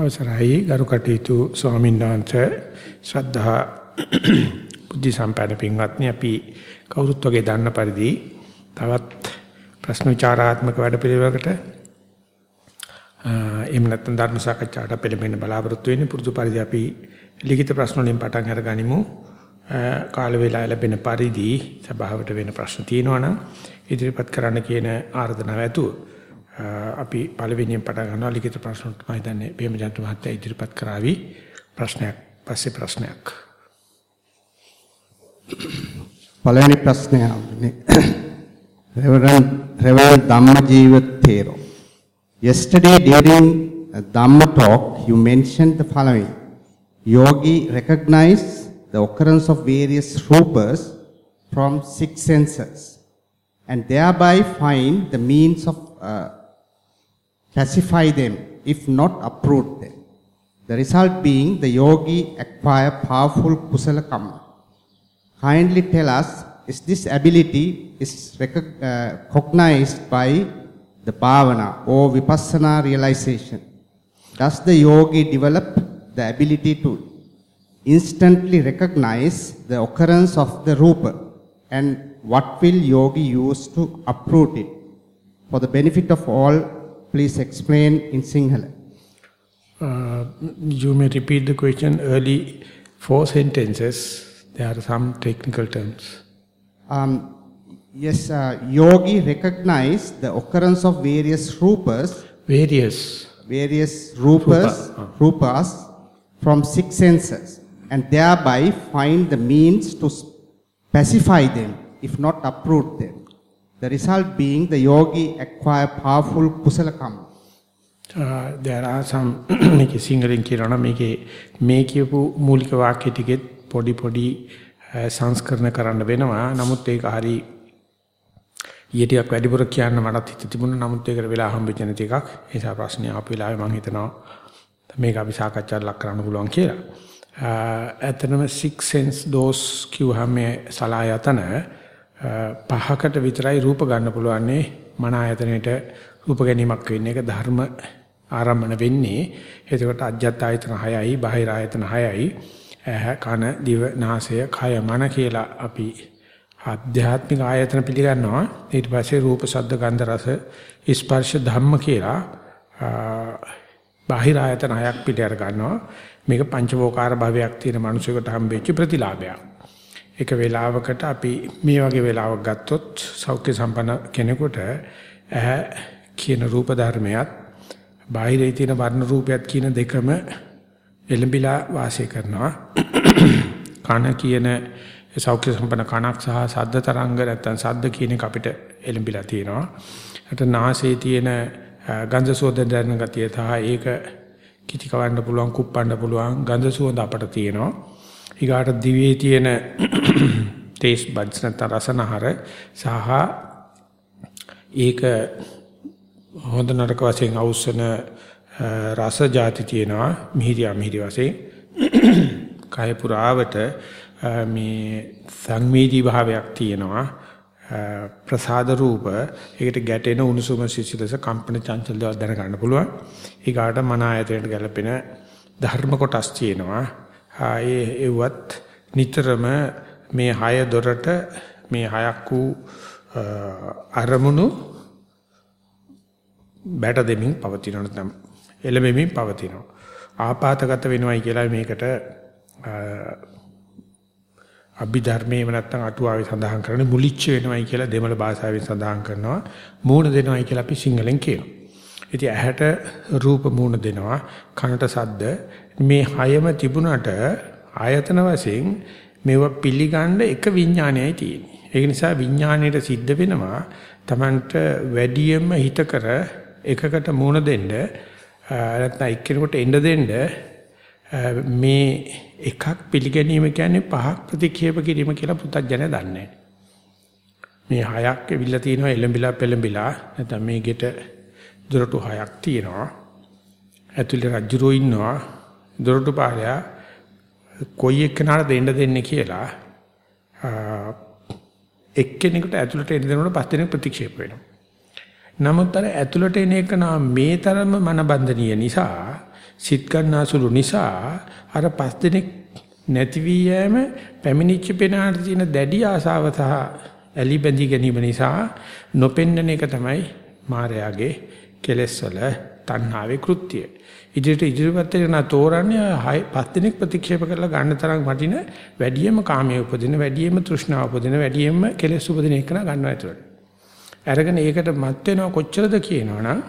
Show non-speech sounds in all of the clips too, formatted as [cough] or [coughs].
අවසරයි ගරු කටයුතු ස්වාමීන් වහන්සේ. ශ්‍රද්ධා බුද්ධ සම්පන්න පින්වත්නි අපි කවුරුත් වගේ දන්න පරිදි තවත් ප්‍රශ්න විචාරාත්මක වැඩපිළිවෙලකට එහෙම නැත්නම් ධර්ම සාකච්ඡාවට පෙළඹෙන්න බලාපොරොත්තු වෙන්නේ. පුරුදු පරිදි අපි ලිඛිත ප්‍රශ්න වලින් පටන් අරගනිමු. කාල වේලා ලැබෙන පරිදි සභාවට වෙන ප්‍රශ්න තියෙනවා නම් ඉදිරිපත් කරන්න කියන ආර්දනාව ඇතුව අපි පළවෙනියෙන් පටන් ගන්නවා ලිඛිත ප්‍රශ්න මම හිතන්නේ බේමජන්තු මහත්තයා ඉදිරිපත් කරાવી ප්‍රශ්නයක් පස්සේ ප්‍රශ්නයක්. පළවෙනි ප්‍රශ්නය Reverend Reverend Dhammajeevat Thero Yesterday during a Dhamma talk you mentioned the following. Yogi recognized the occurrence of various rupas from six senses and thereby find the means of uh, classify them if not uproot them. The result being the yogi acquire powerful kusala karma. Kindly tell us, is this ability is recognized uh, by the bhavana or vipassana realization? Does the yogi develop the ability to instantly recognize the occurrence of the rupa and what will yogi use to uproot it? For the benefit of all, please explain in Sinhala. Uh, you may repeat the question early four sentences. There are some technical terms. Um, yes, uh, yogi recognize the occurrence of various rupas, Various. various rupas, Rupa, uh. rupas from six senses, and thereby find the means to pacify them, if not uproot them. The result being the yogi acquire powerful kusala karma. Uh, there are some [clears throat] මේකේ සිංහලෙන් කියනවා නම් මේකේ මේ කියපු මූලික වාක්‍ය ටිකෙත් පොඩි පොඩි uh, සංස්කරණ කරන්න වෙනවා. නමුත් ඒක හරි ඊට ටිකක් වැඩිපුර කියන්න මටත් හිත තිබුණා. නමුත් ඒකට වෙලා හම්බෙච්ච නැති එකක්. ඒ නිසා ප්‍රශ්නේ ආපු වෙලාවේ මම හිතනවා මේක අපි සාකච්ඡාට ලක් කරන්න පුළුවන් කියලා. Uh, ඇත්තටම six sense dose කිව්වහම මේ සලායතන uh, පහකට විතරයි රූප ගන්න පුළුවන්නේ මන ආයතනෙට රූප ගැනීමක් වෙන්නේ ඒක ධර්ම ආරම්භන වෙන්නේ. එතකොට අජ්ජත් ආයතන 6යි බාහිර ආයතන 6යි ඇහ කන දිව නාසය කය මන කියලා අපි ආධ්‍යාත්මික ආයතන පිළිගන්නවා. ඊට පස්සේ රූප ශබ්ද ගන්ධ රස ස්පර්ශ ධම්ම කියලා අ, බාහිර ආයතන හයක් පිට අර ගන්නවා මේක පංචවෝකාර භවයක් තියෙන මිනිසෙකුට හම්බෙච්ච ප්‍රතිලාභයක්. එක වෙලාවකට අපි මේ වගේ වෙලාවක් ගත්තොත් සෞඛ්‍ය සම්පන්න කෙනෙකුට ඇහැ කියන රූප ධර්මයක් බාහිරේ තියෙන වර්ණ රූපයක් කියන දෙකම එළඹිලා වාසය කරනවා. කන කියන සෞඛ්‍ය සම්පන්න කනක් සහ ශබ්ද තරංග නැත්තම් ශබ්ද කියන එක අපිට එළඹිලා තියෙනවා. අට නාසයේ තියෙන අ, ගන්ධ සුවඳ දැනෙන ගතිය සහ ඒක කිචි කවන්න පුළුවන් කුප්පන්න පුළුවන් ගන්ධ සුවඳ අපට තියෙනවා. ඊගාට දිවේ තියෙන ටේස්ට් බඩ්ස් නැත්නම් රසනහර සහ ඒක හොඳ නරක වශයෙන් අවුස්සන අ, රස જાති තියෙනවා මිහිරි අමිහිරි වශයෙන්. කය පුරාවට අ, මේ සංවේදී භාවයක් තියෙනවා. අ, ප්‍රසාද රූප. ඒකට ගැටෙන උණුසුම සිසිලස කම්පන චංචල දේවල් දැන ගන්න පුළුවන්. ඊගාට මන ආයතනයට ගැලපෙන ධර්ම කොටස් තියෙනවා. ආයේ එව්වත් නිතරම මේ හය දොරට මේ හයක් වූ අ, අරමුණු බැට දෙමින් පවතිනවා නැත්නම් එළඹෙමින් පවතිනවා. ආපాతගත වෙනවයි කියලා මේකට අ, අභිධර්මයේම නැත්නම් අටුවාවේ සඳහන් කරන්නේ මුලිච්ච වෙනවයි කියලා දෙමළ භාෂාවෙන් සඳහන් කරනවා. මූණ දෙනවයි කියලා අපි සිංහලෙන් කියනවා. ඉතින් ඇහැට රූප මූණ දෙනවා කනට සද්ද මේ හයම තිබුණට ආයතන වශයෙන් මේව පිළිගන්න එක විඥානයයි තියෙන්නේ. ඒක නිසා විඥාණයට සිද්ධ වෙනවා Tamanට වැඩියෙන්ම හිත කර එකකට මූණ දෙන්න නැත්නම් එක්කෙනෙකුට එන්න දෙන්න මේ එකක් පිළිගැනීම කියන්නේ පහක් ප්‍රතික්ෂේප කිරීම කියලා පුතත්ජන දන්නේ. මේ හයක් එවිල්ලා තියෙනවා එලඹිලා පෙලඹිලා නැත්නම් මේ ගෙට දොරටු හයක් තියෙනවා. ඇතුලේ රජුරෝ ඉන්නවා. දොරටු පාරයා කොයි එක්කනට දෙන්න දෙන්නේ කියලා එක්කෙනෙකුට ඇතුළට එන්න දෙනකොට පස් දෙනෙක් ප්‍රතික්ෂේප වෙනවා. නමුත් අර ඇතුළට එන එක නා මේ තරම මනබන්ධනීය නිසා සිත් ගන්නාසුළු නිසා අර පස් දිනක් නැති වී යෑම පැමිණිච්ච පෙනාට තියෙන දැඩි ආසාව සහ ඇලි බැඳි ගැනීම නිසා නොපෙන්නන එක තමයි මායාවේ කෙලෙස් වල තණ්හාවේ කෘත්‍යය. ඉදිරියට ඉදිරියපත් වෙන තෝරන්නේ පස් දිනක් ප්‍රතික්ෂේප කරලා ගන්න තරම් වටින වැඩියෙන්ම කාමයේ උපදින වැඩියෙන්ම තෘෂ්ණාව උපදින වැඩියෙන්ම කෙලෙස් උපදින එක නා ගන්නවා ඇතුළට. අරගෙන ඒකට මත් වෙනව කොච්චරද කියනවනම්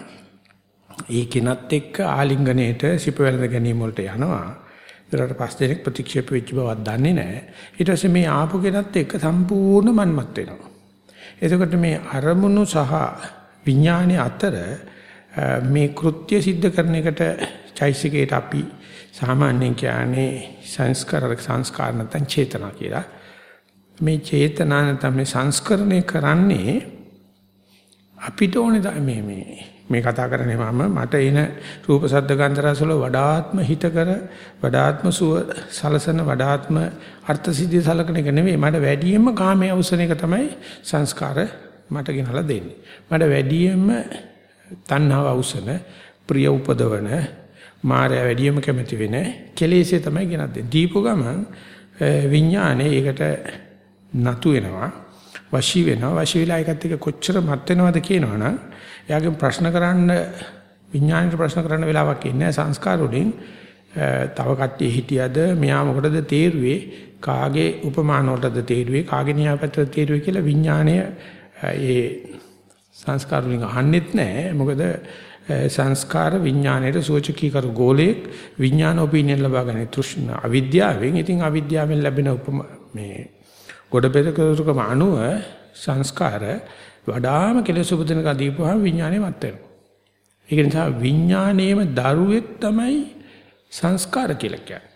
ඒ කෙනත් එක්ක ආලිංගණයට සිප වැළඳ ගැනීම වලට යනවා. ඒකට පස් දිනක් ප්‍රතික්ෂේප වෙච්ච බවක් දන්නේ නැහැ. ඊට පස්සේ මේ ආපු කෙනත් එක්ක සම්පූර්ණ මන්මත් වෙනවා. එතකොට මේ අරමුණු සහ විඥානයේ අතර මේ කෘත්‍ය સિદ્ધ කරන එකට චෛසිකේට අපි සාමාන්‍යයෙන් කියන්නේ සංස්කාර සංස්කාර නැත්නම් චේතනා කියලා. මේ චේතනා නැත්නම් මේ සංස්කරණය කරන්නේ අපිට ඕනේ මේ මේ මේ කතා කරන්නේ මම මට එන රූප ශබ්ද ගන්ධ රස වල වඩාත්ම හිතකර වඩාත්ම සුව සලසන වඩාත්ම අර්ථ සිද්ධිය සලකන එක නෙවෙයි මට වැඩියෙන්ම කාමයේ අවසන එක තමයි සංස්කාර මට ගෙනලා දෙන්නේ මට වැඩියෙන්ම තණ්හාව අවසන ප්‍රිය උපදවන මායя වැඩියෙන්ම කැමති වෙන කෙලෙසේ තමයි ගෙනත් දෙන්නේ. දීපු ගමන් විඥානේ ඒකට නතු වෙනවා වශී වෙනවා. වශී වෙලා ඒකත් එක්ක කොච්චර මත් වෙනවද කියනවනම් එයාගෙන් ප්‍රශ්න කරන්න විඥාණයට ප්‍රශ්න කරන්න වෙලාවක් ඉන්නේ සංස්කාර වලින් තව කට්ටිය හිටියද මෙයා මොකටද තේරුවේ කාගේ උපමාන වලටද තේරුවේ කාගේ න්‍යායපත්‍රද තේරුවේ කියලා විඥාණය ඒ සංස්කාර වලින් අහන්නෙත් නැහැ මොකද සංස්කාර විඥාණයට සූචකී කර ගෝලයක් විඥාන ඔපිනියන් ලබා ගන්න තෘෂ්ණ අවිද්‍යාවෙන් ඉතින් අවිද්‍යාවෙන් ලැබෙන උපම මේ ගොඩ බෙදකරුකම අණුව සංස්කාර වඩාම කෙලෙස් උපදිනක දීපුවාම විඥානේ මත් වෙනවා. ඒක නිසා විඥානයේම දරුවෙක් තමයි සංස්කාර කියලා කියන්නේ.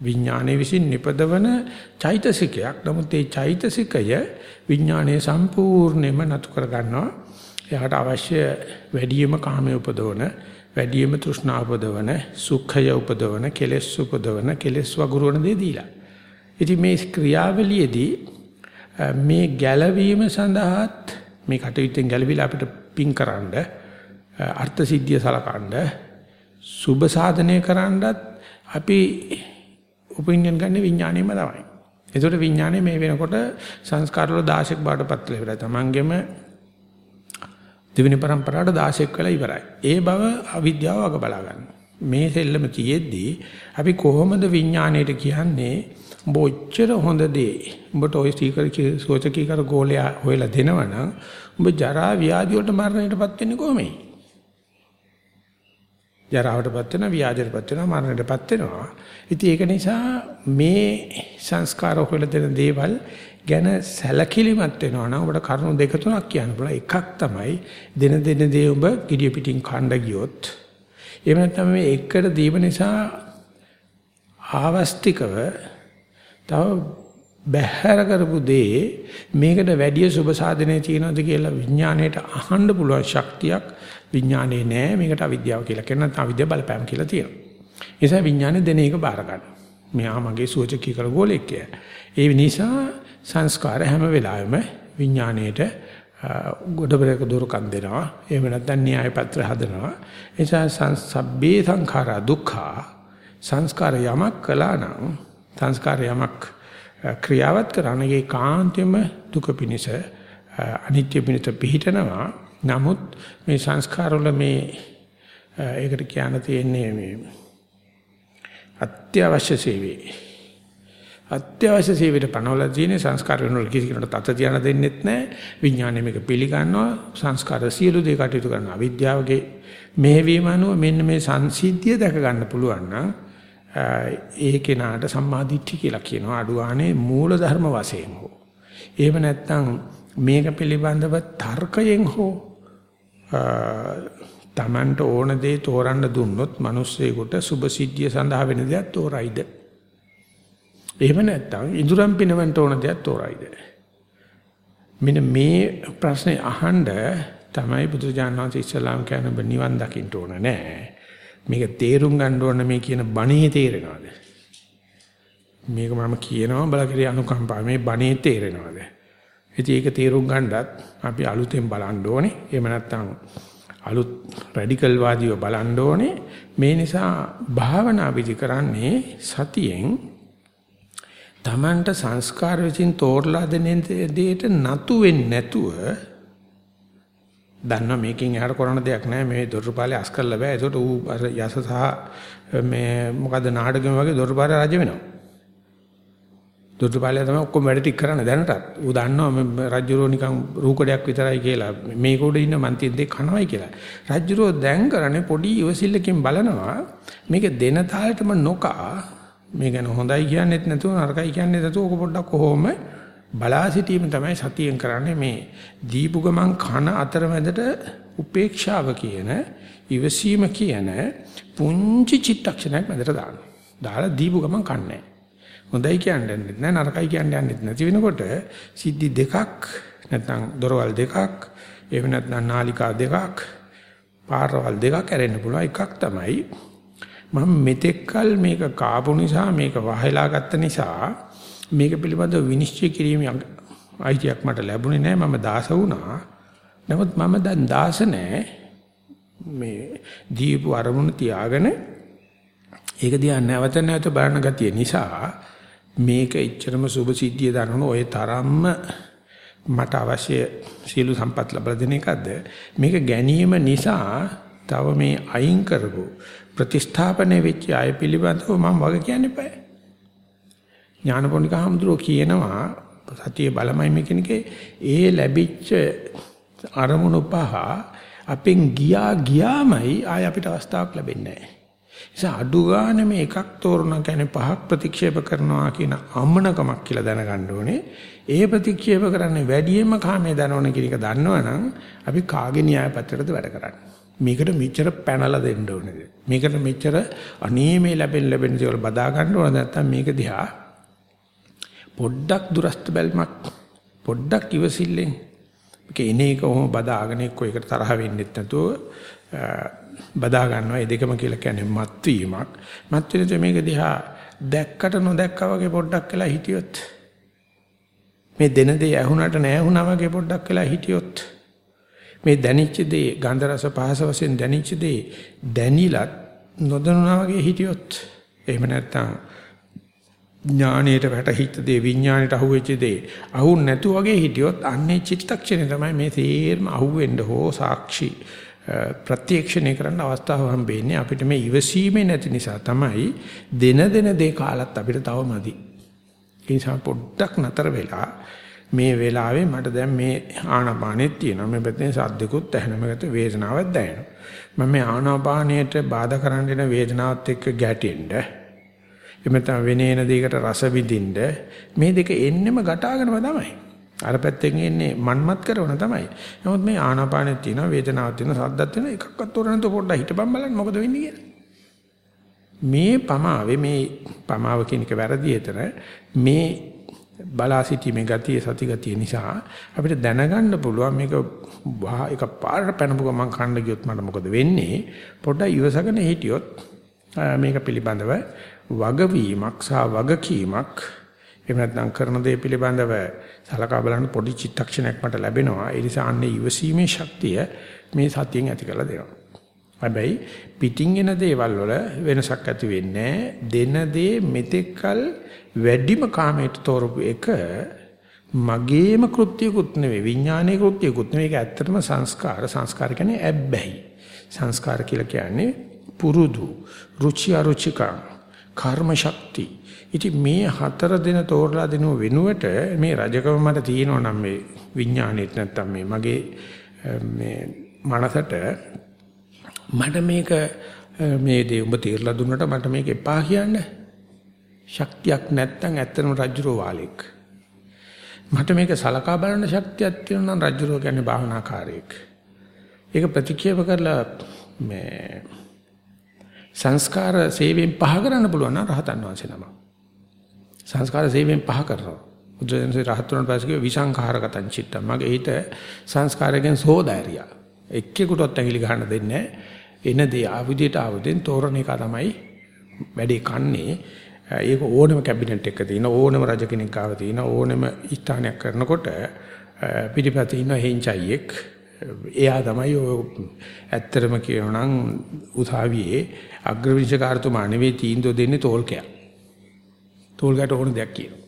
විඥානයේ විසින් නිපදවන චෛතසිකයක්. නමුත් ඒ චෛතසිකය විඥානයේ සම්පූර්ණයෙන්ම නතු කර ගන්නවා. එයාට අවශ්‍ය වැඩියම කාමයේ උපදවන, වැඩියම තෘෂ්ණා උපදවන, සුඛය උපදවන, කෙලෙස් උපදවන, කෙලෙස් වගුරුවන දේ දීලා. ඉතින් මේ ක්‍රියාවලියේදී මේ ගැළවීම සඳහාත් මේ කටයුත්තෙන් ගැළවිලා අපිට පින්කරනද අර්ථ සිද්ධිය සලකනද සුබ සාධනය කරන්නත් අපි ඔපිනියන් ගන්න විඥාණයම තමයි. ඒකට විඥාණය මේ වෙනකොට සංස්කාර වල 16ක් බාටපත් වෙලා ඉවරයි. දෙවෙනි પરම්පරාවට 16ක් වෙලා ඉවරයි. ඒ බව අවිද්‍යාව වග බලා ගන්නවා. මේ සෙල්ලම තියෙද්දී අපි කොහොමද විඥාණයට කියන්නේ උඹ ඔච්චර හොඳ දේ උඹට ඔය ස්ටිකර් සෝචකීකර ගෝලයා හොයලා දෙනවනම් උඹ ජරා ව්‍යාධි වලට මරණයටපත් වෙන්නේ කොහොමයි? ජරාවටපත් වෙනවා ව්‍යාධයටපත් වෙනවා මරණයටපත් වෙනවා. ඉතින් ඒක නිසා මේ සංස්කාර හොයලා දෙන දේවල් ගැන සැලකිලිමත් වෙනවා නම් ඔබට කරුණු දෙක තුනක් කියන්න පුළුවන්. එකක් තමයි දින දින දේ ඔබ gediya pitin කණ්ඩ ගියොත් එහෙම නැත්නම් මේ එකට දීම නිසා ආවස්තිකව තව බැහැර කරපු දේ මේකට වැඩි සුබ සාධනය තියෙනවද කියලා විඥාණයට අහන්න පුළුවන් ශක්තියක් විඥානේ නෑ මේකට අවිද්‍යාව කියලා කියන නැත්නම් අවිද්‍යාව බලපෑම කියලා තියෙනවා. ඒ නිසා විඥානේ දෙන එක බාර ගන්න. මෙහා මගේ සුවචකී කර ගෝලෙක් ඒ නිසා සංස්කාර හැම වෙලාවෙම විඥාණයට ගොඩබරක දුරකම් දෙනවා. එහෙම නැත්නම් න්‍යාය පත්‍ර හදනවා. ඒ නිසා සංසබ්බේ සංඛාරා දුක්ඛා සංස්කාර යමක් කළා නම් සංස්කාර යමක් ක්‍රියාවත් කරන්නේ කාන්තෙම දුක පිනිස අනිත්‍ය පිනිස පිහිටනවා නමුත් මේ සංස්කාර වල මේ ඒකට කියන්න තියෙන්නේ මේ අත්‍යවශ්‍ය සේවය අත්‍යවශ්‍ය සේවයට පනවලා තියෙන සංස්කාර වෙනවල කිසි කෙනෙකුට තත තියන්න දෙන්නෙත් නැහැ විඥානය මේක පිළිගන්නවා සංස්කාර සියලු දේ කටයුතු කරන අවිද්‍යාවගේ මෙහෙවීම අනුව මෙන්න මේ සංසිද්ධිය දැක ගන්න පුළුවන් නම් ඒ කෙනාට සම්මාදිට්ඨි කියලා කියනවා අඩුවානේ මූල ධර්ම වශයෙන් හෝ. එහෙම නැත්නම් මේක පිළිබඳව තර්කයෙන් හෝ තමන්ට ඕන දේ තෝරන්න දුන්නොත් මිනිස්සෙකුට සුභ සිද්ධිය සඳහා වෙන දේක් තෝරයිද? එහෙම නැත්නම් ඉදුරම් පිනවන්ට ඕන දේක් තෝරයිද? මෙන්න මේ ප්‍රශ්නේ අහන්න තමයි බුදුජානක වහන්සේ ඉස්ලාම් කියන නිවන් දකින්න ඕන නෑ. මේක තේරුම් ගන්න ඕන මේ කියන බණේ තේරෙනවද? මේක මම කියනවා බලකරේ අනුකම්පාව මේ බණේ තේරෙනවද? ඉතින් ඒක තේරුම් ගන්නත් අපි අලුතෙන් බලන්න ඕනේ. එහෙම නැත්නම් අලුත් රැඩිකල් වාදීව බලන්න ඕනේ. මේ නිසා භාවනා විදි කරන්නේ සතියෙන් Tamanට සංස්කාර විසින් තෝරලා දෙන දෙයට නතු වෙන්නේ නැතුව දන්නා මේකෙන් එහාට කරන දෙයක් නැහැ මේ දොරපාලේ අස් කරලා බෑ. ඒකට ඌ අර යස සහ මේ මොකද්ද නාටකෙම වගේ දොරපාලේ රජ වෙනවා. දොරපාලේ තමයි ඔක්කොම වැඩ ටික කරන්නේ දැනටත්. ඌ දන්නවා රජුරෝ නිකන් රූකඩයක් විතරයි කියලා. මේක උඩ ඉන්න මන්තිය දෙක කනවයි කියලා. රජුරෝ දැන් කරන්නේ පොඩි ඉවසිල්ලකින් බලනවා. මේක දෙන තාලෙටම නොකා මේ ගැන හොඳයි කියන්නේත් නැතුව නරකයි කියන්නේත් නැතුව ඔක පොඩ්ඩක් කොහොම බලා සිටීම තමයි සතියෙන් කරන්නේ මේ දීපු ගමන් කන අතරමැදට උපේක්ෂාව කියන ඉවසීම කියන පුංචි චිත්තක්ෂණයක් මැදට දාන්න. දාලා දීපු ගමන් කන්නේ. හොඳයි කියන්නේ නැහැ නරකයි කියන්නේ නැති වෙනකොට සිද්ධි දෙකක් නැත්නම් දොරවල් දෙකක් එහෙම නැත්නම් නාලිකා දෙකක් පාරවල් දෙකක් ඇරෙන්න පුළුවන් එකක් තමයි මම මෙතෙක්කල් මේක කාපු නිසා මේක වහලා ගත්ත නිසා මේක පිළිබඳව විනිශ්චය කිරීමේ අයිතියක් මට ලැබුණේ නැහැ මම දාස වුණා. නමුත් මම දැන් දාස නැහැ. මේ දීපු අරමුණ තියාගෙන ඒක දිහා නැවත නැවත බලන ගතිය නිසා මේක එච්චරම සුභ සිද්ධිය දනන ඔය තරම්ම මට අවශ්‍ය සියලු සම්පත් ලැබලා දෙන එකක්ද මේක ගැනීම නිසා තව මේ අයින් කරපු ප්‍රතිස්ථාපනය වෙච්ච අය පිළිබඳව මම වග කියන්න එපා. ඥානපෝනික හඳුරෝ කියනවා සතිය බලමයි මේ කෙනකේ ඒ ලැබිච්ච අරමුණු පහ අපෙන් ගියා ගියාමයි ආය අපිට අවස්ථාවක් ලැබෙන්නේ නැහැ. නිසා අඩු ගන්න මේ එකක් තෝරන කියන්නේ පහක් ප්‍රතික්ෂේප කරනවා කියන අමනකමක් කියලා දැනගන්න ඕනේ. ඒ ප්‍රතික්ෂේප කරන්නේ වැඩියෙන්ම කාමයේ දනවන කියන එක දන්නවනම් අපි කාගේ න්‍යාය පත්‍රයටද වැඩ කරන්නේ. මේකට මෙච්චර පැනලා දෙන්න ඕනේද? මේකට මෙච්චර අනේ මේ ලැබෙන ලැබෙන දේවල් බදා ගන්න ඕන නැත්නම් මේක දිහා පොඩ්ඩක් දුරස්ත බැල්මක් පොඩ්ඩක් ඉවසිල්ලෙන්. මේක එන එක ඔහොම බදාගෙන එක්ක එකට තරහ වෙන්නෙත් නැතුව බදා ගන්නවා. ඒ දෙකම කියලා කියන්නේ මත් වීමක් මත් වෙනකොට මේක දිහා දැක්කට නොදැක්කා වගේ පොඩ්ඩක් වෙලා හිටියොත් මේ දෙන දේ ඇහුණට නැහැ වගේ පොඩ්ඩක් වෙලා හිටියොත් මේ දැනිච්ච දේ ගන්ධ රස පහස වශයෙන් දැනිච්ච දේ දැනිලත් නොදන්නා වගේ හිටියොත් එහෙම නැත්නම් ඥාණයට වැටහිච්ච දේ විඥාණයට අහුවෙච්ච දේ අහුන් නැතු වගේ හිටියොත් අන්නේ චිත්තක්ෂණය තමයි මේ තේරම අහුවෙන්න හෝ සාක්ෂි ප්‍රත්‍යක්ෂණය කරන්න අවස්ථාව හම්බෙන්නේ අපිට මේ ඉවසීමේ නැති නිසා තමයි දෙන දෙන දේ කාලත් අපිට තව මදි. ඒ නිසා පොඩ්ඩක් නතර වෙලා මේ වෙලාවේ මට දැන් මේ ආනාපානෙත් තියෙනවා මේ පැත්තෙන් සද්දකුත් ඇහෙනවා මේකට වේදනාවක් දැනෙනවා මම මේ ආනාපානයට බාධා කරන්න දෙන වේදනාවත් එක්ක ගැටෙන්න එමෙතන වෙනේන දෙයකට රස විඳින්න මේ දෙක එන්නෙම ගටාගෙනම තමයි. අර පැත්තෙන් එන්නේ මන්මත් කරන තමයි. නමුත් මේ ආනාපානෙත් තියෙනවා වේදනාවක් තියෙනවා සද්දක් තියෙනවා එකක්වත් තෝරන්න පොඩ්ඩක් හිටපන් බලන්න මොකද වෙන්නේ කියලා. මේ පමාවේ මේ පමාව කියන එක වැරදි එතන මේ බලා සිටීමේ ගතිය සති ගතිය නිසා අපිට දැනගන්න පුළුවන් මේක එක පාරට පැනපු ගමන් කන්න ගියොත් මට මොකද වෙන්නේ පොඩ්ඩක් ඉවසගෙන හිටියොත් මේක පිළිබඳව වගවීමක් සහ වගකීමක් එහෙම නැත්නම් කරන දේ පිළිබඳව සලකා බලන්න පොඩි චිත්තක්ෂණයක් මට ලැබෙනවා. ඒ නිසා අන්නේ ඉවසීමේ ශක්තිය මේ සතියෙන් ඇති කරලා දෙනවා. හැබැයි පිටින් එන දේවල් වල වෙනසක් ඇති වෙන්නේ දෙන දේ මෙතෙක්කල් වැඩිම කාමයට තෝරපු එක මගේම කෘත්‍යකුත් නෙවෙයි විඥානයේ කෘත්‍යකුත් නෙවෙයි. ඒක ඇත්තටම සංස්කාර. සංස්කාර කියන්නේ ඇබ්බැහි. සංස්කාර කියලා කියන්නේ පුරුදු රුචි අරුචිකා කර්ම ශක්ති. ඉතින් මේ හතර දෙන තෝරලා දෙනව වෙනුවට මේ රජකම මට තියෙනවා නම් මේ විඥානෙත් නැත්තම් මේ මගේ මේ මනසට මට මේක මේ දේ උඹ තීරලා දුන්නට මට මේක එපා කියන්න ශක්තියක් නැත්තම් ඇත්තම රජුරෝ වාලෙක් මට මේක සලකා බලන්න ශක්තියක් තියෙනවා නම් රජුරෝ කියන්නේ භාවනාකාරයෙක් ඒක ප්‍රතික්ෂේප කරලා මේ සංස්කාර සේවයෙන් පහ කරන්න පුළුවන් නම් රහතන් වහන්සේ නම. සංස්කාර සේවයෙන් පහ කරනවා. බුදුරජාණන්සේ රහත් වුණාට පස්සේ කිව්ව විසංඛාරකතං චිත්තම්. මගේ හිත සංස්කාරයෙන් සෝදාරිය. එක්කෙකුටවත් ඇඟිලි ගහන්න දෙන්නේ එන දේ ආවිදියට ආවදෙන් තෝරන එක තමයි වැඩේ කන්නේ. ඒක ඕනම කැබිනට් එකක තියෙන ඕනම රජ කෙනෙක් ආව තියෙන ඕනම ස්ථානයක් කරනකොට පිටිපස්සේ ඉන්න හෙන්චයියෙක් එයා තමයි ඔය ඇත්තටම කියනනම් උසාවියේ අග්‍රවිශකාරතුමා නෙවෙයි තීන්දුව දෙන්නේ තෝල්කයා. තෝල්කයට ඕන දෙයක් කියනවා.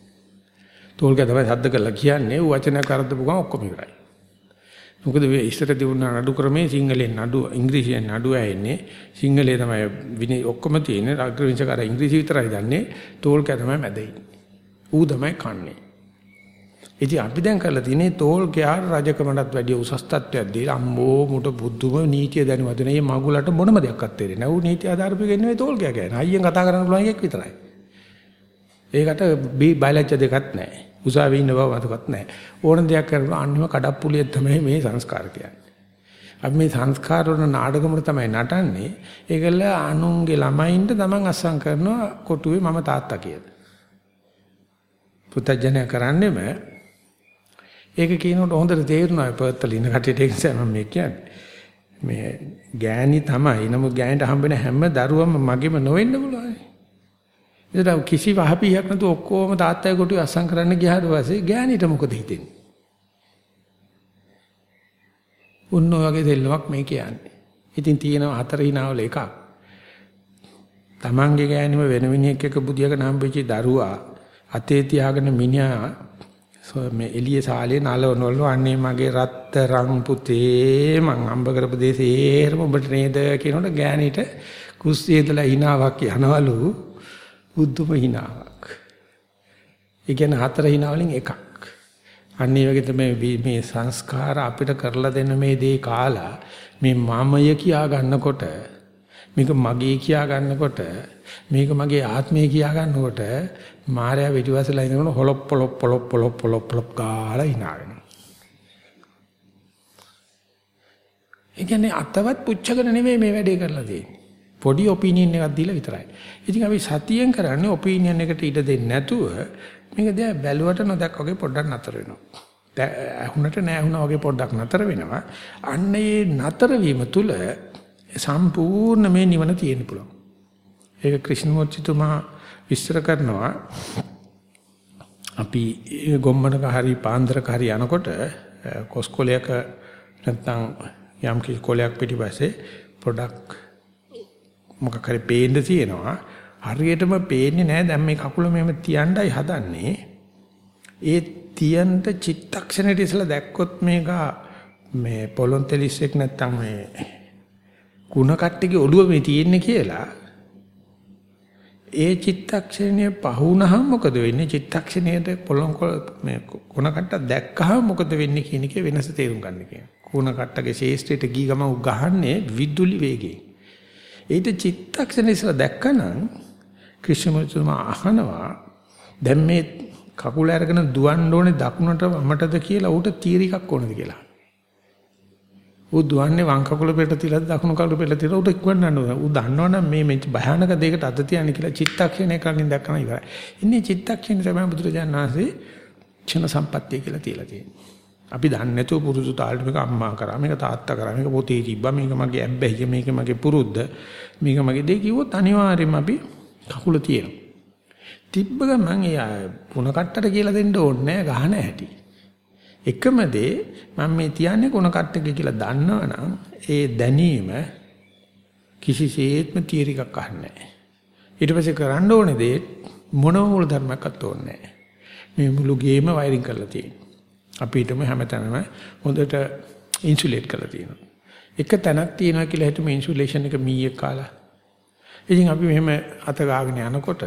තෝල්කයා තමයි සද්ද කරලා කියන්නේ ඌ වචන කරද්දපු ගමන් ඔක්කොම ඉවරයි. මොකද මේ ඉස්සර තිබුණ නඩු ක්‍රමේ සිංහලෙන් නඩු ඉංග්‍රීසියෙන් නඩු ඇන්නේ සිංහලේ තමයි විනි ඔක්කොම තියෙන්නේ අග්‍රවිශකාර ඉංග්‍රීසි විතරයි දන්නේ තෝල්කයා තමයි මැද ඌ තමයි කන්නේ. ඉතින් අපි දැන් කරලා තියෙන්නේ තෝල් ගියාර රජකමටත් වැඩිය උසස් තත්ත්වයක් දීලා අම්මෝ මුට බුද්ධම නීතිය දැනුවද නේ මගුලට මොනම දෙයක්වත් තේරෙන්නේ නැහැ. ඌ නීති ආධාරපෙක නෙවෙයි තෝල් ගියා කියන්නේ. අයියෙන් කතා කරන්න පුළුවන් එකක් විතරයි. ඒකට බයලජ්‍ය දෙකක් නැහැ. උසාවියේ ඉන්න බව මතකත් නැහැ. ඕන දෙයක් කරනවා අන්තිම කඩප්පුලිය තමයි මේ සංස්කාර කියන්නේ. අපි මේ සංස්කාර වල නාටකමර තමයි නටන්නේ. ඒකල අනුන්ගේ ළමයින්ට තමන් අස්සම් කරනවා කොටුවේ මම තාත්තා කියලා. පුතජනය කරන්නේම ඒක කියනකොට හොඳට තේරුණා පර්තල ඉන්න කටියට ඒක නිසා මම මේ කියන්නේ. මේ ගෑණි තමයි. නමුත් ගෑණිට හම්බෙන හැම දරුවම මගෙම නොවෙන්න පුළුවන්. ඒකට කිසි වහපියක් නැතුව ඔක්කොම තාත්තයි කොටුවේ අස්සම් කරන්න ගියාට පස්සේ ගෑණිට මොකද හිතෙන්නේ? උන්න වගේ දෙල්ලමක් මේ කියන්නේ. ඉතින් තියෙනවා හතර හිනාවල එකක්. Tamange ගෑණිම වෙන මිනිහෙක් එක්ක බුදියාගෙන හම්බෙච්ච දරුවා අතේ තියාගෙන මිනිහා මේ එළිය සාලේ නලවනවලු අන්නේ මගේ රත්තරන් පුතේ මං අම්බ කරපු දේ සේරම ඔබට නේද කියනකොට ගෑණිට කුස්සියේදලා hinaවක් යනවලු බුද්ධම hinaවක්. ඒ කියන්නේ හතර hina වලින් එකක්. අන්නේ වගේ තමයි මේ සංස්කාර අපිට කරලා දෙන මේ දේ කාලා මේ මමය කියා ගන්නකොට මේක මගේ කියා ගන්නකොට මේක මගේ ආත්මය කියා ගන්නකොට මායя පිටිවසලා ඉඳගෙන හොලොප් පොලොප් පොලොප් පොලොප් පොලොප් පොලොප් ගාලා hina වෙනවා. ඒ කියන්නේ අතවත් පුච්චගෙන නෙමෙයි මේ වැඩේ කරලා තියෙන්නේ. පොඩි ඔපිනියන් එකක් දීලා විතරයි. ඉතින් අපි සතියෙන් කරන්නේ ඔපිනියන් එකට ඉඩ දෙන්නේ නැතුව මේක දිහා බැලුවට නොදැක් වගේ පොඩ්ඩක් නතර වෙනවා. ඇහුනට නැහැ වගේ පොඩ්ඩක් නතර වෙනවා. අන්න ඒ නතර වීම තුල සම්පූර්ණ මේ නිවන තියෙන්න පුළුවන්. ඒක ක්‍රිෂ්ණමූර්තිතුමා විස්තර කරනවා අපි ගොම්මනක හරි පාන්දරක හරි යනකොට කොස්කොලයක නැත්නම් යම් කිසි කොලයක් පිටිපස්සේ පොඩක් මොකක් හරි පේන්න තියෙනවා හරියටම පේන්නේ නැහැ දැන් මේ කකුල මෙහෙම තියන්නයි හදන්නේ ඒ තියන්න චිත්තක්ෂණයට ඉස්සලා දැක්කොත් මේක මේ පොලොන්තෙලිස් එක නැත්නම් මේ කුණ කට්ටගේ ඔළුව මේ තියෙන්නේ කියලා ඒ චිත්තක්ෂණය පහුනහම මොකද වෙන්නේ? චිත්තක්ෂණයට පොළොන් මේ කුණ කට්ට දැක්කහම මොකද වෙන්නේ කියන එකේ වෙනස තේරුම් ගන්න කියන්නේ. කුණ කට්ටගේ ශේෂ්ත්‍රයට ගී ගම උගහන්නේ විදුලි වේගයෙන්. ඊට චිත්තක්ෂණය ඉස්සලා දැක්කනම් ක්‍රිෂ්ණමුතුමා අහනවා දැන් මේ කකුල අරගෙන දුවන්න ඕනේ දකුණට වමටද කියලා ඌට තීරිකක් ඕනද කියලා. ඌ දුවන්නේ වම් කකුල පෙරට තියලා දකුණු කකුල පෙරට තියලා උට ඉක්මනට යනවා. ඌ දන්නවනම් මේ මේ භයානක දෙයකට අත තියන්නේ කියලා චිත්තක්ෂණය කලින් දැක්කම ඉවරයි. ඉන්නේ චිත්තක්ෂණය තමයි බුදුරජාණන් වහන්සේ ක්ෂණ සම්පත්තිය කියලා තියලා තියෙන්නේ. අපි දන්නේ නැතුව පුරුදු තාලෙට මේක අම්මා කරා මේක තාත්තා කරා මේක පොතේ තිබ්බා මේක මගේ ඇබ්බැහිය මේක මගේ පුරුද්ද මේක මගේ දෙය කිව්වොත් අනිවාර්යයෙන්ම අපි කකුල තියෙනවා. තිබ්බ ගමන් එයා පුන කට්ටට කියලා දෙන්න ඕනේ නැහැ ගහන හැටි. එකම දේ මම මේ තියන්නේ කොන කට්ටක කියලා දන්නවනම් ඒ දැනීම කිසිසේත්ම තීරිකක් අහන්නේ නැහැ. ඊට පස්සේ කරන්න ඕනේ දේ මොනම මූල ධර්මයක්වත් ඕනේ නැහැ. මේ මුළු ගේම වයරින් කරලා තියෙනවා. අපිටම හැමතැනම හොඳට ඉන්සුලේට් කරලා තියෙනවා. එක තැනක් තියෙනවා කියලා හිතමු ඉන්සුලේෂන් එක මීයක් කාලා. ඉතින් අපි මෙහෙම අත ගාගෙන යනකොට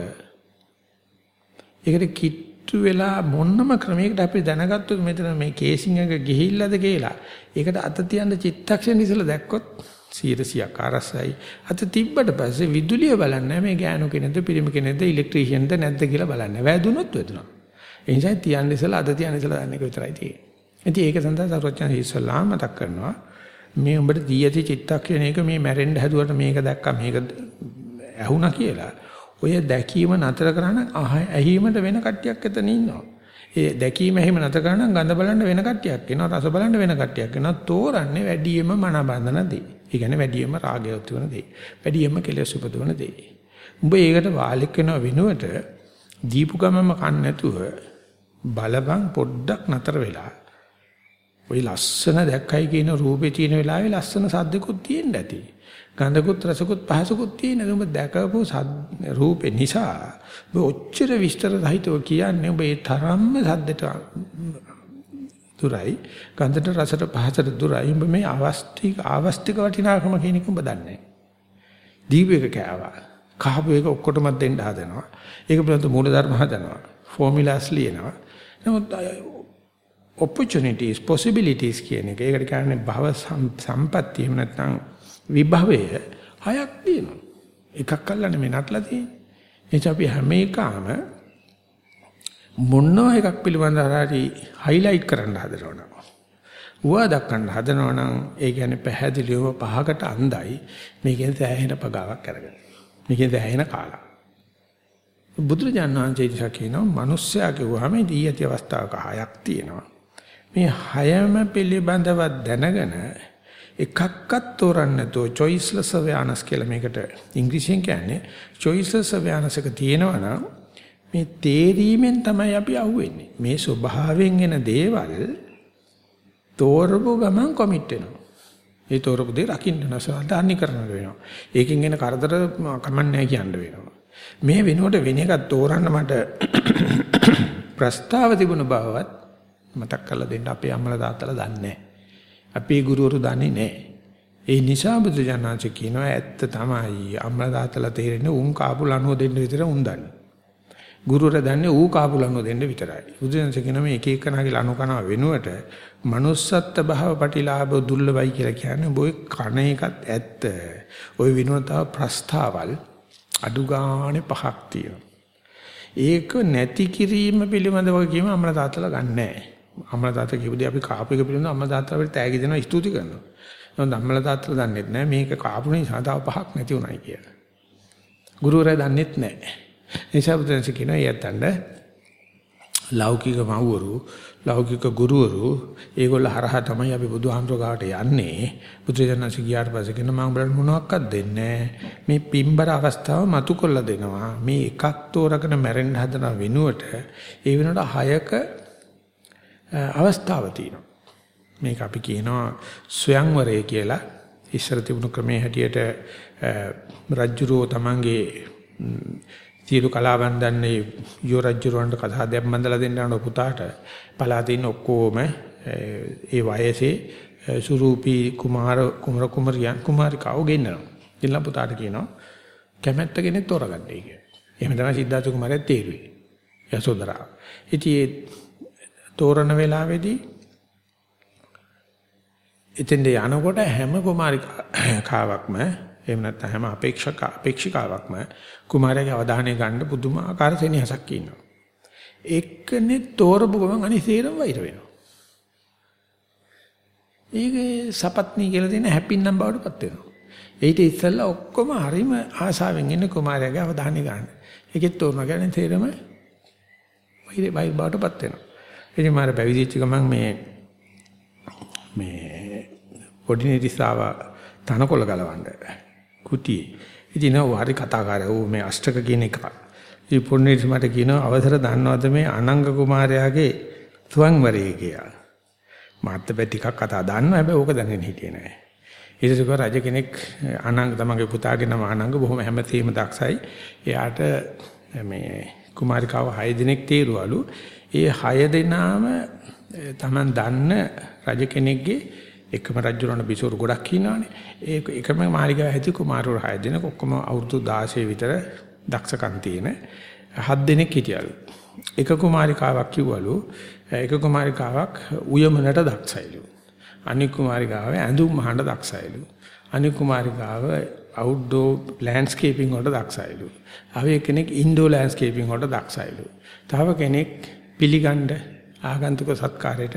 ඒකට කිට් කිට්ටු වෙලා මොන්නම ක්‍රමයකට අපි දැනගත්තොත් මෙතන මේ කේසින් එක ගිහිල්ලාද කියලා. ඒකට අත තියන්න චිත්තක්ෂණ ඉස්සලා දැක්කොත් 100ක් අරසයි. අත තිබ්බට පස්සේ විදුලිය බලන්නේ මේ ගෑනු කෙනෙක්ද පිරිමි කෙනෙක්ද ඉලෙක්ට්‍රීෂියන්ද නැද්ද කියලා බලන්නේ. වැදුනොත් වැදුනා. ඒ නිසා තියන්න ඉස්සලා අත තියන්න ඉස්සලා දන්න එක විතරයි තියෙන්නේ. ඉතින් ඒක සඳහා සරුවචන ඉස්සලා මතක් කරනවා. මේ උඹට දී ඇති චිත්තක්ෂණයක මේ මැරෙන්න හැදුවට මේක දැක්කා මේක ඇහුණා කියලා. ඔය දැකීම නතර කරන ඇහිීමට වෙන කට්ටියක් එතන ඉන්නවා. ඒ දැකීම එහෙම නැත කරන ගඳ බලන්න වෙන කට්ටියක් එනවා රස බලන්න වෙන කට්ටියක් එනවා තෝරන්නේ වැඩියෙන්ම මන බඳන දේ. ඒ කියන්නේ වැඩියෙන්ම රාගය උත්වන දේ. වැඩියෙන්ම කෙලෙස් උපදවන දේ. උඹ ඒකට වාලෙක් වෙනව වෙනුවට දීපු ගමම කන්න නැතුව බලපන් පොඩ්ඩක් නතර වෙලා ওই ලස්සන දැක්කයි කියන රූපේ තියෙන වෙලාවේ ලස්සන සද්දකුත් තියෙන්න ඇති. ගන්ධකුත් රසකුත් පහසකුත් තියෙන ඔබ දැකපු රූපේ නිසා ඔබ ඔච්චර විස්තර සහිතව කියන්නේ ඔබ ඒ තරම්ම සද්දට දුරයි ගන්ධට රසට පහසට දුරයි ඔබ මේ අවස්තික අවස්තික වටිනාකම කියන එක ඔබ දන්නේ නැහැ. දීපේක කෑවා. කහපු එක ඔක්කොටම දෙන්න හදනවා. ඒක පිළිබඳ මූලධර්ම හදනවා. ෆෝමියුලාස් ලියනවා. නමුත් opportunities possibilities කියන එක. ඒකට කියන්නේ භව සම්පත්තිය එහෙම නැත්නම් විභවය හයක් තියෙනවා. එකක් අල්ලන්නේ මේ නටලා තියෙන්නේ. එනිසා අපි හැම එකම මොනවා එකක් පිළිබඳව හරි highlight කරන්න හදනවා. ඌවා දක්වන්න හදනවනම් ඒ කියන්නේ පැහැදිලිවම පහකට අන්දයි මේකෙන් සෑහෙන පගාවක් අරගෙන. මේකෙන් සෑහෙන කාලයක්. බුදුරජාණන් වහන්සේ ඉතින් කියනවා මිනිස්සයා කිව්වම දී ඇති අවස්ථාවක හයක් තියෙනවා. මේ හයම පිළිබඳව දැනගෙන එකක්වත් තෝරන්න නැතුව choiceless awareness කියලා මේකට ඉංග්‍රීසියෙන් කියන්නේ choiceless awareness එක තියෙනවා මේ තේරීමෙන් තමයි අපි අහුවෙන්නේ. මේ ස්වභාවයෙන් එන දේවල් තෝරපු ගමන් කොමිට් වෙනවා. ඒ තෝරපු දේ රකින්න නැසවලට අනිකරණ වෙනවා. ඒකෙන් එන කරදර කමන්නේ කියන්න වෙනවා. මේ වෙනුවට වෙන එකක් තෝරන්න මට [coughs] ප්‍රස්තාව තිබුණ බවවත් මතක් කරලා දෙන්න අපේ අම්මලා තාත්තලා දන්නේ නැහැ. අපේ ගුරුවරු දන්නේ නැහැ. ඒ නිසා බුදුජානනාංශ කියනවා ඇත්ත තමයි අම්මලා තාත්තලා තේරෙන්නේ උන් කාපු ලනුව දෙන්න විතර උන් දන්නේ. ගුරුවරයා දන්නේ ඌ කාපු ලනුව දෙන්න විතරයි. බුදුජානනාංශ කියනවා මේ එක එකනාගේ ලනු කනවා වෙනුවට manussත් භාව පටිලාභ දුර්ලභයි කියලා කියන්නේ ඔය කණ එකත් ඇත්ත. ওই විනෝතාව ප්‍රස්තාවල් අඩු ගානේ පහක් තියෙනවා. ඒක නැති කිරීම පිළිබඳව කියම අම්මලා තාත්තලා ගන්නෑ. අම්මලා තාත්තා කියපුදී අපි කාපු එක පිළිබඳව අම්මලා තාත්තා අපිට තෑගි දෙනවා ස්තුති කරනවා. නමුත් අම්මලා තාත්තලා දන්නේ නැහැ මේක කාපු නිසා තව පහක් නැති උනායි කියලා. ගුරුවරයා දන්නේත් නැහැ. නිසා බුදුන්ස කියනවා යත්තන්ඩ ලෞකික මව්වරු ලෞකික ගුරුවරු ඒගොල්ල හරහා තමයි අපි බුදුහාමුදුර ගාවට යන්නේ බුදුරජාණන්ස ගියාට පස්සේ කියන මම බලන්න මොනවක්වත් දෙන්නේ මේ පිම්බර අවස්ථාව මතු කරලා දෙනවා මේ එකක් තෝරගෙන මැරෙන්න හදන වෙනුවට ඒ වෙනකොට හයක අවස්ථාව තියෙනවා මේක අපි කියනවා ස්වයංවරය කියලා ඉස්සර තිබුණු ක්‍රමයේ හැටියට රජ්ජුරෝ තමන්ගේ සියලු කලාවන් දන්නේ යෝ රජුරවන්ට කතා දෙයක් මන්දලා දෙන්න යන පුතාට පලාතේ ඉන්න ඔක්කොම ඒ වයසේ සුරූපී කුමාර කුමර කුමරියන් කුමාරිකාව ගෙන්නනවා. ඊළඟ පුතාට කියනවා කැමැත්ත කෙනෙක් තෝරගන්නයි කියලා. එහෙම තමයි සිද්ධාර්ථ කුමාරයා තේරුවේ. යසෝදරා. ඉතින් තෝරන වෙලාවේදී එතෙන්ද යනකොට හැම කුමාරිකාවක්ම එහෙම නැත්නම් හැම අපේක්ෂක අපේක්ෂිකාවක්ම කුමාරයාගේ අවධානය ගන්න පුදුමාකාර සෙනෙහසක් ඉන්නවා. එක්කනේ තෝරපු ගමන් අනිසේරම වෛර වෙනවා. ඒකේ සපත්නි කියලා දෙන හැපින්නම් බවට පත් වෙනවා. ඊට ඉස්සෙල්ලා ඔක්කොම හරිම ආශාවෙන් ඉන්න කුමාරයාගේ අවධානය ගන්න. ඒකෙත් තෝරන ගන්නේ තේරම වෛර වෛර බවට පත් වෙනවා. ඉතින් මාර පැවිදිච්ච ගමන් මේ මේ පොඩි නිරිසාව තනකොළ ගලවන්න කුටියේ. ඉතින් නෝ හරි කතාකාරය. ඌ මේ අෂ්ටක කියන එක. ඉතින් පොන්නේට මට කියනවා අවසර දන්නවද මේ අනංග කුමාරයාගේ තුවන්වරේ කියලා. මාත් ටිකක් කතා දන්නවා හැබැයි ඕක දැනගෙන හිටියේ නෑ. ඊට පස්සේ රජ කෙනෙක් අනංග තමගේ පුතාගේ නම අනංග බොහොම හැමතේම දක්ෂයි. එයාට මේ කුමාරිකාව 6 දිනක් තීරුවලු. ඒ 6 දෙනාම Taman දන්න රජ කෙනෙක්ගේ එකම රජුරණ බිසෝරු ගොඩක් ඉන්නවනේ. ඒ එකම මාලිගාව ඇති කුමාරවරු 6 දෙනෙක් ඔක්කොම අවුරුදු 16 විතර දක්ෂකම් තියෙන 7 දෙනෙක් හිටියලු. එක කුමාරිකාවක් කිව්වලු එක කුමාරිකාවක් උයමනට දක්ෂයිලු. අනික කුමාරිකාව ඇඳුම් මහන්න දක්ෂයිලු. අනික කුමාරිකාව අවුට්ඩෝර් ලෑන්ඩ්ස්කේපින් වලට දක්ෂයිලු. ආව කෙනෙක් ඉන්ඩෝර් ලෑන්ඩ්ස්කේපින් වලට දක්ෂයිලු. තව කෙනෙක් පිළිගන්න ආගන්තුක සත්කාරයට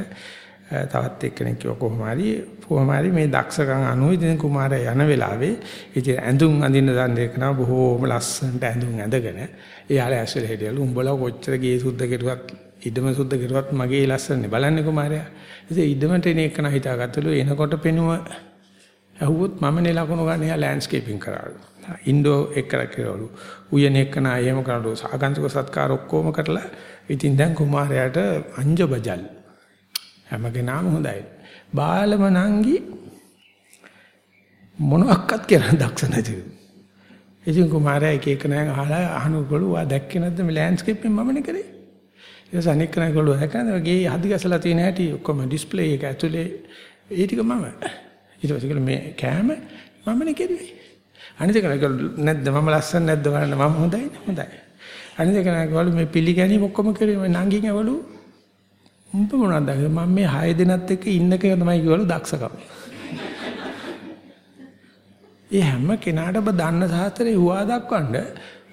තවත් එක්කෙනෙක් කිව්වා කොහොම හරි කොහොම හරි මේ දක්ෂකම් අනුව ඉතින් කුමාරයා යන වෙලාවේ ඉතින් ඇඳුම් අඳින්න දන්න එක නා බොහෝම ලස්සනට ඇඳුම් ඇඳගෙන එයාලා ඇස්වල හිටියලු උඹලා කොච්චර ගේ සුද්ධ කෙරුවත් ඉදම සුද්ධ කෙරුවත් මගේ ලස්සනේ බලන්නේ කුමාරයා. ඉතින් ඉදමට එන එක නා හිතාගත්තලු එනකොට පෙනුව ඇහුවොත් මම නේ ලකුණු ගන්න එයා ලෑන්ඩ්ස්කේපින් කරාලු. ඉන්ඩෝ එක කරවලු. උයන එක නා එහෙම කරනකොට සාගන්තුක සත්කාර ඔක්කොම කරලා ඉතින් දැන් කුමාරයාට අංජබජල් හැම කෙනාම හොඳයි. බාලම නංගි මොනක්වත් කරන්න දක්ෂ නැති. ඉතින් කුමාරයා එක එක නෑ අහලා අහනකොට වා දැක්කේ නැද්ද මේ ලෑන්ඩ්ස්කේප් එක මමනේ කරේ. ඊට අනික් කෙනෙක් ගොල්ලෝ දැක්කම ගේ හදි ගැසලා තියෙන හැටි ඔක්කොම ඩිස්ප්ලේ එක ඇතුලේ ඒ ටික මම. ඊට පස්සේ මේ කෑම මමනේ කෙරුවේ. අනිත් කෙනෙක් නැද්ද මම ලස්සන නැද්ද බලන්න මම හොඳයි හොඳයි. අනිත් කෙනෙක් ගොල්ලෝ මේ පිළිගැනීම ඔක්කොම කරුවේ මේ නංගින් ඇවලු උඹ මොනවද මම මේ 6 දෙනත් එක්ක ඉන්නක තමයි කිව්වලු දක්ෂකම. ඒ හැම කෙනාටම දන්න සාතරේ හුවා දක්වන්න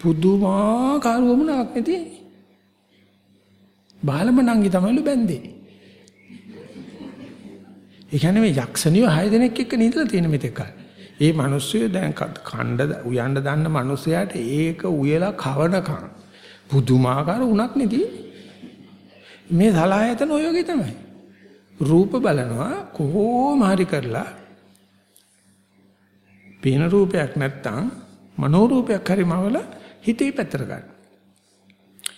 පුදුමාකාර වුණාවක් නෙති. බාලම නංගි තමයිලු බැන්දේ. ඒ කියන්නේ මේ යක්ෂණිය හය දෙනෙක් එක්ක නිදලා තියෙන මෙතෙක් කාලේ. ඒ මිනිස්සු දැන් කණ්ඩ උයන්න දන්න මිනිස්සයාට ඒක උයලා කවනකම් පුදුමාකාර උණක් නෙති. මේ සලායතන ඔය වගේ තමයි. රූප බලනවා කොහොම හරි කරලා පේන රූපයක් නැත්තම් මනෝ රූපයක් හරි මවල හිතේ පැතර ගන්න.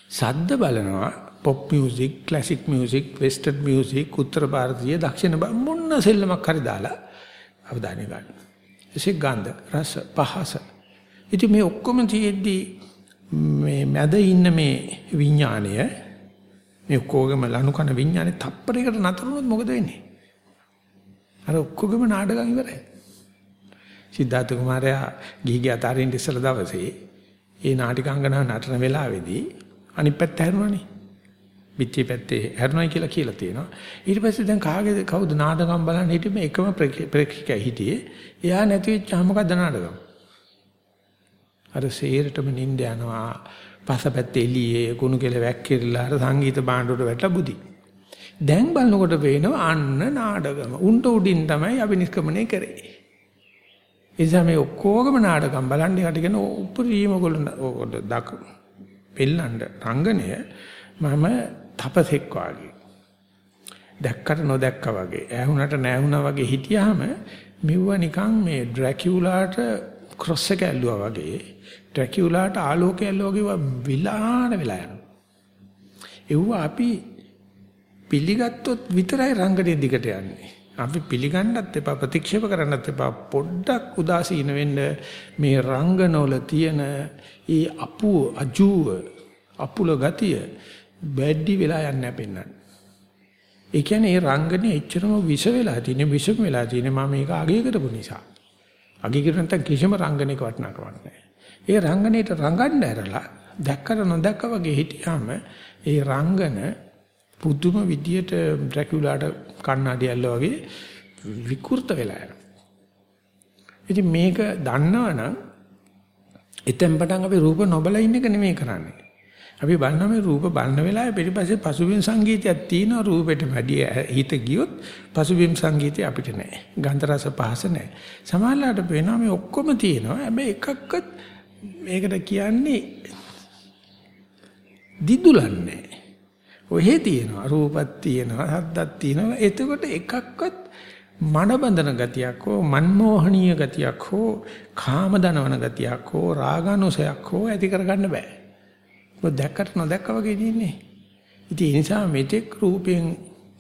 සද්ද බලනවා pop music, classic music, western music, උත්තර ಭಾರತೀಯ, දක්ෂිණ මොන්න සෙල්ලමක් හරි දාලා අවධානය ගන්න. එසේ ගන්ධ, රස, පහස. ඉතින් මේ ඔක්කොම තියෙද්දි මේ මැද ඉන්න මේ විඥාණය මේ ඔක්කොගම ලනුකන විඥානේ තප්පරයකට නතර වුණොත් මොකද වෙන්නේ? අර ඔක්කොගම නාටකම් ඉවරයි. සිද්ධාර්ථ කුමාරයා ගිහිගේ අතාරින්න ඉස්සල දවසේ ඒ නාටිකාංගනාව නටන වෙලාවේදී අනිත් පැත්ත හැරුණානේ. පිටියේ පැත්තේ හැරුණයි කියලා කියලා තියෙනවා. ඊට පස්සේ දැන් කාගේද කවුද නාටකම් බලන්න හිටියේ මේ එකම ප්‍රේක්ෂකයා හිටියේ. එයා නැති වෙච්චාම මොකද්ද නාටකම්? අර සේරටම නිින්ද යනවා. පසපැත්තේ එළියේ කුණු කෙල වැක්කිරලා අර සංගීත භාණ්ඩ වලට වැටලා බුදි. දැන් බලනකොට පේනවා අන්න නාඩගම. උන්ට උඩින් තමයි අබිනිෂ්ක්‍මණය කරේ. එනිසා මේ ඔක්කොගම නාටකම් බලන්න යට කියන උපරිම ඔයගොල්ලෝ දක පෙල්ලන්න රංගනය මම තපසෙක් වාගේ දැක්කට නොදැක්කා වගේ ඇහුණට නැහුණා වගේ හිටියාම මෙව්ව නිකන් මේ ඩ්‍රැකියුලාට ක්‍රොස් එක ඇල්ලුවා වගේ ඩ්‍රැකියුලාට ආලෝකය ඇල්ලුවා වගේ විලාන වෙලා යනවා ඒව අපි පිළිගත්තොත් විතරයි රංගනේ දිගට යන්නේ අපි පිළිගන්නත් එපා ප්‍රතික්ෂේප කරන්නත් එපා පොඩ්ඩක් උදාසීන වෙන්න මේ රංගනවල තියෙන ඒ අපු අජුව අපුල ගතිය බැඩි වෙලා යන්න පෙන්නන්න. ඒ කියන්නේ ඒ රංගනේ එච්චරම විෂ වෙලා තියෙන විෂම වෙලා තියෙන මම මේක අගය කරපු නිසා. අගය කරන නැත්නම් කිසිම රංගනයක වටිනාකමක් නැහැ. ඒ රංගනේට රංගන්න ඇරලා දැක්කට නොදැක්ක වගේ හිටියාම ඒ රංගන පුදුම විදියට ඩ්‍රැකියුලාට කණ්ණාඩි ඇල්ල වගේ විකෘත වෙලා යනවා. ඉතින් මේක දන්නවනම් එතෙන් පටන් අපි රූප නොබල ඉන්න එක නෙමෙයි කරන්නේ. අපි බලනවා මේ රූප බලන වෙලාවේ පිටිපස්සේ පසුබිම් සංගීතයක් තියෙනවා රූපෙට වැඩි හිත ගියොත් පසුබිම් සංගීතය අපිට නැහැ. ගන්ධ රස පහස නැහැ. සමහරවිට පේනවා මේ ඔක්කොම තියෙනවා. හැබැයි එකක්වත් මේකට කියන්නේ දිදුලන්නේ ඔහෙ තියෙනවා රූපත් තියෙනවා හද්දක් තියෙනවා එතකොට එකක්වත් මන බඳන ගතියක් හෝ මන්මෝහණීය ගතියක් හෝ කාම දනවන ගතියක් හෝ රාගානුසයක් හෝ ඇති කරගන්න බෑ. මොකද දැක්කට නොදැක්ක වගේ ඉන්නේ. ඉතින් ඒ නිසා මෙතෙක් රූපයෙන්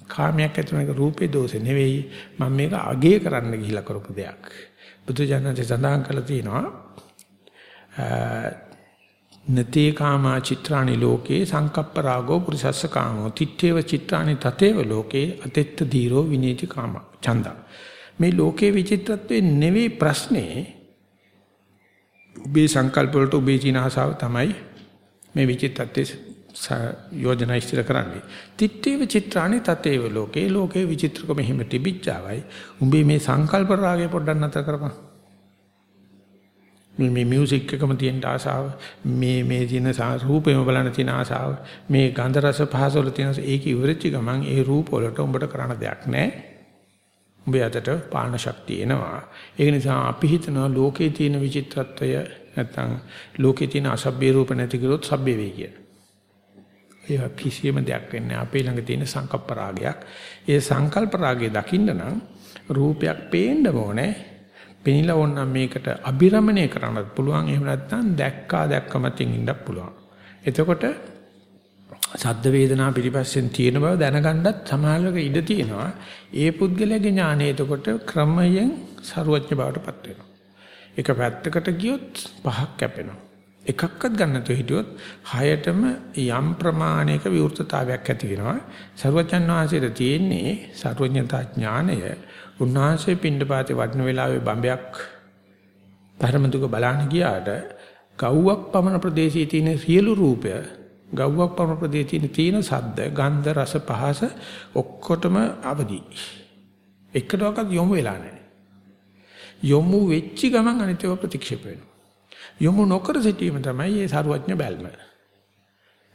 කාමයක් ඇති වෙන එක රූපේ දෝෂේ නෙවෙයි මම මේක අගේ කරන්න ගිහිලා කරපු දෙයක්. බුදු ජානකේ සඳහන් කළා තියෙනවා නතේ කාමා චිත්‍රානි ලෝකේ සංකප්ප රාගෝ පුරිසස්ස කාමෝ තිත්තේව චිත්‍රානි තතේව ලෝකේ අතෙත්ත දීරෝ විනීති කාම ඡන්ද මේ ලෝකේ විචිත්‍රත්වයේ නෙවෙයි ප්‍රශ්නේ ඔබේ සංකල්ප වලට ඔබේ චින ආසාව තමයි මේ විචිත්‍රත්වයේ යෝජනා ඉස්තර කරන්නේ. තිත්තේව චිත්‍රානි තතේව ලෝකේ ලෝකේ විචිත්‍රකම හිම තිබිච්චාවයි. උඹේ මේ සංකල්ප රාගය පොඩ්ඩක් නතර කරපන්. මේ මේ මියුසික් එකම තියෙන ආසාව මේ මේ තියෙන රූපෙම බලන තියෙන ආසාව මේ ගන්ධ රස පහස වල තියෙන ඒක ඉවරච්ච ගමන් ඒ රූප වලට උඹට කරන්න දෙයක් නැහැ උඹ යටට පාලන ශක්තිය එනවා. ඒක නිසා අපි හිතනවා ලෝකේ තියෙන විචිත්‍රත්වය නැත්නම් ලෝකේ තියෙන අසභ්‍ය රූප නැති කළොත් සබ්බේ වේ කියන. ඒක කිසියම් දෙයක් වෙන්නේ අපේ ළඟ තියෙන සංකප්ප රාගයක්. ඒ සංකල්ප රාගය දකින්න නම් රූපයක් පේන්න ඕනේ. පෙනිලා ඕනනම් මේකට අබිරමණය කරන්නත් පුළුවන්. එහෙම නැත්නම් දැක්කා දැක්කමතින් ඉන්නත් පුළුවන්. එතකොට සද්ද වේදනා පිළිපස්සෙන් තියෙන බව දැනගන්නත් සමාලවක ඉඩ තියෙනවා. ඒ පුද්ගලයාගේ ඥානය එතකොට ක්‍රමයෙන් ਸਰුවඥ බවටපත් වෙනවා. එක පැත්තකට ගියොත් පහක් කැපෙනවා. එකක්වත් ගන්න නැතුව හිටියොත් හයටම යම් ප්‍රමාණයක විවෘතතාවයක් ඇති වෙනවා. සර්වජන් වහන්සේට තියෙන්නේ සර්වඥතා ඥානය. උන්වහන්සේ පින්ඩපාතේ වඩන වෙලාවේ බඹයක් පරමතුක බලන්න ගියාට ගව්වක් පමණ ප්‍රදේශයේ තියෙන සියලු රූපය ගව්වක් පරම ප්‍රදේශයේ තියෙන සද්ද, ගන්ධ, රස, පහස ඔක්කොටම අවදි. එකටවත් යොමු වෙලා නැහැ. යොමු වෙච්ච ගමන් අනිත්‍යව ප්‍රතික්ෂේප වෙනවා. යොමු නොකර සිටීම තමයි මේ සරුවඥ බැල්ම.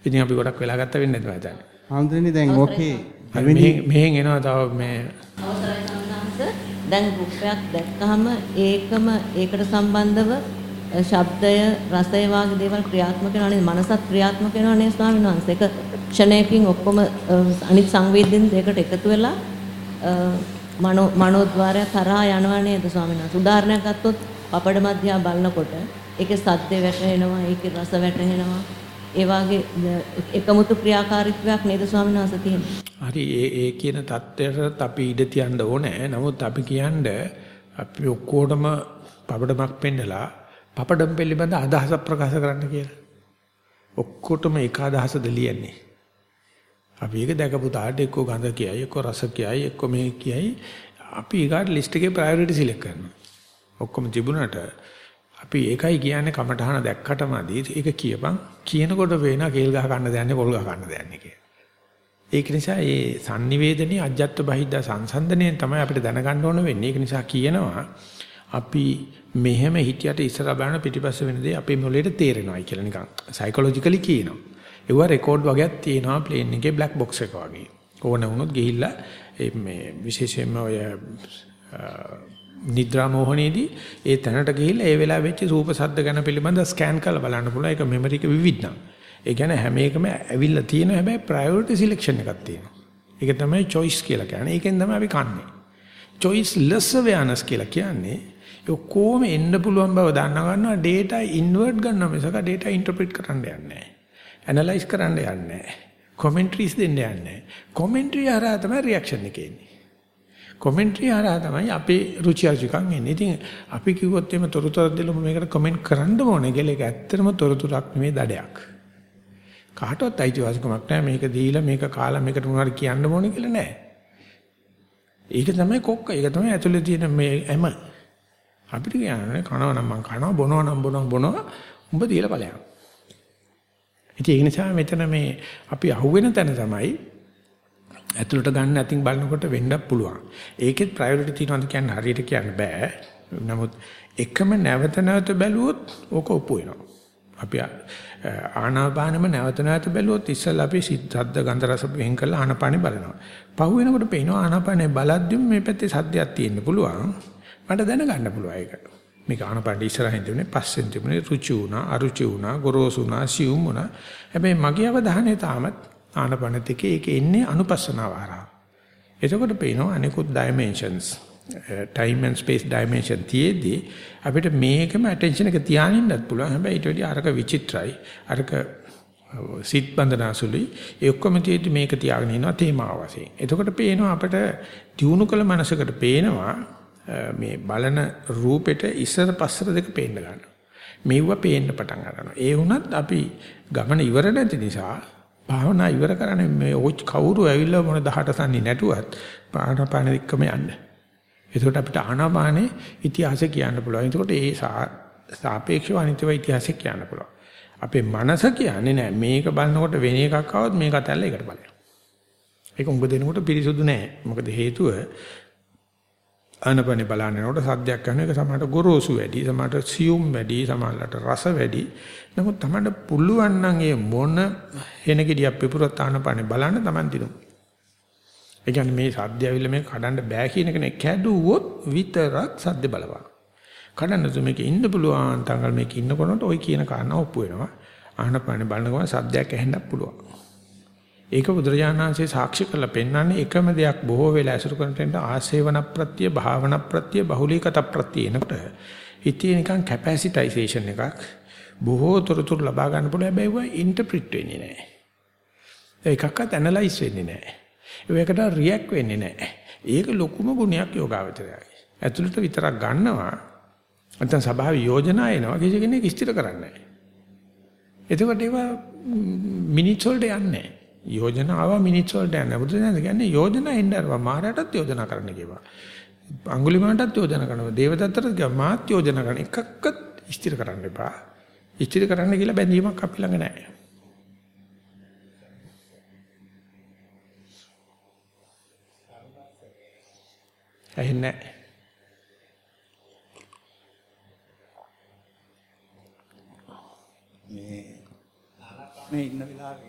ඉතින් අපි ගොඩක් වෙලා ගත්ත වෙන්නේ නැද්ද මචං? හඳුනන්නේ දැන් ඕකේ මෙහෙන් එනවා තව මේ දැන් රූපයක් දැක්කහම ඒකම ඒකට සම්බන්ධව ශබ්දය රසය වගේ දේවල් ක්‍රියාත්මක වෙනවා නේද මනසත් ක්‍රියාත්මක වෙනවා නේද ස්වාමීන් වහන්සේ ඒක ක්ෂණයකින් ඔක්කොම අනිත් සංවේදෙන් දෙකට එකතු වෙලා මනෝ මනෝද්වාරය කරා යනවා නේද ස්වාමීන් වහන්සේ උදාහරණයක් ගත්තොත් පපඩ මධ්‍යා බලනකොට ඒකේ සද්ද වැටෙනවා ඒකේ රස වැටෙනවා ඒ වාගේ එකමුතු ක්‍රියාකාරීත්වයක් නේද ස්වාමීන් වහන්සේ තියෙන්නේ. හරි ඒ ඒ කියන தත්ත්වයට අපි ඉඩ තියන්න ඕනේ. නමුත් අපි කියන්නේ අපි ඔක්කොටම පබඩමක් පෙන්නලා පපඩම් පිළිබඳ අදහස ප්‍රකාශ කරන්න කියලා. ඔක්කොටම එක අදහසද ලියන්නේ. අපි ඒක දැකපු තාට එක්ක ගඳ කියයි, එක්ක රස කියයි, එක්ක මේ කියයි. අපි ඊගාට ලිස්ට් එකේ ප්‍රයොරිටි සිලෙක්ට් කරනවා. ඔක්කොම තිබුණාට අපි ඒකයි කියන්නේ කමටහන දැක්කටමදී ඒක කියපන් කියනකොට වෙන කේල් ගහ ගන්න දෙන්නේ පොල් ගහ ගන්න දෙන්නේ කියලා. ඒක නිසා මේ sannivedanaye ajjatta bahidda සංසන්දනයෙන් තමයි අපිට දැනගන්න ඕන වෙන්නේ. ඒක නිසා කියනවා අපි මෙහෙම හිටියට ඉස්සර බලන පිටිපස්ස වෙන දේ අපේ මොළේට තේරෙනවායි කියලා නිකන් සයිකොලොජිකලි කියනවා. ඒව රෙකෝඩ් වගේක් තියෙනවා ප්ලේන් එකේ බ්ලැක් බොක්ස් එක වගේ. ඕන වුණොත් ගිහිල්ලා මේ විශේෂයෙන්ම ඔය නිද්‍රා මොහොනේදී ඒ තැනට ගිහිල්ලා ඒ වෙලාවෙ වෙච්ච රූප ශබ්ද ගැන පිළිබඳ ස්කෑන් කරලා බලන්න පුළුවන්. ඒක මෙමරි එක විවිධනම්. ඒ කියන්නේ හැම එකම ඇවිල්ලා තියෙන හැබැයි ප්‍රයොරිටි සිලෙක්ෂන් එකක් තියෙනවා. ඒක තමයි choice කියලා කියන්නේ. ඒකෙන් තමයි අපි කන්නේ. choice less awareness කියලා කියන්නේ ඔක්කොම එන්න පුළුවන් බව දන්න ගන්නවා data invert ගන්නවා මිසක data interpret කරන්න යන්නේ නැහැ. Analyze කරන්න යන්නේ නැහැ. commentaries දෙන්න යන්නේ නැහැ. commentary හරහා තමයි reaction එක එන්නේ. කොමෙන්ටරි හරහා තමයි අපේ රුචි අරුචිකම් එන්නේ. ඉතින් අපි කිව්වොත් එimhe තොරතුරු දෙලම මේකට කමෙන්ට් කරන්න ඕනේ කියලා ඒක ඇත්තටම තොරතුරක් නෙමෙයි දඩයක්. කාටවත් අයිතිවාසිකමක් නැහැ මේක දීලා මේක කාලා මේකට මොනවද කියන්න ඕනේ කියලා නැහැ. ඒක තමයි කොක්ක. ඒක තමයි ඇතුලේ තියෙන මේ හැම අපිට කියන්නේ කනවා නම් මං කනවා බොනවා නම් බොනවා බොනවා උඹ දීලා ඵලයක්. ඉතින් ඒ නිසා මෙතන මේ අපි අහුවෙන තැන තමයි ඇතුළට ගන්න නැතිනම් බලනකොට වෙන්නත් පුළුවන්. ඒකෙත් ප්‍රයොරිටි තියෙනවද කියන්න හරියට කියන්න බෑ. නමුත් එකම නැවත නැවත බැලුවොත් ඕක ඔප්පු වෙනවා. අපි ආනාපානෙම නැවත නැවත බැලුවොත් ඉස්සෙල්ලා අපි සද්ද ගන්ධ රස වෙන් කරලා ආනාපානෙ බලනවා. පහු වෙනකොට පේනවා ආනාපානෙ බලද්දිම මේ පැත්තේ සද්දයක් තියෙන්න පුළුවන්. මට දැනගන්න පුළුවන් ඒක. මේක ආනාපානෙ ඉස්සරහින් තිබුණේ පස්සෙන් තිබුණේ රුචි වුණා, අරුචි වුණා, ගොරෝසු වුණා, සියුම් වුණා. හැබැයි මගේ අවධානය තාමත් ආනපනත් එකේ ඒක එන්නේ අනුපස්සනාව හරහා. එතකොට පේනවා අනිකුත් dimensions time and space dimension තියේදී අපිට මේකම attention එක තියානින්නත් පුළුවන්. හැබැයි ඊට වැඩි අරක විචිත්‍රයි. අරක සිත් බඳනාසුලි ඒ ඔක්කොම තියේදී මේක තියාගෙන ඉනවා තේමාව වශයෙන්. එතකොට පේනවා අපිට දියුණු කළ මනසකට පේනවා මේ බලන රූපෙට ඉස්සර පස්සර දෙක පේන්න ගන්නවා. මෙව්ව පේන්න පටන් ගන්නවා. ඒ වුණත් අපි ගමන ඉවර නැති නිසා භාවනා ඉවර කරන්නේ මේ කවුරු ඇවිල්ලා මොන 18 සන්නේ නැටුවත් ආනාපාන එක්කම යන්න. එතකොට අපිට ආනාපානේ ඉතිහාසය කියන්න පුළුවන්. එතකොට ඒ සාපේක්ෂව අනිත්‍යව ඉතිහාසය කියන්න පුළුවන්. අපේ මනස කියන්නේ නෑ මේක බලනකොට වෙන එකක් આવොත් මේක අතල්ලා ඒකට බලන්න. ඒක උඹ දෙනකොට පිරිසුදු නෑ. මොකද හේතුව ආනපනේ බලන්නකොට සද්දයක් කරන එක සමහරට ගොරෝසු වැඩි, සමහරට සියුම් වැඩි, සමහරට රස වැඩි. නමුත් තමයි පුළුවන් නම් ඒ මොන හෙන ගෙඩියක් පිපුරත් ආනපනේ බලන්න Taman දිනු. ඒ කියන්නේ මේ සද්ද ඇවිල්ලා මේක කඩන්න බෑ කියන එක නේ කැඩුවොත් විතරක් සද්ද බලපන්. කඩන්න තු මේක ඉන්න පුළුවන් තංගල් මේක ඉන්නකොට ওই කියන කාරණා ඔප්පු වෙනවා. ආනපනේ බලනකොට සද්දයක් ඇහෙන්නත් පුළුවන්. ඒක බුදුරජාණන්සේ සාක්ෂි කරලා පෙන්වන්නේ එකම දෙයක් බොහෝ වෙලා ඇසුරු කරනට ආසේවන ප්‍රත්‍ය භාවන ප්‍රත්‍ය බහුලීකත ප්‍රත්‍ය එනකොට ඉතින් නිකන් කැපැසිටයිසේෂන් එකක් බොහෝ තොරතුරු ලබා ගන්න පුළුවන් හැබැයි ඒවා ඉන්ටර්ප්‍රිට් වෙන්නේ නැහැ. ඒකක්වත් ඇනලයිස් වෙන්නේ නැහැ. ඒකට රියැක්ට් වෙන්නේ නැහැ. ඒක ලොකුම ගුණයක් යෝගාවචරයගේ. ඇතුළට විතරක් ගන්නවා. නැත්නම් ස්වභාව යෝජනා එනවා කිසි කෙනෙක් ස්ථිර කරන්නේ නැහැ. එතකොට ඒවා මිනිත්ස් වලට යන්නේ නැහැ. යෝජනාව මිනිත්ස් වලට යන්නේ. බුදුසසුන කියන්නේ යෝජනා එන්නරවා මාරයටත් යෝජනා කරන්න කියවා. අඟුලිමාලටත් යෝජනා කරනවා. දේවදත්තට කියවා මාත් යෝජනා කරන එකක්වත් ස්ථිර කරන්න එපා. ස්ථිර කරන්න කියලා බැඳීමක් අපි ළඟ නැහැ. ඇහෙන්නේ නැහැ. මේ ආනාපානේ ඉන්න වෙලාවේ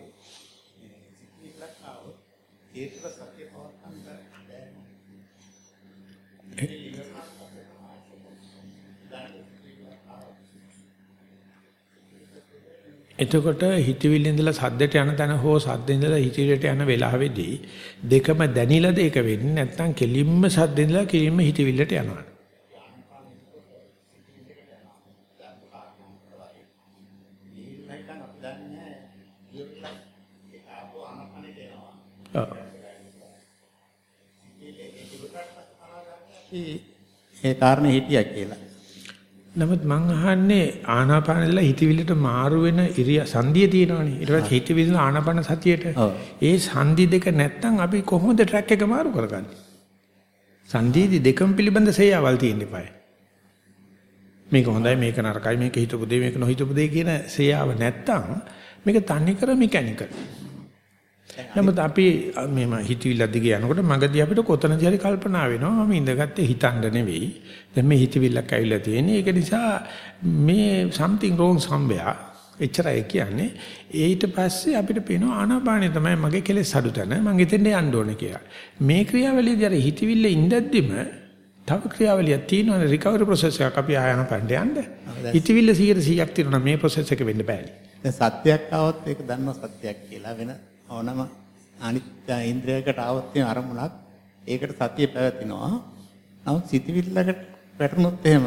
මේ සිතිවිල්ලක් ආවොත් ඒකට සතිය පවත්වන්න බැහැ. එතකොට හිතවිල්ල ඉඳලා සද්දට යන තැන හෝ සද්ද ඉඳලා හිතවිල්ලට යන වෙලාවේදී දෙකම දැනිලාද ඒක වෙන්නේ නැත්නම් කෙලින්ම සද්ද ඉඳලා කෙලින්ම හිතවිල්ලට යනවා. ඔව්. ඒ කාරණේ හිටියා කියලා. නමුත් මං අහන්නේ ආනාපානෙල හිතවිල්ලට මාරු වෙන ඉරිය සංදිය තියෙනවනේ. ඊට පස්සේ හිතවිල්ල ආනාපාන සතියට. ඒ සංදි දෙක නැත්තම් අපි කොහොමද ට්‍රැක් එක මාරු කරගන්නේ? සංදීදි දෙකම පිළිබඳ සේයාවල් තියෙන්න eBay. මේක හොඳයි මේක නරකයි මේක හිතපු දේ මේක නොහිතපු දේ කියන සේයාව නැත්තම් මේක තන්නේ කර මෙකැනිකල්. නමුත් අපි මේම හිතවිල්ල දිගේ යනකොට මගදී අපිට කොතනදී හරි කල්පනා වෙනවා මම ඉඳගත්තේ හිතන්න නෙවෙයි. දැන් මේ හිතවිල්ලක් ඇවිල්ලා තියෙන්නේ. ඒක නිසා මේ something wrong somewhere. එච්චරයි කියන්නේ. ඊට පස්සේ අපිට පේනවා ආනාපානෙ තමයි මගේ කෙලෙස් අඩු තැන. මම එතෙන්ට යන්න ඕනේ කියලා. මේ ක්‍රියාවලියදී අර හිතවිල්ල ඉඳද්දිම තව ක්‍රියාවලියක් තියෙනවා රිකවරි ප්‍රොසෙස් එකක් අපි ආයන පණ්ඩ යන්න. හිතවිල්ල 100%ක් තියෙනවා මේ ප්‍රොසෙස් එක වෙන්න බෑනේ. දැන් සත්‍යයක් ආවොත් ඒක දන්නවා සත්‍යයක් කියලා වෙන ඕනම අනිත්‍ය ඉන්ද්‍රියයකට ආවොත් තියෙන අරමුණක් ඒකට සතිය පැවතිනවා. නමුත් සිතවිල්ලකට වැටුනොත් එහෙම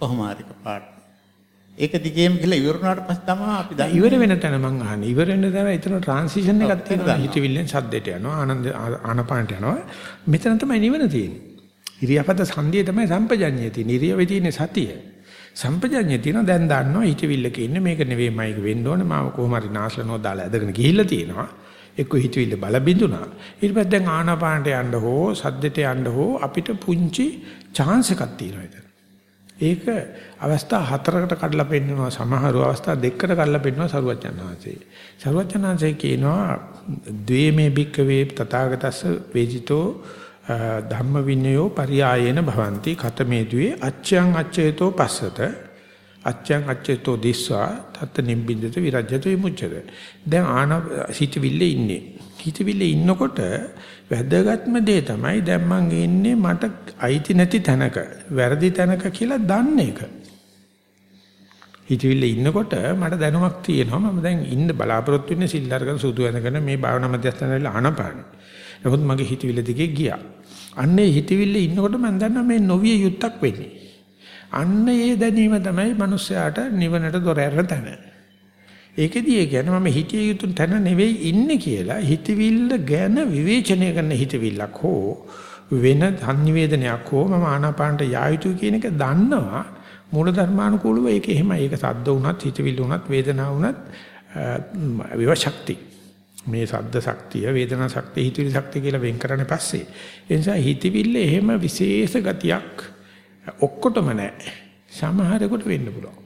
කොහොම හරි පාට. ඒක දිගේම කියලා ඉවරුණාට පස්සේ තමයි අපි දන්නේ. ඉවර වෙන තැන මං අහන්නේ. ඉවර වෙන තැන එතන ට්‍රාන්සිෂන් එකක් තියෙනවා. හිතවිල්ලෙන් සද්දයට යනවා. ආනන්ද ආනපානට යනවා. මෙතන තමයි නිවන තියෙන්නේ. ඉරියාපත සංදිය තමයි සම්පජඤ්ඤය තියෙන්නේ. ඉරියවෙ තියෙන්නේ සතිය. සම්පජඤ්ඤය තියෙනවා දැන් දන්නවා හිතවිල්ලක ඉන්නේ මේක නෙවෙයි මයික වෙන්න ඕනේ. මාව කොහොම හරි නාස්ලනෝ දාලා ඇදගෙන ගිහිල්ලා තියෙනවා. එක්ක හිතවිල්ල බල බිඳුනා. ඊට පස්සේ දැන් ආනාපානට යන්න හෝ සද්දෙට යන්න හෝ අපිට පුංචි chance එකක් තියෙනවා එතන. ඒක අවස්ථා හතරකට කඩලා පෙන්නනවා සමහරව අවස්ථා දෙකකට කඩලා පෙන්නනවා සරුවචනාංශේ. සරුවචනාංශේ කියනවා ද්වේමේ භික්කවේ තථාගතස්ස වේජිතෝ ධම්ම විනයෝ පරියායේන භවಂತಿ කතමේ ද්වේ අච්ඡං අච්ඡේතෝ පස්සත අච්ඡං අච්ඡේතෝ දිස්වා තත් නිබ්බින්දත විරජ්‍යත විමුච්ඡද දැන් ආන හිතවිල්ලේ ඉන්නේ හිතවිල්ලේ ඉන්නකොට වැදගත්ම දේ තමයි දැන් මං ඉන්නේ මට අයිති නැති තැනක වැරදි තැනක කියලා දන්න එක හිතවිල්ල ඉන්නකොට මට දැනුමක් තියෙනවා මම දැන් ඉන්න බලාපොරොත්තු වෙන්නේ සිල් අරගෙන සුදු වෙනකන මේ භාවනා මධ්‍යස්ථානවල ආනපාන. නමුත් මගේ හිතවිල්ල දිගේ ගියා. අන්නේ හිතවිල්ල ඉන්නකොට මම දන්නවා මේ නොවිය යුත්තක් වෙන්නේ. අන්න ඒ දැනීම තමයි මිනිස්යාට නිවනට දොර ඇරෙන තැන. ඒකෙදී ඒ කියන්නේ මම හිතිය යුතු තැන නෙවෙයි ඉන්නේ කියලා හිතවිල්ල ගැන විවේචනය කරන හිතවිල්ලක් හෝ වෙන සංනිවේදනයක් හෝ මම ආනාපානට යා යුතුයි කියන එක දන්නවා. මූල ධර්මානුකූලව ඒක එහෙමයි. ඒක සද්ද වුණත් හිතවිල්ල වුණත් වේදනාව වුණත් විව ශක්තිය. මේ සද්ද ශක්තිය වේදනා ශක්තිය හිතවිලි ශක්තිය කියලා වෙන් කරන්නේ පස්සේ. ඒ නිසා හිතවිල්ල එහෙම විශේෂ ගතියක් ඔක්කොටම නැහැ සමහරෙකුට වෙන්න පුළුවන්.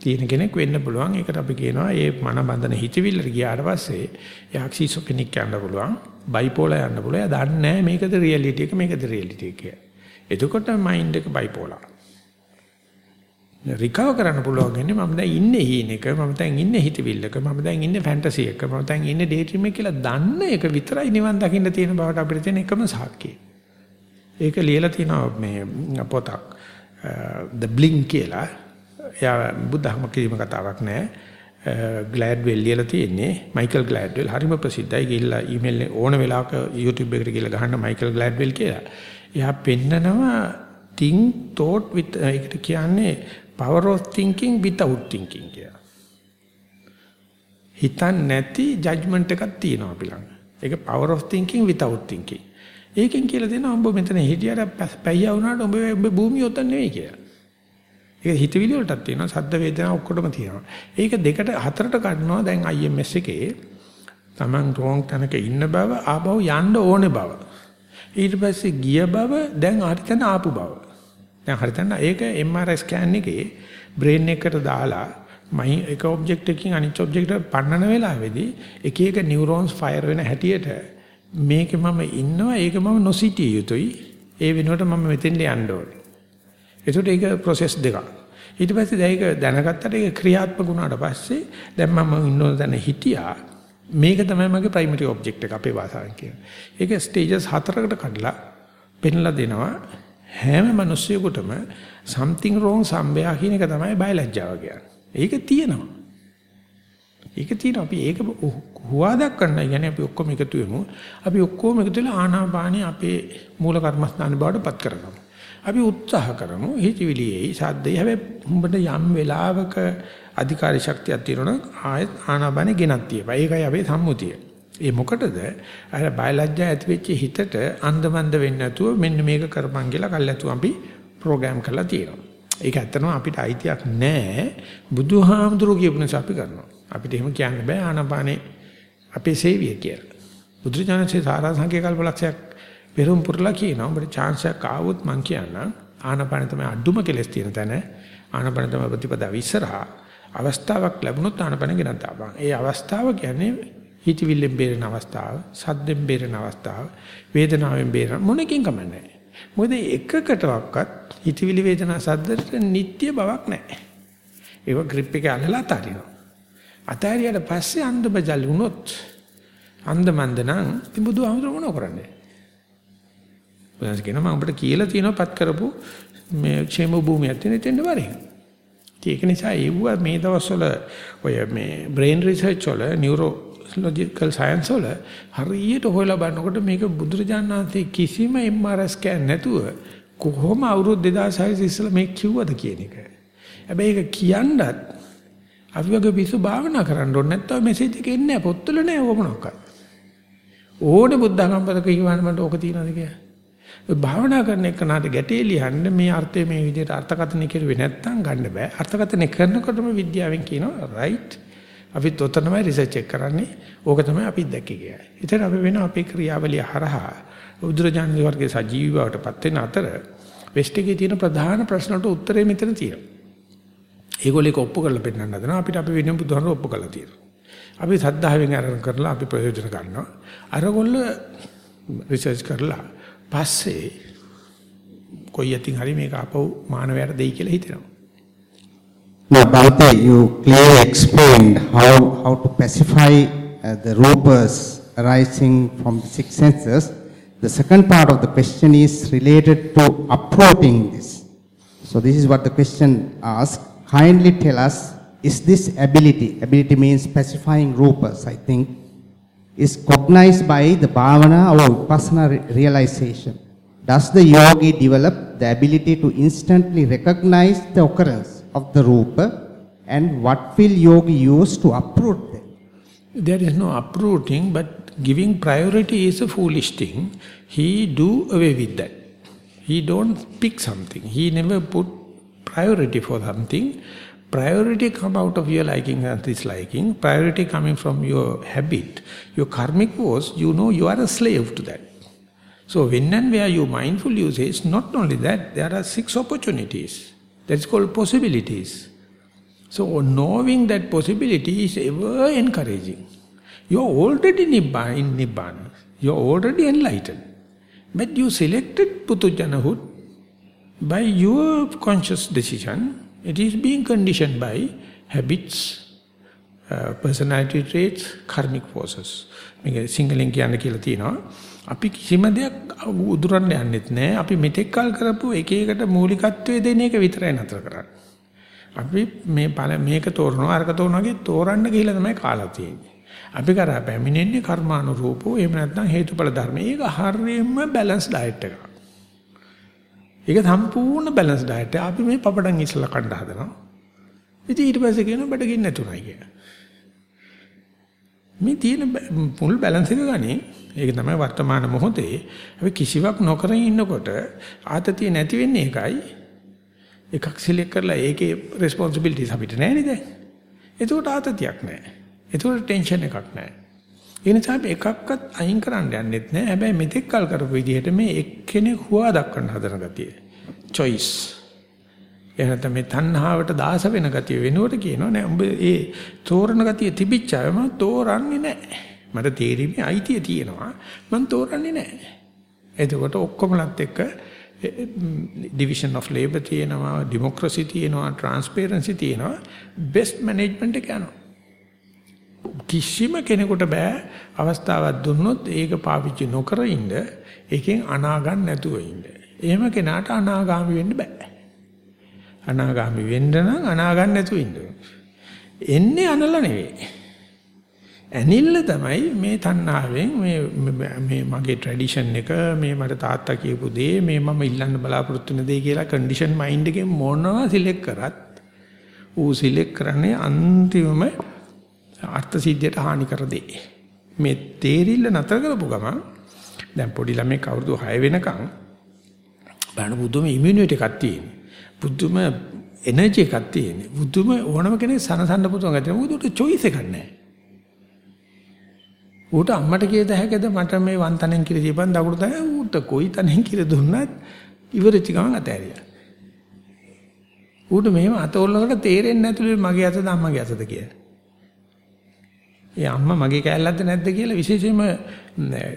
තියෙන කෙනෙක් වෙන්න පුළුවන්. ඒකට අපි කියනවා ඒ මන බඳන හිතවිල්ලට ගියාට පස්සේ එයා ක්සිසොෆෙනික් යන්න පුළුවන් බයිපෝලර් යන්න පුළුවන්. එයා දන්නේ නැහැ මේකද රියැලිටි එක මේකද රියැලිටි එක කියලා. එතකොට මයින්ඩ් එක බයිපෝලර් රිකවර් කරන්න පුළුවන් ඉන්නේ මම දැන් ඉන්නේ හීනෙක මම දැන් ඉන්නේ හිතවිල්ලක මම දැන් ඉන්නේ ෆැන්ටසි එක මම දැන් ඉන්නේ ඩේ ඩ්‍රීම් එක කියලා දන්න එක විතරයි නිවන් දකින්න තියෙන බවට අපිට තියෙන එකම සාක්කිය. ඒක ලියලා තියෙනවා මේ පොතක් the blink කියලා. එයා බුද්ධහම කිරීම කතාවක් නෑ. ග්ලෑඩ්වෙල් ලියලා තියෙන්නේ මයිකල් ග්ලෑඩ්වෙල් හරිම ප්‍රසිද්ධයි ගිහිල්ලා ඊමේල් ඕන වෙලාවක YouTube එකට ගිහිල්ලා ගහන්න මයිකල් ග්ලෑඩ්වෙල් කියලා. එයා පෙන්නනවා think thought with ඒකට කියන්නේ power of thinking without thinking කියලා. හිතන්නේ නැති ජජ්මන්ට් එකක් තියෙනවා අපි ළඟ. ඒක power of thinking without thinking. ඒකෙන් කියලා දෙනවා උඹ මෙතන හිටියට පැయ్యා වුණාට උඹ උඹ භූමිය උතන් නෙවෙයි කියලා. ඒක හිතවිලි වලටත් තියෙනවා සද්ද වේදනා ඔක්කොටම තියෙනවා. ඒක දෙකට හතරට ගන්නවා දැන් IMS එකේ Taman wrong තැනක ඉන්න බව ආපහු යන්න ඕනේ බව. ඊට පස්සේ ගිය බව දැන් හරිතන ආපු බව. දැන් හරිතන ඒක MRI ස්කෑන් එකේ බ්‍රේන් එකට දාලා මයි එක ඔබ්ජෙක්ට් එකකින් අනිත් ඔබ්ජෙක්ට් එකට පන්නන වෙලාවේදී එක එක නියුරෝන්ස් ෆයර් වෙන හැටියට මේකේ මම ඉන්නවා ඒක මම නොසිටිය යුතුයි ඒ වෙනුවට මම මෙතෙන්ට යන්න ඕනේ. ඒකට ඒක process දෙකක්. ඊට පස්සේ දැන් ඒක දැනගත්තට ඒක ක්‍රියාත්මක වුණාට පස්සේ දැන් මම ඉන්නෝ දැන හිටියා මේක තමයි මගේ ප්‍රයිමරි ඔබ්ජෙක්ට් එක අපේ භාෂාවෙන් කියන්නේ. ඒක ස්ටේජස් හතරකට කඩලා පෙන්ලා දෙනවා හැම මිනිස්සෙකුටම something wrong somewhere කියන එක තමයි බයලජ්ජාව කියන්නේ. ඒක තියෙනවා. ඒක තියෙනවා අපි ඒක හුවා දක්වන්න කියන්නේ අපි ඔක්කොම එකතු වෙමු. අපි ඔක්කොම එකතු වෙලා ආනාපානිය අපේ මූල කර්මස්ථාන බවට පත් කරගමු. අපි උත්සාහ කරමු හිතවිලියේ සද්දේ හැබැයි උඹට යම් වෙලාවක අධිකාරී ශක්තියක් තියෙනවනම් ආයත් ආනාපානිය ගෙනත් තියපයි. ඒකයි අපේ සම්මුතිය. ඒ මොකටද? අර බයලජ්ජා ඇති වෙච්ච හිතට අන්දමන්ද වෙන්නේ නැතුව මෙන්න මේක කරපන් කියලා කල්ැතු අපි ප්‍රෝග්‍රෑම් කරලා තියෙනවා. ඒක ඇත්තනවා අපිට අයිතියක් නැහැ. බුදුහාමුදුරුවෝ කියපු නිසා අපි කරනවා. අපිට එහෙම කියන්න බෑ ආනාපානේ අපේ සේවිය කියලා. බුදුරජාණන්සේ සාරාංශික කල්පලක්ෂයක් පෙරම් පුරලා කියනවා. ඔබට chance එකක් ආවොත් මං කියන්න ආනාපාන තමයි අඩුම කෙලස් තියෙන තැන. ආනාපාන තමයි ප්‍රතිපදාව ඉස්සරහා. අවස්ථාවක් ලැබුණොත් ආනපන ගෙනත් දාපන්. ඒ අවස්ථාව කියන්නේ හිතවිල්ලෙන් බේරෙන අවස්ථාව, සද්දෙන් බේරෙන අවස්ථාව, වේදනාවෙන් බේරෙන මොනකින් කමන්නේ. මොකද එකකටවත් හිතවිලි වේදනා සද්දට නිට්ටිය බවක් නැහැ. ඒක grip එක අල්ලලා අතාරිනවා. අතාරියට පස්සේ අන්දබජල් වුණොත් අන්දමන්ද නම් ඉතින් බුදුහාමුදුර මොනව කරන්නේ? බුදුන්ස් කියනවා මම ඔබට කියලා තියෙනවා පත් කරපු මේ ക്ഷേම භූමියක් තියෙන දෙන්න වරේ. ඒක නිසා ඒව මේ දවස්වල ඔය මේ බ්‍රේන් රිසර්ච් වල නියුරෝලොජිකල් සයන්ස් වල හරියට හොයලා බලනකොට මේක බුදුරජාණන් වහන්සේ කිසිම MRI ස්කෑන් නැතුව කොහොම අවුරුදු 2600 ඉස්සෙල්ලා මේ කිව්වද කියන එක. හැබැයි ඒක කියන්නත් අපි වගේ පිස්සු භාවනා කරන්න ඕනේ නැත්නම් මෙසේජ් එක එන්නේ නැහැ පොත්වල නැහැ ඕක මොනක්වත්. ඕනේ බුද්ධඝම්පද කියවන්න මට ඕක තියනවාද කියලා. භාවනා කරන එකනට ගැටේ ලියන්න මේ අර්ථය මේ විදිහට අර්ථකථනය කෙරුවේ නැත්නම් ගන්න බෑ. අර්ථකථනය කරනකොටම විද්‍යාවෙන් කියනවා රයිට්. අපිත් ඔතනමයි රිසර්ච් එක කරන්නේ. ඕක තමයි අපි දැක්කේ කියලා. ඒතර අපි වෙන අපේ ක්‍රියාවලිය හරහා උද්දෘජාන වර්ගයේ සජීවී බවටපත් වෙන අතර වෙස්ට් එකේ තියෙන ප්‍රධාන ප්‍රශ්නට උත්තරේ මෙතන තියෙනවා. ඒගොල්ලෝ ඒක ඔප්පු කරලා පෙන්නන්න හදනවා. අපිට අපි වෙන බුදුහාම ඔප්පු කරලා තියෙනවා. අපි සද්ධාවෙන් අරන් කරලා අපි ප්‍රයෝජන ගන්නවා. අරගොල්ල රිසර්ච් කරලා පස්සේ කොයි යතින් හරි මේක අපව මානවයට දෙයි කියලා හිතෙනවා. Now, Bhante, you clearly explained how, how to pacify uh, the rupas arising from the six senses. The second part of the question is related to uprooting this. So this is what the question asks. Kindly tell us, is this ability, ability means pacifying rupas, I think, is cognized by the bhavana or vipassana realization. Does the yogi develop the ability to instantly recognize the occurrence of the rupa and what will yogi use to uproot them? There is no uprooting but giving priority is a foolish thing. He do away with that. He don't pick something. He never put priority for something priority come out of your liking and disliking, priority coming from your habit, your karmic force, you know you are a slave to that. So when and where you mindful usage, not only that, there are six opportunities. That's called possibilities. So knowing that possibility is ever encouraging. You're already in Nibbana. You're already enlightened. But you selected Putujanahood by your conscious decision it is being conditioned by habits, uh, personality traits, karmic forces. මේක සිංහලෙන් කියන්න කියලා තියෙනවා. අපි කිසිම දෙයක් උදුරන්න යන්නෙත් නෑ. අපි මෙතෙක් කල් කරපු එක එකට මූලිකත්වයේ දෙන එක විතරයි නතර කරන්නේ. අපි මේ මේක තෝරනවා අරක තෝරනවා වගේ තෝරන්න ගිහිල්ලා තමයි කාලා තියෙන්නේ. අපි කරා පැමිණෙන්නේ කර්මානුරූපෝ එහෙම නැත්නම් හේතුඵල ධර්ම. ඒක හරියම බැලන්ස් ඩයට් එකක්. ඒක සම්පූර්ණ බැලන්ස් ඩයට් එක. අපි මේ පපඩම් ඉස්සලා කන්න හදනවා. ඉතින් ඊට පස්සේ කියනවා බඩගින්න නැතුණයි කියලා. මේ තියෙන මුල් බැලන්ස් එක ගන්නේ ඒක තමයි වර්තමාන මොහොතේ අපි කිසිවක් නොකර ඉන්නකොට ආතතිය නැති වෙන්නේ ඒකයි එකක් සිලෙක්ට් කරලා ඒකේ රෙස්පොන්සිබිලිටිස් අපිට නැහැ නේද එතකොට ආතතියක් නැහැ එතකොට ටෙන්ෂන් එකක් නැහැ ඒ නිසා අපි එකක්වත් අයින් කරන්න යන්නෙත් නැහැ හැබැයි මෙතෙක් කල් කරපු විදිහට මේ එක්කෙනෙක් හුවා දක්වන්න හදන ගතිය. choice. එහෙනම් මේ තණ්හාවට දාස වෙන ගතිය වෙනුවට කියනවා නෑ. උඹ ඒ තෝරන ගතිය තිබිච්චාම තෝරන්නේ නෑ. මට තේරීමේ අයිතිය තියෙනවා. මම තෝරන්නේ නෑ. එතකොට ඔක්කොමලත් එක්ක division of labor තියෙනවා democracy තියෙනවා transparency තියෙනවා. best management එක යනවා. කිසිම කෙනෙකුට බෑ අවස්ථාවක් දුන්නොත් ඒක පාවිච්චි නොකර ඉන්න ඒකෙන් අනාගන්න නැතුව ඉන්න. එහෙම කෙනාට අනාගාමි වෙන්න බෑ. අනාගාමි වෙන්න නම් අනාගන්න නැතුව ඉන්න එන්නේ අනල නෙවෙයි. ඇනිල්ල තමයි මේ තණ්හාවෙන් මේ මේ මගේ ට්‍රැඩිෂන් එක මේ මට තාත්තා කියපු දේ මේ මම ඉල්ලන්න බලාපොරොත්තු වෙන දේ කියලා කන්ඩිෂන් මයින්ඩ් එකෙන් මොනවා සිලෙක්ට් කරත් ඌ සිලෙක්ට් කරන්නේ අන්තිමම අර්ථ සිද්ධියට හානි කර දෙයි. මේ තේරිල්ල නතර කරපු ගමන් දැන් පොඩි ළමෙක් අවුරුදු 6 වෙනකන් බලන්න බුදුම ඉමුනිටි එකක් තියෙනවා. බුදුම එනර්ජි එකක් තියෙනවා. බුදුම ඕනම කෙනෙක් සනසන්න පුළුවන් ගැතිය. බුදුට choice එකක් නැහැ. ඌට අම්මට කියද හැකද මට මේ වන්තනෙන් කිරි දීපන් දකුණු තන ඌට කොයි තනෙන් කිරි දුන්නත් ඉවරච්ච ගමන් අතෑරියා. ඌට මෙහෙම අතෝල්ලකට තේරෙන්නේ නැතුළු මගේ අතද අම්මගේ අතද කියලා. ඒ අම්මා මගේ කෑල්ලක්ද නැද්ද කියලා විශේෂයෙන්ම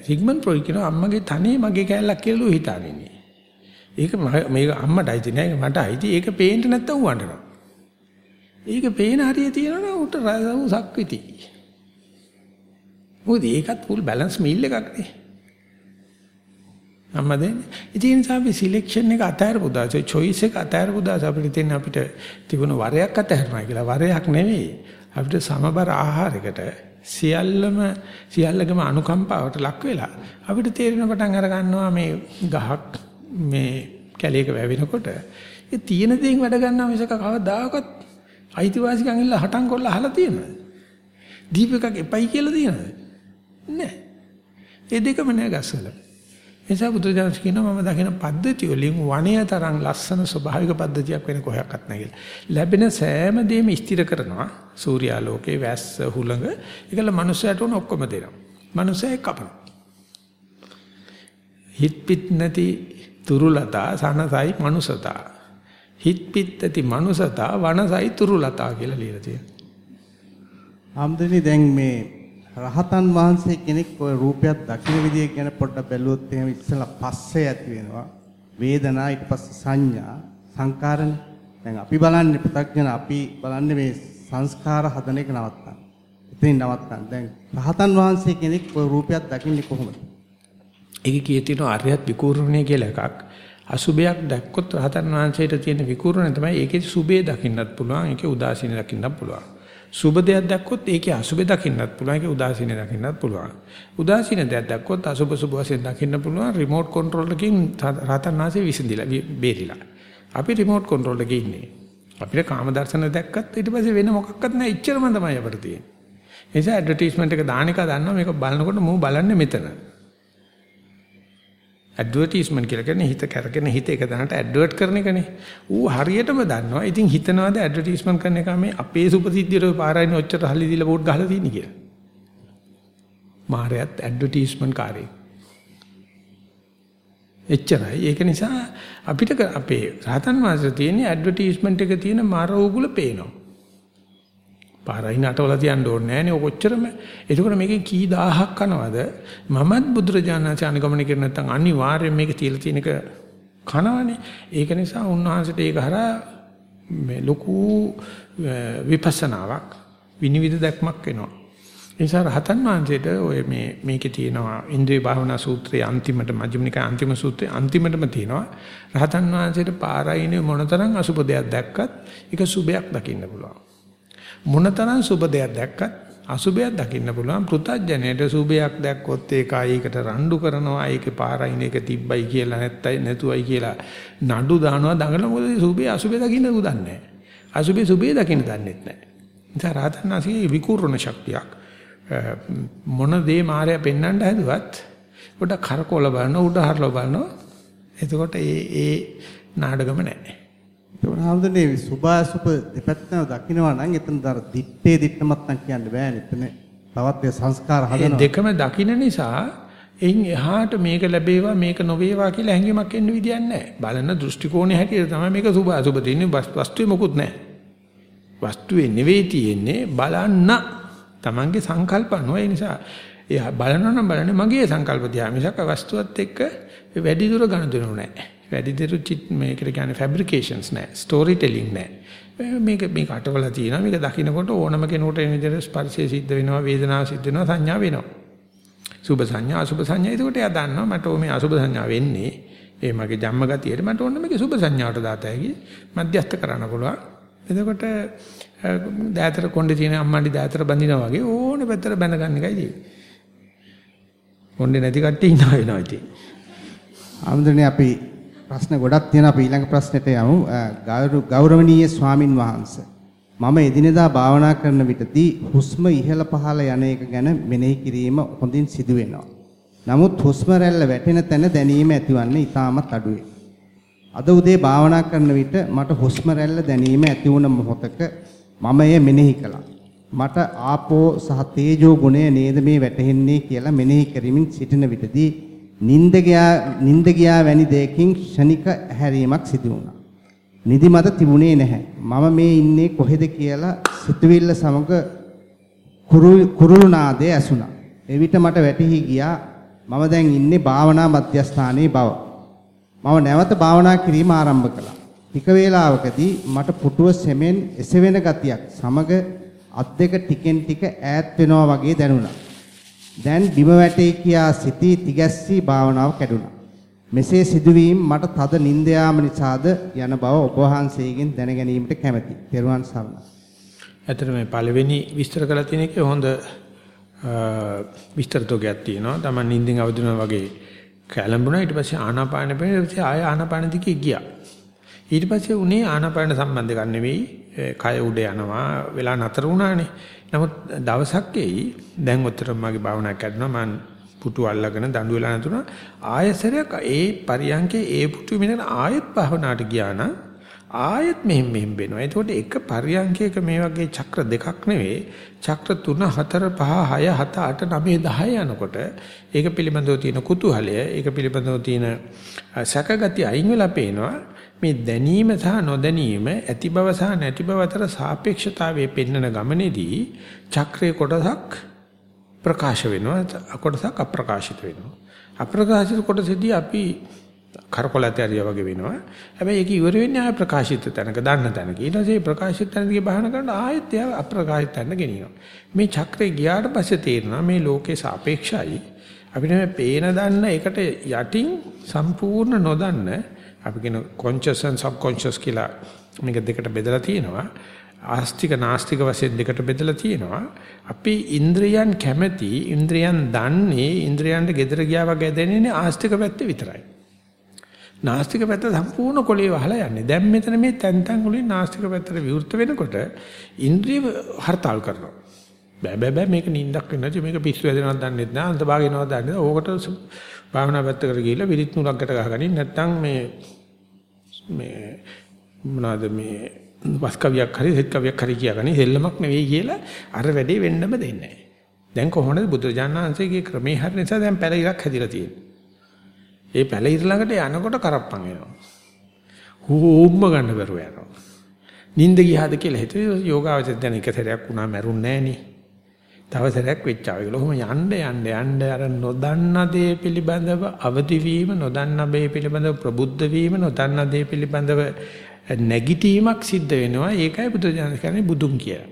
සිග්මන්ඩ් ෆ්‍රොයිඩ් කියනවා අම්මගේ තනේ මගේ කෑල්ලක් කියලා ඌ හිතාගෙන ඉන්නේ. ඒක මේක අම්මට අයිති නෑ මට අයිති ඒක පේන්න නැත්තම් වඬනවා. ඒක පේන හරිය තියෙනවනේ උට රසවුසක් විති. මොකද ඒකත් full balance meal එකක් නේ. අම්මා දෙන්නේ. ඉතින් ඒ නිසා අපි සිලෙක්ෂන් එක අතහැරපු දාස choice එක අතහැරපු දාස අපිට තියෙන අපිට තිබුණ වරයක් අතහැරනවා කියලා වරයක් නෙවෙයි. අපිට සමබර ආහාරයකට සියල්ලම සියල්ලගම අනුකම්පාවට ලක් වෙලා අපිට තේරෙන පටන් අර ගන්නවා මේ ගහක් මේ කැලේක වැවෙනකොට ඒ තියෙන දේෙන් වැඩ ගන්නවා මිසක කවදාකවත් අයිතිවාසිකම් ඉල්ල හටන් කරලා අහලා තියෙනවද? දීපකක් එපයි කියලා තියෙනවද? නැහැ. ඒ දෙකම නෑ ගස්වල. එසා බුදුදහම කියනවා මම දකින පද්ධතිය වලින් වණය තරම් ලස්සන ස්වභාවික පද්ධතියක් වෙන කොහයක්වත් නැහැ කියලා. ලැබෙන සෑම දෙයක්ම ස්ථිර කරනවා. සූර්යාලෝකේ වැස්ස හුළඟ ඒකල මනුස්සයට උන ඔක්කොම දෙනවා. මනුස්සයෙක් කපනවා. හිත පිට නැති තුරුලතා සනසයි මනුසතා. හිත පිට ඇති මනුසතා වනසයි තුරුලතා කියලා ලියලා තියෙනවා. ආම්දනි දැන් මේ රහතන් වහන්සේ කෙනෙක් ওই රූපයක් දකින විදිය ගැන පොඩ්ඩක් බැලුවොත් එහෙම ඉස්සලා පස්සේ ඇති වෙනවා. වේදනා ඊට පස්සේ සංඥා සංකාරණ දැන් අපි බලන්නේ පතක්ජන අපි බලන්නේ මේ සංස්කාර හදන එක නවත්තන්න. එතනින් නවත්තන්න. දැන් රහතන් වහන්සේ කෙනෙක් ওই රූපයක් දකින්නේ කොහොමද? ඒක කියේ තියෙන ආර්යත් විකූර්ණය කියලා එකක්. අසුබයක් දැක්කොත් රහතන් වහන්සේට තියෙන විකූර්ණය තමයි ඒකේ සුබේ දකින්නත් පුළුවන් ඒකේ උදාසීන දකින්නත් පුළුවන්. සුබ දෙයක් දැක්කොත් ඒකේ අසුබේ දකින්නත් පුළුවන් ඒකේ උදාසීන දකින්නත් පුළුවන්. උදාසීන දෙයක් දැක්කොත් අසුබ සුබ වශයෙන් දකින්න පුළුවන් රිමෝට් කන්ට්‍රෝල් එකකින් රහතන් වහන්සේ විසඳිලා බේරිලා. අපි රිමෝට් කන්ට්‍රෝල් එකේ ඉන්නේ. අපිට කාම දර්ශන දැක්කත් ඊට පස්සේ වෙන මොකක්වත් නැහැ. ඉච්චරම තමයි අපිට තියෙන්නේ. ඒ නිසා ඇඩ්වර්ටයිස්මන්ට් එක දාන එක දන්නවා මේක බලනකොට මම බලන්නේ මෙතන. ඇඩ්වර්ටයිස්මන්ට් කියලා කියන්නේ හිත කරගෙන හිත එක දණට ඇඩ්වර්ට් කරන එකනේ. ඌ හරියටම දන්නවා. ඉතින් හිතනවාද ඇඩ්වර්ටයිස්මන්ට් කරන එක මේ අපේ සුපසිද්ධියට පාරයින් ඔච්චර හලි දීලා බෝඩ් ගහලා තියෙන්නේ කියලා. මාරයත් ඇඩ්වර්ටයිස්මන්ට් කාර්යය. එච්චරයි. ඒක නිසා අපිට අපේ රහතන් වහන්සේ තියෙන ඇඩ්වර්ටයිස්මන්ට් එක තියෙන මාර උගුල පේනවා. පාරයි නටවල තියන්න ඕනේ නෑනේ ඔය කොච්චරම. එතකොට මේකෙන් කී දහහක් කනවද? මමත් බුදුරජාණන්සේ අනුගමනය කරේ නැත්නම් අනිවාර්යයෙන් මේක තියලා තියෙනක කනවනේ. ඒක නිසා උන්වහන්සේට ඒක හරහා මේ ලොකු විපස්සනාවක් විනිවිද දැක්මක් වෙනවා. ඒ නිසා රහතන් වහන්සේට ඔය මේ මේකේ තියෙනවා ඉන්ද්‍රිය භාවනා සූත්‍රයේ අන්තිමට මජ්ක්‍ධිමනිකා අන්තිම සූත්‍රයේ අන්තිමටම තියෙනවා රහතන් වහන්සේට පාරයිනේ මොනතරම් අසුබ දෙයක් දැක්කත් ඒක සුබයක් දකින්න පුළුවන්. මොනතරම් සුබ දෙයක් දැක්කත් අසුබයක් දකින්න පුළුවන්. පෘථජ්ජනයට සුබයක් දැක්කොත් ඒක ආයේකට රණ්ඩු කරනවා. ඒකේ පාරයින් එක තිබ්බයි කියලා නැත්තයි නැතුවයි කියලා නඩු දානවා. දඟල මොකද? සුබේ අසුබේ දකින්න උදන්නේ නැහැ. අසුබේ සුබේ දකින්න දන්නෙත් නැහැ. ඉතින් රාතන්නාසිගේ විකූර්ණ ශක්තියක්. මොන දේ මායя පෙන්වන්න හැදුවත් උඩ කරකවල බලන උඩ හරලා බලනවා. එතකොට ඒ ඒ නාඩගම නැහැ. හම්දුනේ සුභාසුප දෙපැත්තම දකින්නවා නම් එතන දර දිත්තේ දිත්තමත් නම් කියන්න බෑනේ. එතන තවත් ඒ සංස්කාර ඒ හදනවා. දෙකම දකින්න නිසා එයින් එහාට මේක ලැබේවා මේක නොවේවා කියලා හැඟීමක් එන්න විදියක් නැහැ. බලන දෘෂ්ටි කෝණය හැටියට තමයි මේක සුභ අසුභ තියෙන්නේ වස්තුවේ මොකුත් නැහැ. වස්තුවේ නෙවෙයි තියෙන්නේ බලන්න තමන්ගේ සංකල්ප අනුව ඒ නිසා එයා බලනවා නම් බලන්නේ මගේ සංකල්ප දිහා මිසක් වස්තුවත් එක්ක වැඩි දුර ගනුදෙනු නැහැ. වැඩි දුර මේකට කියන්නේ ෆැබ්‍රිකේෂන්ස් නැහැ. ස්ටෝරි ටෙලිං නැහැ. මේක මේක අටවලා තියෙනවා. මේක දකින්නකොට ඕනම කෙනෙකුට එන විදිහට ස්පර්ශය සිද්ධ වෙනවා, වේදනාව සිද්ධ වෙනවා, සංඥා වෙනවා. සුභ සංඥා අසුභ සංඥා ඒකට එයා දන්නවා මට මේ අසුභ සංඥා වෙන්නේ ඒ මගේ ජම්ම ගතියට මට ඕන මේක සුභ සංඥාවට දාතයි මධ්‍යස්ත කරන්න පුළුවන් එතකොට දෑතර කොණ්ඩේ තියෙන අම්මන්ඩි දෑතර බඳිනා වගේ ඕනේ පැත්තට බැඳගන්න එකයි තියෙන්නේ කොණ්ඩේ නැති කට්ටිය ඉන්නවා වෙනවා ඉතින් ආමඳුනේ අපි ප්‍රශ්න ගොඩක් තියෙනවා අපි ඊළඟ ප්‍රශ්නෙට යමු ගෞරවනීය ස්වාමින් වහන්සේ මම එදිනෙදා භාවනා කරන විටදී හුස්ම ඉහළ පහළ යන එක ගැන මෙනෙහි කිරීම හොඳින් සිදු වෙනවා. නමුත් හුස්ම රැල්ල වැටෙන තැන දැනීම ඇතිවන්නේ ඊටමත් අඩුයි. අද උදේ භාවනා කරන විට මට හුස්ම රැල්ල දැනීම ඇති වුණ මොහොතක මම එය මෙනෙහි කළා. මට ආපෝ සහ තේජෝ ගුණය නේද මේ වැටහෙන්නේ කියලා මෙනෙහි කරමින් සිටින විටදී නින්ද ගියා නින්ද ගියා වැනි දෙයකින් ක්ෂණික හැරීමක් සිදු වුණා. නිදිමත තිබුණේ නැහැ. මම මේ ඉන්නේ කොහෙද කියලා සිතුවිල්ල සමග කුරුළු නාදය ඇසුණා. එවිට මට වැටහි ගියා මම දැන් ඉන්නේ භාවනා මධ්‍යස්ථානයේ බව. මම නැවත භාවනා කිරීම ආරම්භ කළා. ටික වේලාවකදී මට පුටුව සෙමෙන් එසවෙන ගතියක් සමග අත් දෙක ටිකෙන් ටික ඈත් වෙනවා වගේ දැනුණා. දැන් බිම වැටේ කියා සිටී තිගැස්සී භාවනාව කැඩුණා. මෙසේ සිදුවීම් මට තද නිින්ද යාම නිසාද යන බව ඔබ වහන්සේගෙන් දැන ගැනීමට කැමැති. ත්වන් සරණයි. ඇත්තට මේ පළවෙනි විස්තර කරලා තියෙන එකේ හොඳ විස්තර තෝගයක් තියෙනවා. Taman නිින්දෙන් අවදින වගේ කැළඹුණා. ඊට පස්සේ ආනාපාන පෙරේ ඊට ආය ආනාපාන දිගේ ගියා. ඊට පස්සේ උනේ ආනාපාන සම්බන්ධ ගන්න නෙවෙයි. කය උඩ යනවා වෙලා නතර වුණානේ. නමුත් දවසක් එයි දැන් උතර මගේ භාවනාවක් කරනවා මම පුටු අල්ලගෙන දඬු වෙලා නැතුණා ආයසරයක් ඒ පරියන්කේ ඒ පුටු මිනන ආයෙත් භවනාට ගියා නම් ආයෙත් මෙහෙම මෙහෙම වෙනවා. ඒකට එක පරියන්කයක මේ වගේ චක්‍ර දෙකක් නෙවෙයි චක්‍ර 3 4 5 6 7 8 9 10 යනකොට ඒක පිළිබඳව තියෙන කුතුහලය ඒක පිළිබඳව තියෙන සැකගතිය අයින් වෙලා පේනවා මේ දැනීම සහ නොදැනීම ඇති බව සහ නැති බව අතර සාපේක්ෂතාවයේ පෙන්වන ගමනේදී චක්‍රයේ කොටසක් ප්‍රකාශ වෙනවා. කොටසක් අප්‍රකාශිත වෙනවා. අප්‍රකාශිත කොටසෙදී අපි කරකොලතරිය වගේ වෙනවා. හැබැයි ඒක ඉවර වෙන්නේ ආය ප්‍රකාශිත තැනක දන්න තැනක. ඊට පස්සේ ප්‍රකාශිත තැනදී බහන කරන ආයෙත් එයා අප්‍රකාශිත තැනට ගෙනියනවා. මේ චක්‍රේ ගියාට පස්සේ තේරෙනවා මේ ලෝකේ සාපේක්ෂයි. අපිට මේ පේන දන්න එකට යටින් සම්පූර්ණ නොදන්න අපි කියන conscious and subconscious කියලා මේක දෙකට බෙදලා තියෙනවා ආස්තික නාස්තික වශයෙන් දෙකට බෙදලා තියෙනවා. අපි ඉන්ද්‍රයන් කැමැති ඉන්ද්‍රයන් දන්නේ ඉන්ද්‍රයන්ට gedara ගියා වගේ දැනෙන්නේ ආස්තික පැත්ත විතරයි. නාස්තික පැත්ත සම්පූර්ණ කොලේ වහලා යන්නේ. දැන් මෙතන මේ තැන් තැන් වලින් නාස්තික පැත්තට විවෘත වෙනකොට ඉන්ද්‍රිය හර්තාල් කරනවා. බෑ බෑ බෑ මේක නිින්දක් වෙන්නේ මේක පිස්සු වැදෙනවද දන්නේ නැහැ අන්ත භාගිනවද දන්නේ නැහැ. ඕකට භාවනා පැත්තකට ගිහිල්ලා විරිත් නුලක්කට ගහගනින් නැත්නම් මේ මේ මොනවාද මේ වස් කවියක් හරි සෙත් කවියක් හරි කියගන්නේ දෙල්ලමක් නෙවෙයි කියලා අර වැඩේ වෙන්නම දෙන්නේ නැහැ. දැන් කොහොමද බුදුරජාණන් වහන්සේගේ ක්‍රමේ හරි නිසා දැන් පැල ඉරක් හැදිලා තියෙන්නේ. ඒ පැල ඉර ළඟට යනකොට කරප්පන් වෙනවා. හුම්ම ගන්න බැරුව යනවා. නිින්ද ගියාද කියලා හිතුවේ යෝගාවචර දැන් එක සැරයක් වුණා මැරුන්නේ නැහනේ. තව සැරයක් වෙච්චා කියලා. ඔහොම යන්න යන්න යන්න අර නොදන්න දේ පිළිබඳව අවදි වීම නොදන්න දේ පිළිබඳව ප්‍රබුද්ධ වීම නොදන්න දේ පිළිබඳව නැගිටීමක් සිද්ධ වෙනවා. ඒකයි බුදුජානක කියන්නේ බුදුන් කියලා.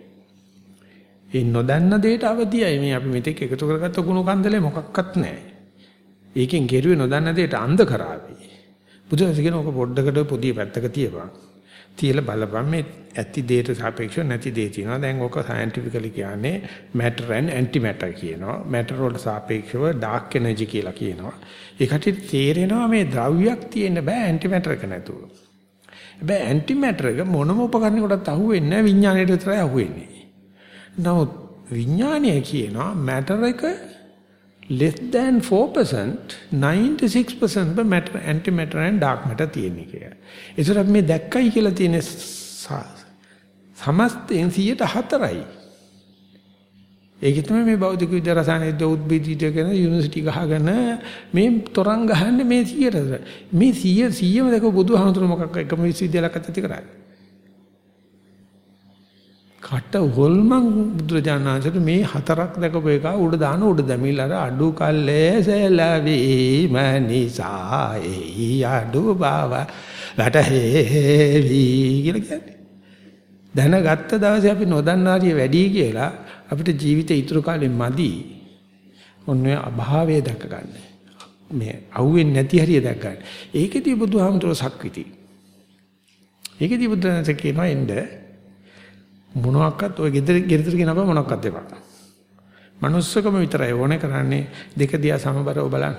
ඒ නොදන්න දෙයට අවදියයි මේ අපි මෙතෙක් එකතු කරගත්ත ගුණ කන්දලේ මොකක්වත් නැහැ. ඒකෙන් කෙරුවේ නොදන්න දෙයට අන්ධ කරાવી. බුදුසසුන කියන ඔක පොඩ්ඩකට පොඩි පැත්තක තියපන්. තියලා බලපන් මේ ඇති දෙයට සාපේක්ෂව නැති දේ තියෙනවා. දැන් ඔක සයන්ටිෆිකලි කියන්නේ matter and antimatter කියනවා. matter වලට සාපේක්ෂව dark energy කියලා කියනවා. ඒකට තේරෙනවා මේ ද්‍රව්‍යයක් තියෙන්න බෑ antimatter එක නැතුව. හැබැයි ඇන්ටි මැටර් එක මොනම උපකරණයකටත් අහුවෙන්නේ නැහැ විඥාණයට විතරයි අහුවෙන්නේ. නමුත් විඥානය කියනවා matter එක less than 4% 96% බ matter antimatter and dark matter තියෙන එක. ඒසර මේ දැක්කයි කියලා තියෙන සමස්තයෙන් 104යි. ඒක තමයි මේ භෞතික විද්‍යා රසායන විද්‍යා උද්භිද විද්‍යා කියන යුනිවර්සිටි ගහගෙන මේ තොරන් ගහන්නේ මේ 100ට. මේ 100 100ම දැක බුදුහාමුදුරුවෝ මොකක් එකම විශ්වවිද්‍යාලයක් ඇති කරන්නේ. කට හොල්මන් බුදුරජාණන්සේට මේ හතරක් දැකපු එක උඩ දාන උඩ දැමිලා අර අඩු කල්ලේ සැලවීම නිසා එයි අඩු බව වැටහෙවි කියලා කියන්නේ. දැනගත්ත දවසේ අපි නොදන්නාරිය වැඩි කියලා අපිට ජීවිතේ ඉතුරු කාලෙ මදි. ඔන්න අභාවය දැක ගන්න. මේ අහුවෙන්නේ නැති හරිය දැක ගන්න. ඒකෙදී බුදුහාමුදුරුවෝ සක්විති. ඒකෙදී බුදුරජාණන්සේ කියනවා එන්නේ මොනවාක්වත් ඔය ගෙදර ගෙදර කියන අප මොනවාක්වත් එපා. manussකම විතරයි ඕනේ කරන්නේ දෙක දිහා සමබරව බලන්න.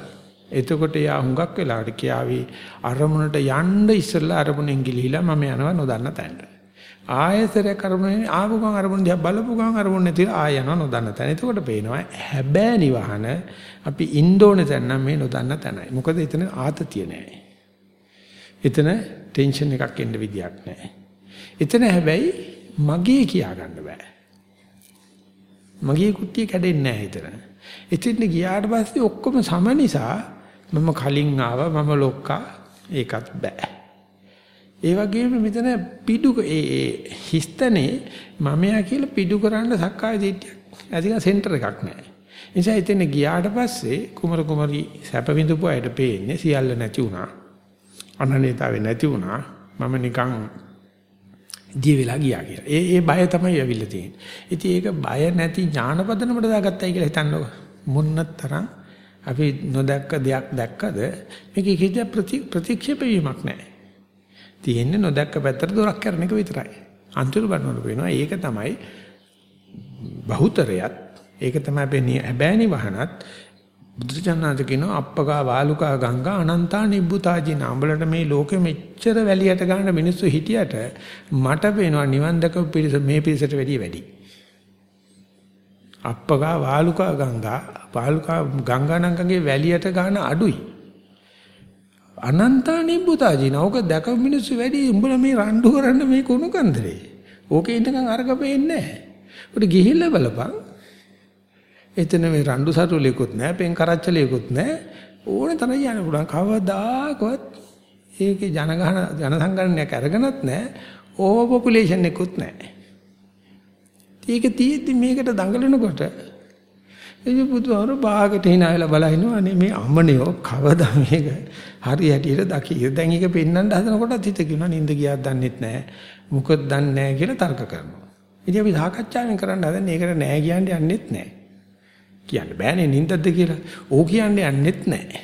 එතකොට යා හුඟක් වෙලාවට කියාවි අරමුණට යන්න ඉස්සෙල්ලා අරමුණෙන් ගිලිහිලා මම යනවා නොදන්න තැනට. ආයතරයක් අරමුණේ ආපු ගමන් අරමුණ දිහා බලපු ගමන් අරමුණ නැති ආය යනවා නොදන්න තැන. එතකොට පේනවා හැබෑ නිවහන අපි ඉන්න ඕනේ තැන නම් මේ නොදන්න තැනයි. මොකද එතන ආතතිය නැහැ. එතන ටෙන්ෂන් එකක් එන්න විදියක් නැහැ. එතන හැබැයි මගේ කියා ගන්න බෑ. මගේ කුට්ටිය කැඩෙන්නේ නැහැ හිතන. එතින් ගියාට පස්සේ ඔක්කොම සම නිසා මම කලින් ආවා මම ලොක්කා ඒකත් බෑ. ඒ වගේම මෙතන පිඩු ඒ ඒ හිස්තනේ මමයා කියලා පිඩු කරන්න සක්කාය දිට්ඨියක්. ඇතික සෙන්ටර් එකක් නැහැ. නිසා එතන ගියාට පස්සේ කුමර කුමරි සැප විඳපු අයට පේන්නේ සියල්ල නැති වුණා. අනන්‍යතාවේ නැති වුණා. මම නිකන් දිය වෙලා ගියා කියලා. ඒ ඒ බය තමයි ඇවිල්ලා තියෙන්නේ. ඉතින් ඒක බය නැති ඥානපදනමට දාගත්තයි කියලා හිතන්නකො. මොන්න තරම් අපි නොදැක්ක දෙයක් දැක්කද මේක කිසි ප්‍රතික්ෂේප වීමක් නැහැ. තියෙන්නේ නොදැක්ක පැත්තට දොරක් කරන එක විතරයි. අන්තිම බලනකොට වෙනවා ඒක තමයි බහුතරයත් ඒක තමයි අපි හැබෑනි වහනත් බුදුචන්නාද කියනවා අප්පකා වාලුකා ගංගා අනන්තා නිබ්බුතාජින අඹලට මේ ලෝකෙ මෙච්චර වැලියට ගන්න මිනිස්සු හිටියට මට පේනවා නිවන් දකපු පිරිස මේ පිරිසට වැඩිය වැඩි. අප්පකා වාලුකා ගංගා වාලුකා ගංගා නංගගේ වැලියට ගන්න අඩුයි. අනන්තා නිබ්බුතාජින ඕක දැකපු මිනිස්සු වැඩි උඹලා මේ රණ්ඩු කරන්න මේ කුණු කන්දරේ. ඕකේ ඉන්නකම් අරක පේන්නේ නැහැ. උඩ ගිහිල්ලා බලපන් එතන මේ රණ්ඩු සතුලෙකුත් නැහැ, පෙන් කරච්චලෙකුත් නැහැ. ඕනේ තරම් යන්න පුළුවන්. කවදාකවත් ඒකේ ජනගහන ජනසංගණනයක් අරගෙනත් නැහැ. ඕවර් පොපුලේෂන් එකකුත් නැහැ. ඒක තියෙද්දි මේකට දඟලනකොට ඒ බුදුහාර බාගට hinaයලා බලහිනවා අනේ මේ අමනියෝ කවදා මේක හරි හැටියට දකී. දැන් ඒක පෙන්වන්න හදනකොට හිත කියනවා නින්ද ගියාද දන්නෙත් නැහැ. මොකද දන්නේ නැහැ කියලා තර්ක කරනවා. ඉතින් අපි සාකච්ඡාවෙන් කරන්න හදන්නේ ඒකට නැහැ කියන්නේ යන්නෙත් නැහැ. කියන්න බෑනේ නින්දද්ද කියලා. ඕ කියන්නේ යන්නෙත් නැහැ.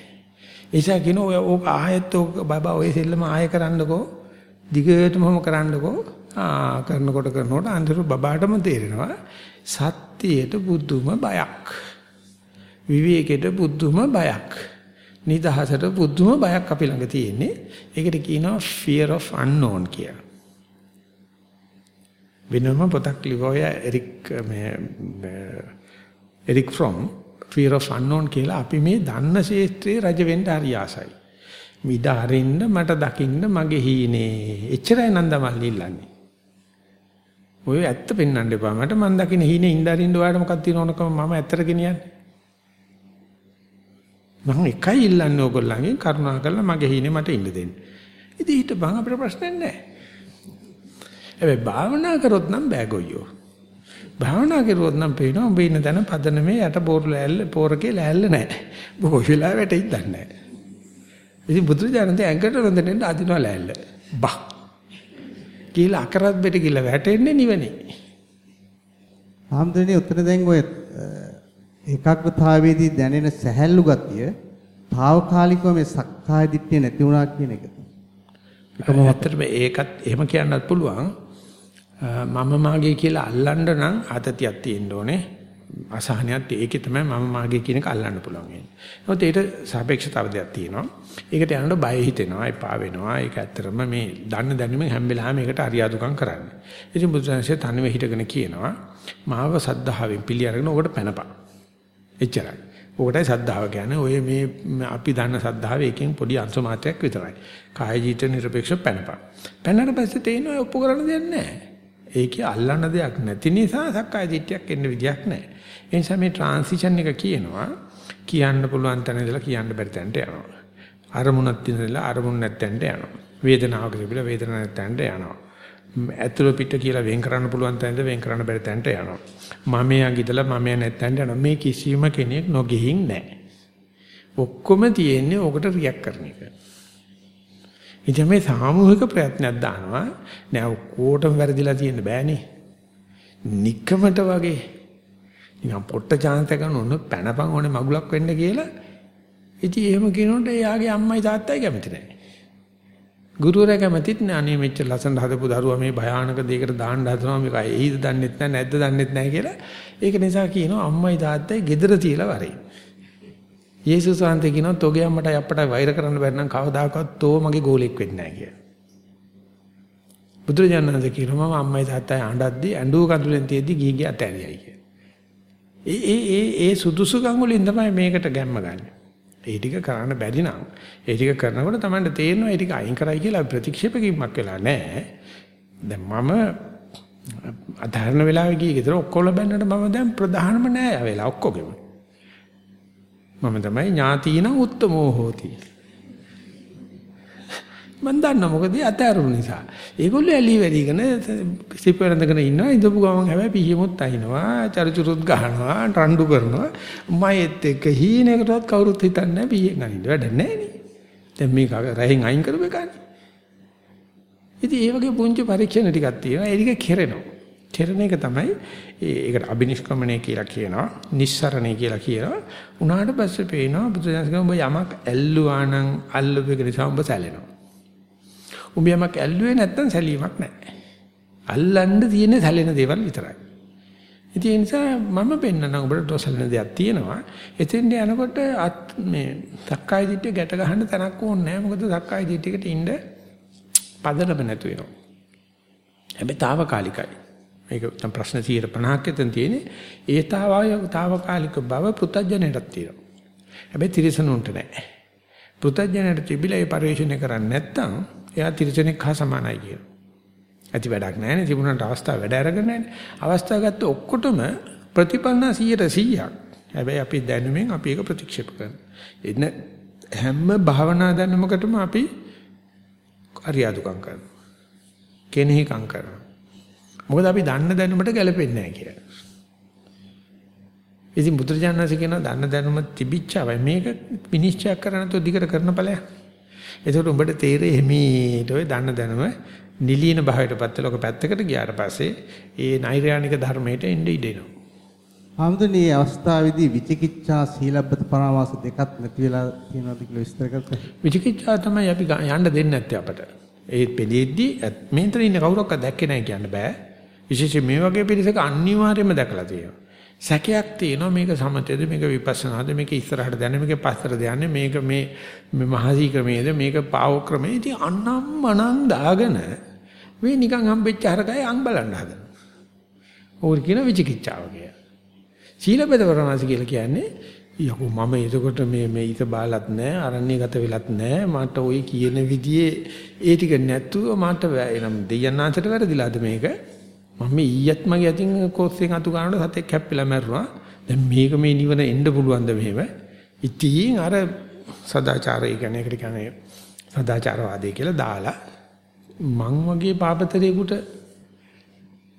ඒසා කියන ඔය ඕක ආයෙත් ඕක බබා ඔය සෙල්ලම ආයෙ කරන්නකෝ. දිගටම කරන්නකෝ. ආ කරනකොට කරනකොට අන්තිම බබාටම තේරෙනවා සත්‍යයට බුදුම බයක්. විවේකයට බුදුම බයක්. නිදහසට බුදුම බයක් අපි ළඟ තියෙන්නේ. ඒකට කියනවා fear of unknown කියලා. වෙනම පොතක් ලිවෝය එරික් මේ Erich Fromm fear of unknown කියලා අපි මේ දන්න ශේත්‍රයේ රජ වෙන්න හරි ආසයි. මිඩ අරින්න මට දකින්න මගේ හීනේ. එච්චරයි නන්දමල් ඉල්ලන්නේ. ඔය ඇත්ත පෙන්වන්න එපා. මට මන් දකින්න හීනේ ඉඳ අරින්න ඔයාලට මොකක්ද තියෙන ඕනකම මම ඇත්තට ගෙනියන්නේ. මම එකයි ඉල්ලන්නේ ඕගොල්ලන්ගෙන් කරුණා කරලා මගේ හීනේ මට ඉන්න දෙන්න. ඉතින් ඊට බං අපිට ප්‍රශ්නයක් නැහැ. හැබැයි භාවනා කරොත් නම් බෑ ගොයියෝ. භාවනා කරුවොත් නම් පේනවා උඹ ඉන්න තැන පදනමේ යට බෝරු ලෑල්ල පෝරකේ ලෑල්ල නැහැ. බොහෝ වෙලාවට වැටෙයිද නැහැ. ඉතින් බුදුරජාණන්ගේ ඇඟට රඳෙන්න අදිනවා ලෑල්ල. බා. කියලා අකරත් බෙට කියලා වැටෙන්නේ නිවනේ. ආම්දරණේ උත්තර දැන් ඔය ඒකාග්‍රතාවයේදී දැනෙන සැහැල්ලු ගතිය తాවකාලිකව මේ සක්කාය දිට්ඨිය නැති වුණා කියන එක. ඒකම ඇත්තටම ඒකත් එහෙම කියන්නත් පුළුවන්. මම මාගේ කියලා අල්ලන්න නම් ආතතියක් තියෙන්න ඕනේ. අසහනයත් ඒකේ තමයි මම මාගේ කියන එක අල්ලන්න පුළුවන් වෙන්නේ. නමුත් ඒකට සාපේක්ෂතාව දෙයක් තියෙනවා. ඒකට යනකොට බය හිතෙනවා, එපා වෙනවා. ඒක ඇත්තරම මේ දන්න දැනුමෙන් හැම වෙලාවෙම ඒකට අරියාදුකම් කරන්නේ. ඉතින් බුදුසසුනේ තනිව හිටගෙන කියනවා මාව සද්ධාවෙන් පිළි අරගෙන ඔකට පැනපන්. එච්චරයි. ඔකටයි සද්ධාව කියන්නේ. ඔය මේ අපි දන්න සද්ධාව එකෙන් පොඩි අංශ මාත්‍රයක් විතරයි. කාය ජීවිත නිර්පේක්ෂව පැනපන්. පැනනට පස්සේ තේිනවා ඔප්පු කරන්න දෙයක් නැහැ. ඒකේ අල්ලන්න දෙයක් නැති නිසා සක්කාය දිට්ඨියක් එන්න විදියක් නැහැ. ඒ නිසා මේ ට්‍රාන්සිෂන් එක කියනවා කියන්න පුළුවන් තැන ඉඳලා කියන්න බැරි තැනට යනවා. අරමුණක් ඉඳලා අරමුණ නැත්තැනට යනවා. වේදනාවක තිබිලා වේදනාවක් නැත්තැනට යනවා. ඇතුළ පිට කියලා වෙන් කරන්න පුළුවන් තැනද වෙන් කරන්න බැරි තැනට යනවා. මමයා ගිදලා මමයා නැත්තැනට යනවා. මේ කිසිම කෙනෙක් නොගෙහින් නැහැ. ඔක්කොම තියෙන්නේ ඕකට රියැක්ට් කරන එක. ඉතින් මේ සාමූහික ප්‍රයත්නයක් දානවා. නෑ ඔක්කොටම වැරදිලා තියෙන්න බෑනේ. নিকමට වගේ නිකන් පොට්ට chance එක ගන්න ඕන පැනපන් ඕනේ මගුලක් වෙන්න කියලා. ඉතින් එහෙම කියනොත් එයාගේ අම්මයි තාත්තයි කැමති නැහැ. ගුරුවරයා කැමතිත් නෑ අනේ මෙච්චර ලස්සන හදපු දරුවා මේ භයානක දෙයකට දාන්න හදනවා මේක ඇයිද දන්නෙත් නෑ නැද්ද දන්නෙත් නෑ කියලා. ඒක නිසා කියනවා අම්මයි තාත්තයි gedara තියලා වරේ. යේසුස් වහන්සේ කියනවා තෝගේ අම්මට අපට වෛර කරන්න බැරි නම් කවදාකවත් තෝ මගේ ගෝලෙක් වෙන්නේ නැහැ කියලා. බුදුරජාණන් වහන්සේ කියනවා මම අම්මයි තාත්තයි අඬද්දි ඇඬුව කඳුලෙන් තියද්දි ගීගේ අතෑරියයි කියලා. ඒ ඒ ඒ ඒ සුදුසුකම් වලින් තමයි මේකට ගැම්ම ගන්න. ඒ ටික කරන්න බැරි නම් ඒ ටික කරනකොට තමයි තේරෙනවා ඒ ටික අයින් කරයි කියලා ප්‍රතික්ෂේප කිරීමක් වෙලා නැහැ. දැන් මම අධාරණ වෙලාවෙ ගියේ ගෙදර ඔක්කොම බැන්නට මම දැන් ප්‍රධානම නෑ වෙලා ඔක්කොගෙම. මම තමයි ඥාතින උත්තමෝ හෝති. මම දන්නා මොකද අතෑරුණු නිසා. ඒගොල්ලෝ ඇලි වෙරිගෙන සිපරඳගෙන ඉන්නවා ඉඳපු ගමන් හැබැයි පිහිමුත් අහිනවා, චරිචුරුත් ගහනවා, රණ්ඩු කරනවා. මයෙත් එක්ක හීනකටවත් කවුරුත් හිතන්නේ නැහැ පිහින් අනින්න වැඩ නැහැ නේ. දැන් මේක රහෙන් අයින් කරපේකනේ. ඉතින් ඒ වගේ පුංචි පරීක්ෂණ ටිකක් තියෙනවා. ඒ ටික කෙරෙනවා. කෙරෙන එක තමයි ඒකට අබිනිෂ්ක්‍මණය කියලා කියනවා නිස්සරණය කියලා කියනවා. උනාට පස්සේ පේනවා බුදුදහම ඔබ යමක් ඇල්ලුවා නම් අල්ලපු එක නිසා ඔබ සැලෙනවා. උඹ යමක් ඇල්ලුවේ නැත්තම් සැලීමක් නැහැ. අල්ලන්න තියෙන්නේ සැලෙන දේවල් විතරයි. ඉතින් ඒ නිසා මම පෙන්නන ඔබට දොසලන දෙයක් තියෙනවා. එතෙන්ට යනකොට මේ සක්කාය දිට්ඨිය ගැට ගන්න තැනක් ඕනේ නැහැ. මොකද සක්කාය දිට්ඨියකට ඉන්න පදනම නැතු වෙනවා. හැබැයි తాවකාලිකයි. මේක දැන් ප්‍රශ්න 150ක් එතන තියෙන්නේ. ඒ තාවකාලික බව පෘතජ්ජනයටත් තියෙනවා. හැබැයි තිරසනුන්ට නැහැ. පෘතජ්ජනයට තිබිලා ඒ පරිශ්‍රණය කරන්නේ නැත්නම් එයා තිරසනෙක් හා සමානයි කියනවා. ඇති වැඩක් නැහැ නේ තිබුණාට අවස්ථාව වැඩ අරගෙන නැහැ. අවස්ථාව ගත්ත ඔක්කොටම ප්‍රතිපන්න 100%ක්. හැබැයි අපි දැනුමින් අපි ඒක ප්‍රතික්ෂේප කරනවා. එන්න හැම භාවනා දැනුමකටම අපි අරියාදුකම් කරනවා. කෙනෙහිකම් කරනවා. මොකද අපි දන්න දැනුමට ගැලපෙන්නේ නැහැ කියලා. ඉතින් බුදුරජාණන්සේ කියන දන්න දැනුම තිබිච්චවයි මේක විනිශ්චය කරන්න තෝ දිගට කරන ඵලයක්. එතකොට උඹට තේරෙයි මේට ඔය දන්න දැනුම නිලීන භාවයටපත් වෙලා ඔක පැත්තකට ගියාට පස්සේ ඒ නෛර්යානික ධර්මයට එන්න ඉඩ එනවා. ආම්දුනේ අවස්ථාවේදී විචිකිච්ඡා සීලබ්බත පරාමාස දෙකක් නැති වෙලා තියෙනවද කියලා විස්තර කරන්න. විචිකිච්ඡා තමයි අපි යන්න දෙන්නේ නැත්තේ අපට. ඒ පෙළෙද්දි මේතර ඉන්න කවුරක්වත් දැක්කේ නැහැ කියන්න බෑ. විශේෂයෙන් මේ වගේ පිරිසක අනිවාර්යයෙන්ම දැකලා තියෙනවා. සැකයක් තියෙනවා මේක සමතේද මේක විපස්සනාද මේක ඉස්සරහට දැන මේක පස්සට දැනන්නේ මේක මේ මේ මහසී ක්‍රමයේද මේක පාව ක්‍රමයේ ඉතින් අන්නම් මනං දාගෙන මේ නිකන් හම්බෙච්ච හරකයි අං බලන්න හදන. ඕක කියන විචිකිච්ඡාව කිය. සීලබද වරණාස කියලා කියන්නේ යකෝ මම එතකොට මේ මේ ඊට බාලත් නැහැ අරණ්‍ය ගත වෙලත් නැහැ මට ওই කියන විදිහේ ඒ ටික නැතුව මට එනම් දෙයයන්ාන්සට වැරදිලාද මේක මම ඊයත් මගේ අතින් කෝස් එක අතු ගන්නකොට සතෙක් කැප්පිලා මැරුණා. දැන් මේක මේ නිවන එන්න පුළුවන්ද මෙහෙම? ඉතින් අර සදාචාරය කියන්නේ ඒකට කියන්නේ සදාචාරවාදී කියලා දාලා මං වගේ පාපතරේකට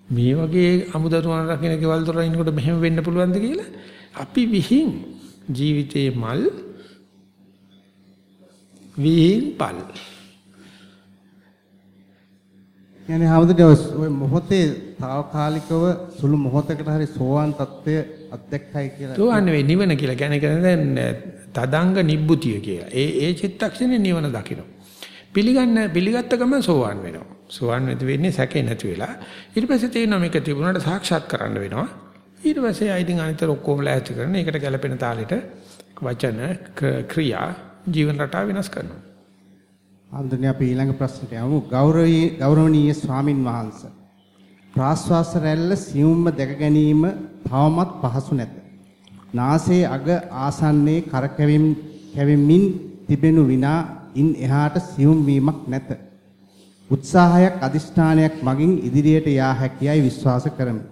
මේ වගේ අමුදරුවන් රකින්න කෙවල් දොර ඉන්නකොට මෙහෙම වෙන්න පුළුවන්ද කියලා අපි විහිං ජීවිතේ මල් විහිං පල් කියන්නේ හැමදේම ඔය මොහොතේ తాවකාලිකව සුළු මොහොතකට හරි සෝවාන් తත්වය අත්දැක්කයි කියලා. සෝවාන් නෙවෙයි නිවන කියලා. කියන්නේ කියන්නේ තදංග නිබ්බුතිය කියලා. ඒ ඒ චිත්තක්ෂණේ නිවන දකිනවා. පිළිගන්න පිළිගත්ත ගමන් සෝවාන් වෙනවා. සෝවාන් වෙද්දී වෙන්නේ සැකේ නැති වෙලා. ඊට පස්සේ තේරෙනවා මේක තිබුණාට සාක්ෂාත් කරන්න වෙනවා. ඊට පස්සේ ආයිතින් අනිතර ඔක්කොම ලෑස්ති කරන. ඒකට ගැළපෙන තාලෙට වචන ක්‍රියා ජීවන රටාව වෙනස් කරනවා. අන්දනේ අපි ඊළඟ ප්‍රශ්නට යමු. ගෞරවී ගෞරවනීය ස්වාමින් වහන්සේ. ප්‍රාශ්වාස රැල්ල සියුම්ම දැක ගැනීම තවමත් පහසු නැත. නාසයේ අග ආසන්නයේ කරකැවීම් කැවෙමින් තිබෙනු විනා ඉන් එහාට සියුම් වීමක් නැත. උත්සාහයක් අදිෂ්ඨානයක් මගින් ඉදිරියට යා හැකියයි විශ්වාස කරමි.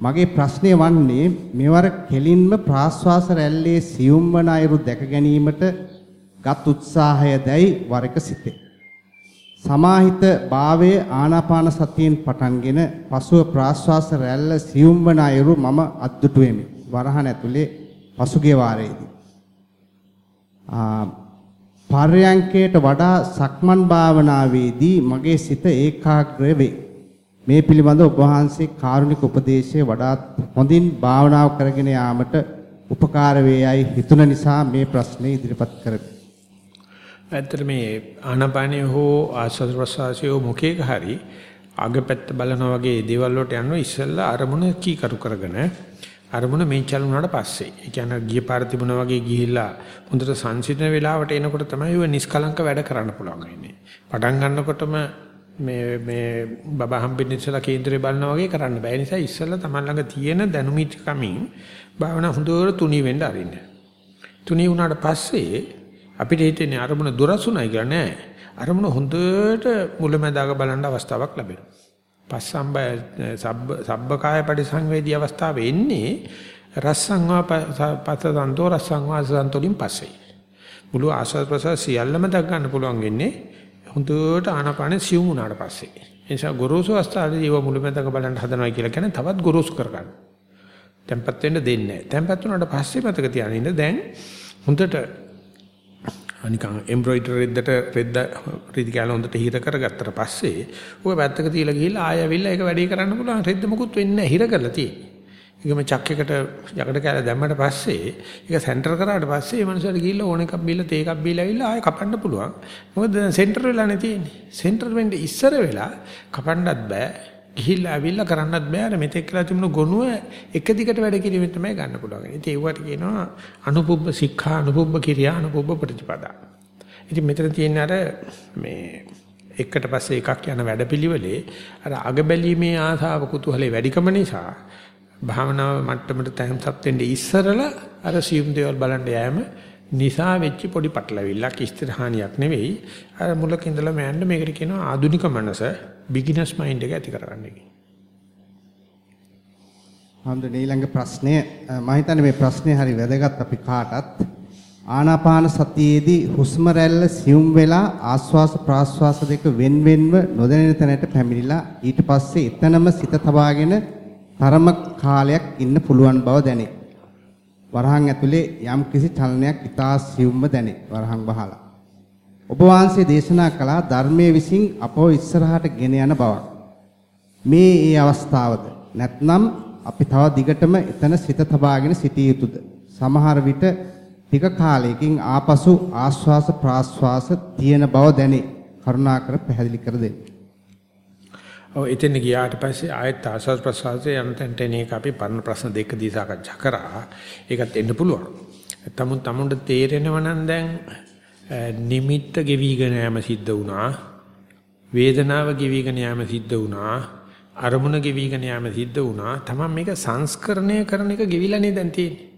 මගේ ප්‍රශ්නය වන්නේ මෙවර කෙලින්ම ප්‍රාශ්වාස රැල්ලේ සියුම් වන අයුරු දැක ගැනීමට ගත් උත්සාහය දැයි වරක සිටේ. සමාහිත භාවයේ ආනාපාන සතියෙන් පටන්ගෙන පසුව ප්‍රාශ්වාස රැල්ල සියුම් වන අයුරු මම අද්දුටුවෙමි. වරහන් ඇතුලේ පසුගිය වාරයේදී. පර්යංකයට වඩා සක්මන් භාවනාවේදී මගේ සිත ඒකාග්‍ර වේ. මේ පිළිබඳ ඔබ වහන්සේ කාරුණික උපදේශයේ වඩාත් හොඳින් භාවනාව කරගෙන යාමට උපකාර වේයයි හිතුන නිසා මේ ප්‍රශ්නේ ඉදිරිපත් කරමි. ඇත්තට මේ ආනාපානිය හෝ ආස්වාද ප්‍රසආසය මොකේක හරි අගපැත්ත බලනා වගේ දේවල් වලට යනවා ඉස්සෙල්ලා අරමුණ කීකරු කරගෙන අරමුණ මේචල් වුණාට පස්සේ ඒ කියන්නේ ගිය පාර තිබුණා වගේ ගිහිල්ලා හොඳට සංසිඳන වෙලාවට එනකොට තමයි ඔය නිස්කලංක වැඩ කරන්න පුළුවන් වෙන්නේ. පටන් ගන්නකොටම මේ මේ බබා හම්බෙන්න ඉස්සලා කේන්දරේ බලනා වගේ කරන්න බෑ. ඒ නිසා ඉස්සලා Taman ළඟ තියෙන දැනුමිට කමින් භාවනා හොඳට තුනී වෙන්න අරින්න. තුනී වුණාට පස්සේ අපිට හිතෙන්නේ අරමුණ දුරසුණයි කියලා නෑ. අරමුණ හොඳට මුලැමැදාක බලන්න අවස්ථාවක් ලැබෙනවා. පස්සම්බය සබ්බ සබ්බකාය පරිසංවේදී අවස්ථාව එන්නේ රස්සංවා පතදන්තෝ රස්සංවා සන්තෝලින් පස්සේ. මුළු ආස්වාද ප්‍රසාර සියල්ලම දක් ගන්න පුළුවන් වෙන්නේ හොඳට ආනාපානෙ සිවුම් වුණාට පස්සේ. ඒ නිසා ගොරෝසු අවස්ථාවේදී ඒව මුලමෙතක බලන්න හදනවා කියලා කියන්නේ තවත් ගොරෝසු කරගන්න. tempat වෙන්න දෙන්නේ නැහැ. tempat වුණාට පස්සේ මතක තියාගන්න දැන් හොඳට අනිකන් එම්බ්‍රොයිඩරි රෙද්දට රෙද්ද රීති කැල හොඳට හිර කරගත්තට පස්සේ ඔය පැත්තක තියලා ගිහිල්ලා ආය ඇවිල්ලා ඒක වැඩේ කරන්න පුළුවන් රෙද්ද මොකුත් වෙන්නේ නැහැ හිර කරලා තියෙන්නේ. ඒකම චක් එකට යකඩ කැල දැම්මට පස්සේ ඒක සෙන්ටර් කරාට පස්සේ මේ මනුස්සයාට ගිහිල්ලා ඕන එකක් බීලා තේ එකක් බීලා ඇවිල්ලා ආයෙ කපන්න පුළුවන්. මොකද දැන් සෙන්ටර් වෙලා නේ තියෙන්නේ. සෙන්ටර් වෙන්නේ ඉස්සර වෙලා කපන්නත් බෑ. ගිහිල්ලා ඇවිල්ලා කරන්නත් බෑ. අර මෙතෙක් කියලා තිබුණු ගොනුව එක දිගට වැඩ කිරීමෙන් තමයි ගන්න පුළුවන්. ඉතින් ඒවට කියනවා අනුපුබ්බ සික්ඛා අනුපුබ්බ කිරියා අනුපුබ්බ ප්‍රතිපදා. ඉතින් මෙතන තියෙන අර මේ එකට පස්සේ එකක් යන වැඩපිළිවෙලේ අර අග බැලීමේ ආසාව කුතුහලේ වැඩිකම නිසා භාවනාව මට්ටමට තැන්පත් වෙන්න ඉස්සරලා අර සියුම් දේවල් බලන්න යෑම නිසා වෙච්ච පොඩි පටලවිල්ලක් ඉස්තරහානියක් නෙවෙයි අර මුලක ඉඳලම යන්න මේකට කියනවා ආධුනික මනස බිග්ිනර්ස් මයින්ඩ් එක ඇති කරගන්න එක. හම්දුනේ ඊළඟ ප්‍රශ්නය මම හිතන්නේ මේ ප්‍රශ්නේ හරි වැදගත් අපි කාටත් ආනාපාන සතියේදී හුස්ම රැල්ල සියුම් වෙලා ආස්වාස ප්‍රාස්වාස දෙක වෙන් වෙන්ව නොදැනෙන තැනට පැමිණිලා ඊට පස්සේ එතනම සිත තබාගෙන තරම කාලයක් ඉන්න පුළුවන් බව දැනේ. වරහන් ඇතුලේ යම් කිසි චලනයක් ඉතා සියුම්ව දැනේ. වරහන් වහලා. ඔබ වහන්සේ දේශනා කළා ධර්මයේ විසින් අපව ඉස්සරහට ගෙන යන බවක්. මේ ඒ අවස්ථාවද නැත්නම් අපි තව දිගටම එතන සිත තබාගෙන සිටිය යුතුද? සමහර විට ටික කාලයකින් ආපසු ආශ්වාස ප්‍රාශ්වාස තියෙන බව දැනේ. කරුණාකර පැහැදිලි කර දෙන්න. ඔව් එතන ගියාට පස්සේ ආයෙත් ආස්වාද ප්‍රසආසයේ යන තැනට එන එක අපි පරණ ප්‍රශ්න දෙකදී සාකච්ඡා කරා. ඒකත් එන්න පුළුවන්. තමුන් තමුන්ට තේරෙනව නම් දැන් නිමිත්ත ගෙවිගෙන යෑම සිද්ධ වුණා. වේදනාව ගෙවිගෙන යෑම සිද්ධ වුණා. අරමුණ ගෙවිගෙන යෑම සිද්ධ වුණා. තමන් මේක සංස්කරණය කරන එක ගෙවිලානේ දැන් තියෙන්නේ.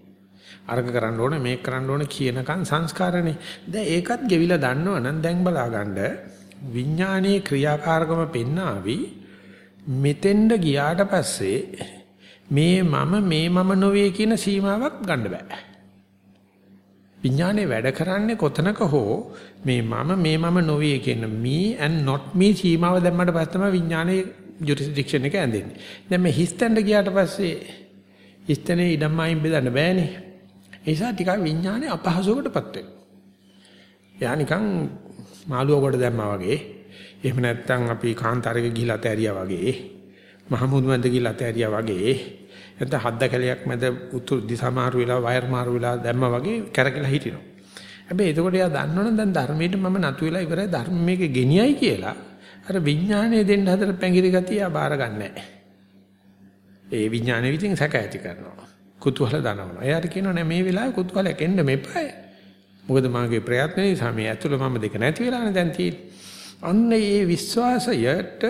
අර්ග කරන්න ඕනේ මේක කරන්න ඕනේ කියනකන් සංස්කාරනේ. දැන් ඒකත් ගෙවිලා දන්නවනම් දැන් බලාගන්න විඥානයේ ක්‍රියාකාරකම පෙන්නාවි මෙතෙන්ද ගියාට පස්සේ මේ මම මේ මම නොවේ කියන සීමාවක් ගන්න බෑ. විඥානේ වැඩ කරන්නේ කොතනක හෝ මේ මම මේ මම නොවේ කියන me and not me සීමාව දැම්මට පස්සේ තමයි විඥානේ ජුරිස්ඩික්ෂන් එක ඇඳෙන්නේ. දැන් මේ හිස්තැන්න ගියාට පස්සේ හිස්තැනේ ඉඩම් අයින් බෙදන්න බෑනේ. ඒ නිසා ටිකක් විඥානේ අපහසුවකටපත් වෙනවා. යා නිකන් මාළුව කොට දැම්මා වගේ එහෙම නැත්නම් අපි කාන්තාරයක ගිහිලා තෑරියා වගේ මහමුදු මැද ගිහිලා තෑරියා වගේ නැත්නම් හද්ද කැලයක් මැද උතුරු දිශා මාරු වෙලා වයර් මාරු වෙලා දැම්මා වගේ කැරකිලා හිටිනවා. හැබැයි එතකොට එයා දන්නවනේ දැන් ධර්මයට මම නතු වෙලා ඉවරයි ධර්ම මේක ගෙනියයි කියලා අර විඥානය දෙන්න හදන පැංගිරි ගතිය ආ බාර ගන්නෑ. ඒ විඥානෙ විදිහින් සැක ඇති කරනවා. කුතුහල දනවනවා. එයාට කියනවා නෑ මේ වෙලාවේ කුතුහලයක් එන්න මෙපාය. මොකද මාගේ ප්‍රයත්න නිසා මේ ඇතුළ මම දෙක නැති වෙලානේ දැන් තියෙන්නේ. අන්න ඒ විශ්වාසයට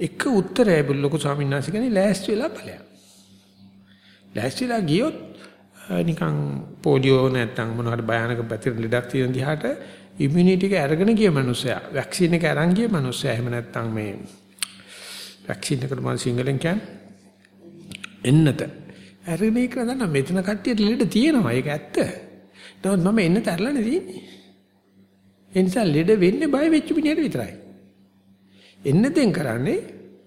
එක උත්තරය ලොකු ස්වාමීන් වහන්සේ කියන්නේ ලෑස්ති වෙලා ඵලයක්. ලෑස්තිලා ගියොත් නිකන් පොලියෝ නැත්නම් මොන හරි භයානක පැතිර ලෙඩක් තියෙන දිහාට ඉමුනිටි එක අරගෙන ගිය මනුස්සයා වැක්සින් එක අරන් ගිය මනුස්සයා එහෙම නැත්නම් මේ වැක්සින් එකට මම සිංහලෙන් කියන්නේ එන්නත. අරගෙන ඒක නදන්න මෙතන කට්ටියට ලෙඩ තියෙනවා ඒක ඇත්ත. නමුත් මම එන්නත අරලානේ තියෙන්නේ. ඒ නිසා ලෙඩ වෙන්නේ බය වෙච්ච මිනිහට විතරයි. එන්නතෙන් කරන්නේ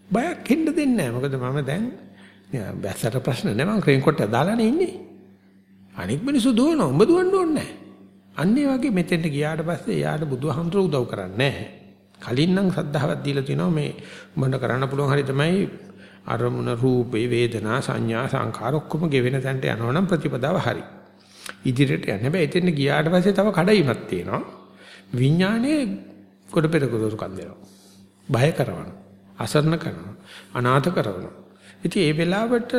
බයක් හෙන්න දෙන්නේ නැහැ. මොකද මම දැන් බැස්සට ප්‍රශ්න නෑ මම ක්‍රේන් කොට දාලානේ ඉන්නේ. අනික් මිනිස්සු දුවනවා. උඹ දුවන්න ඕනේ නැහැ. අන්න ඒ වගේ මෙතෙන්ට ගියාට පස්සේ එයාට බුදුහාමුදුරුවෝ උදව් කරන්නේ නැහැ. කලින් නම් සද්ධාවක් දීලා තිනවා මේ මොන කරන්න පුළුවන් හරි තමයි අරමුණ රූපේ වේදනා සංඥා සංකාර ඔක්කොම ගෙවෙන තැනට යනවනම් ප්‍රතිපදාව හරි. ඉදිරියට යන්න හැබැයි එතෙන්ට ගියාට පස්සේ තව කඩයිමක් තියෙනවා. විඥානයේ කොට පෙර කුරුකම් දෙනවා. බය කරනවා. අසරණ කරනවා. අනාථ කරනවා. ඉතින් ඒ වෙලාවට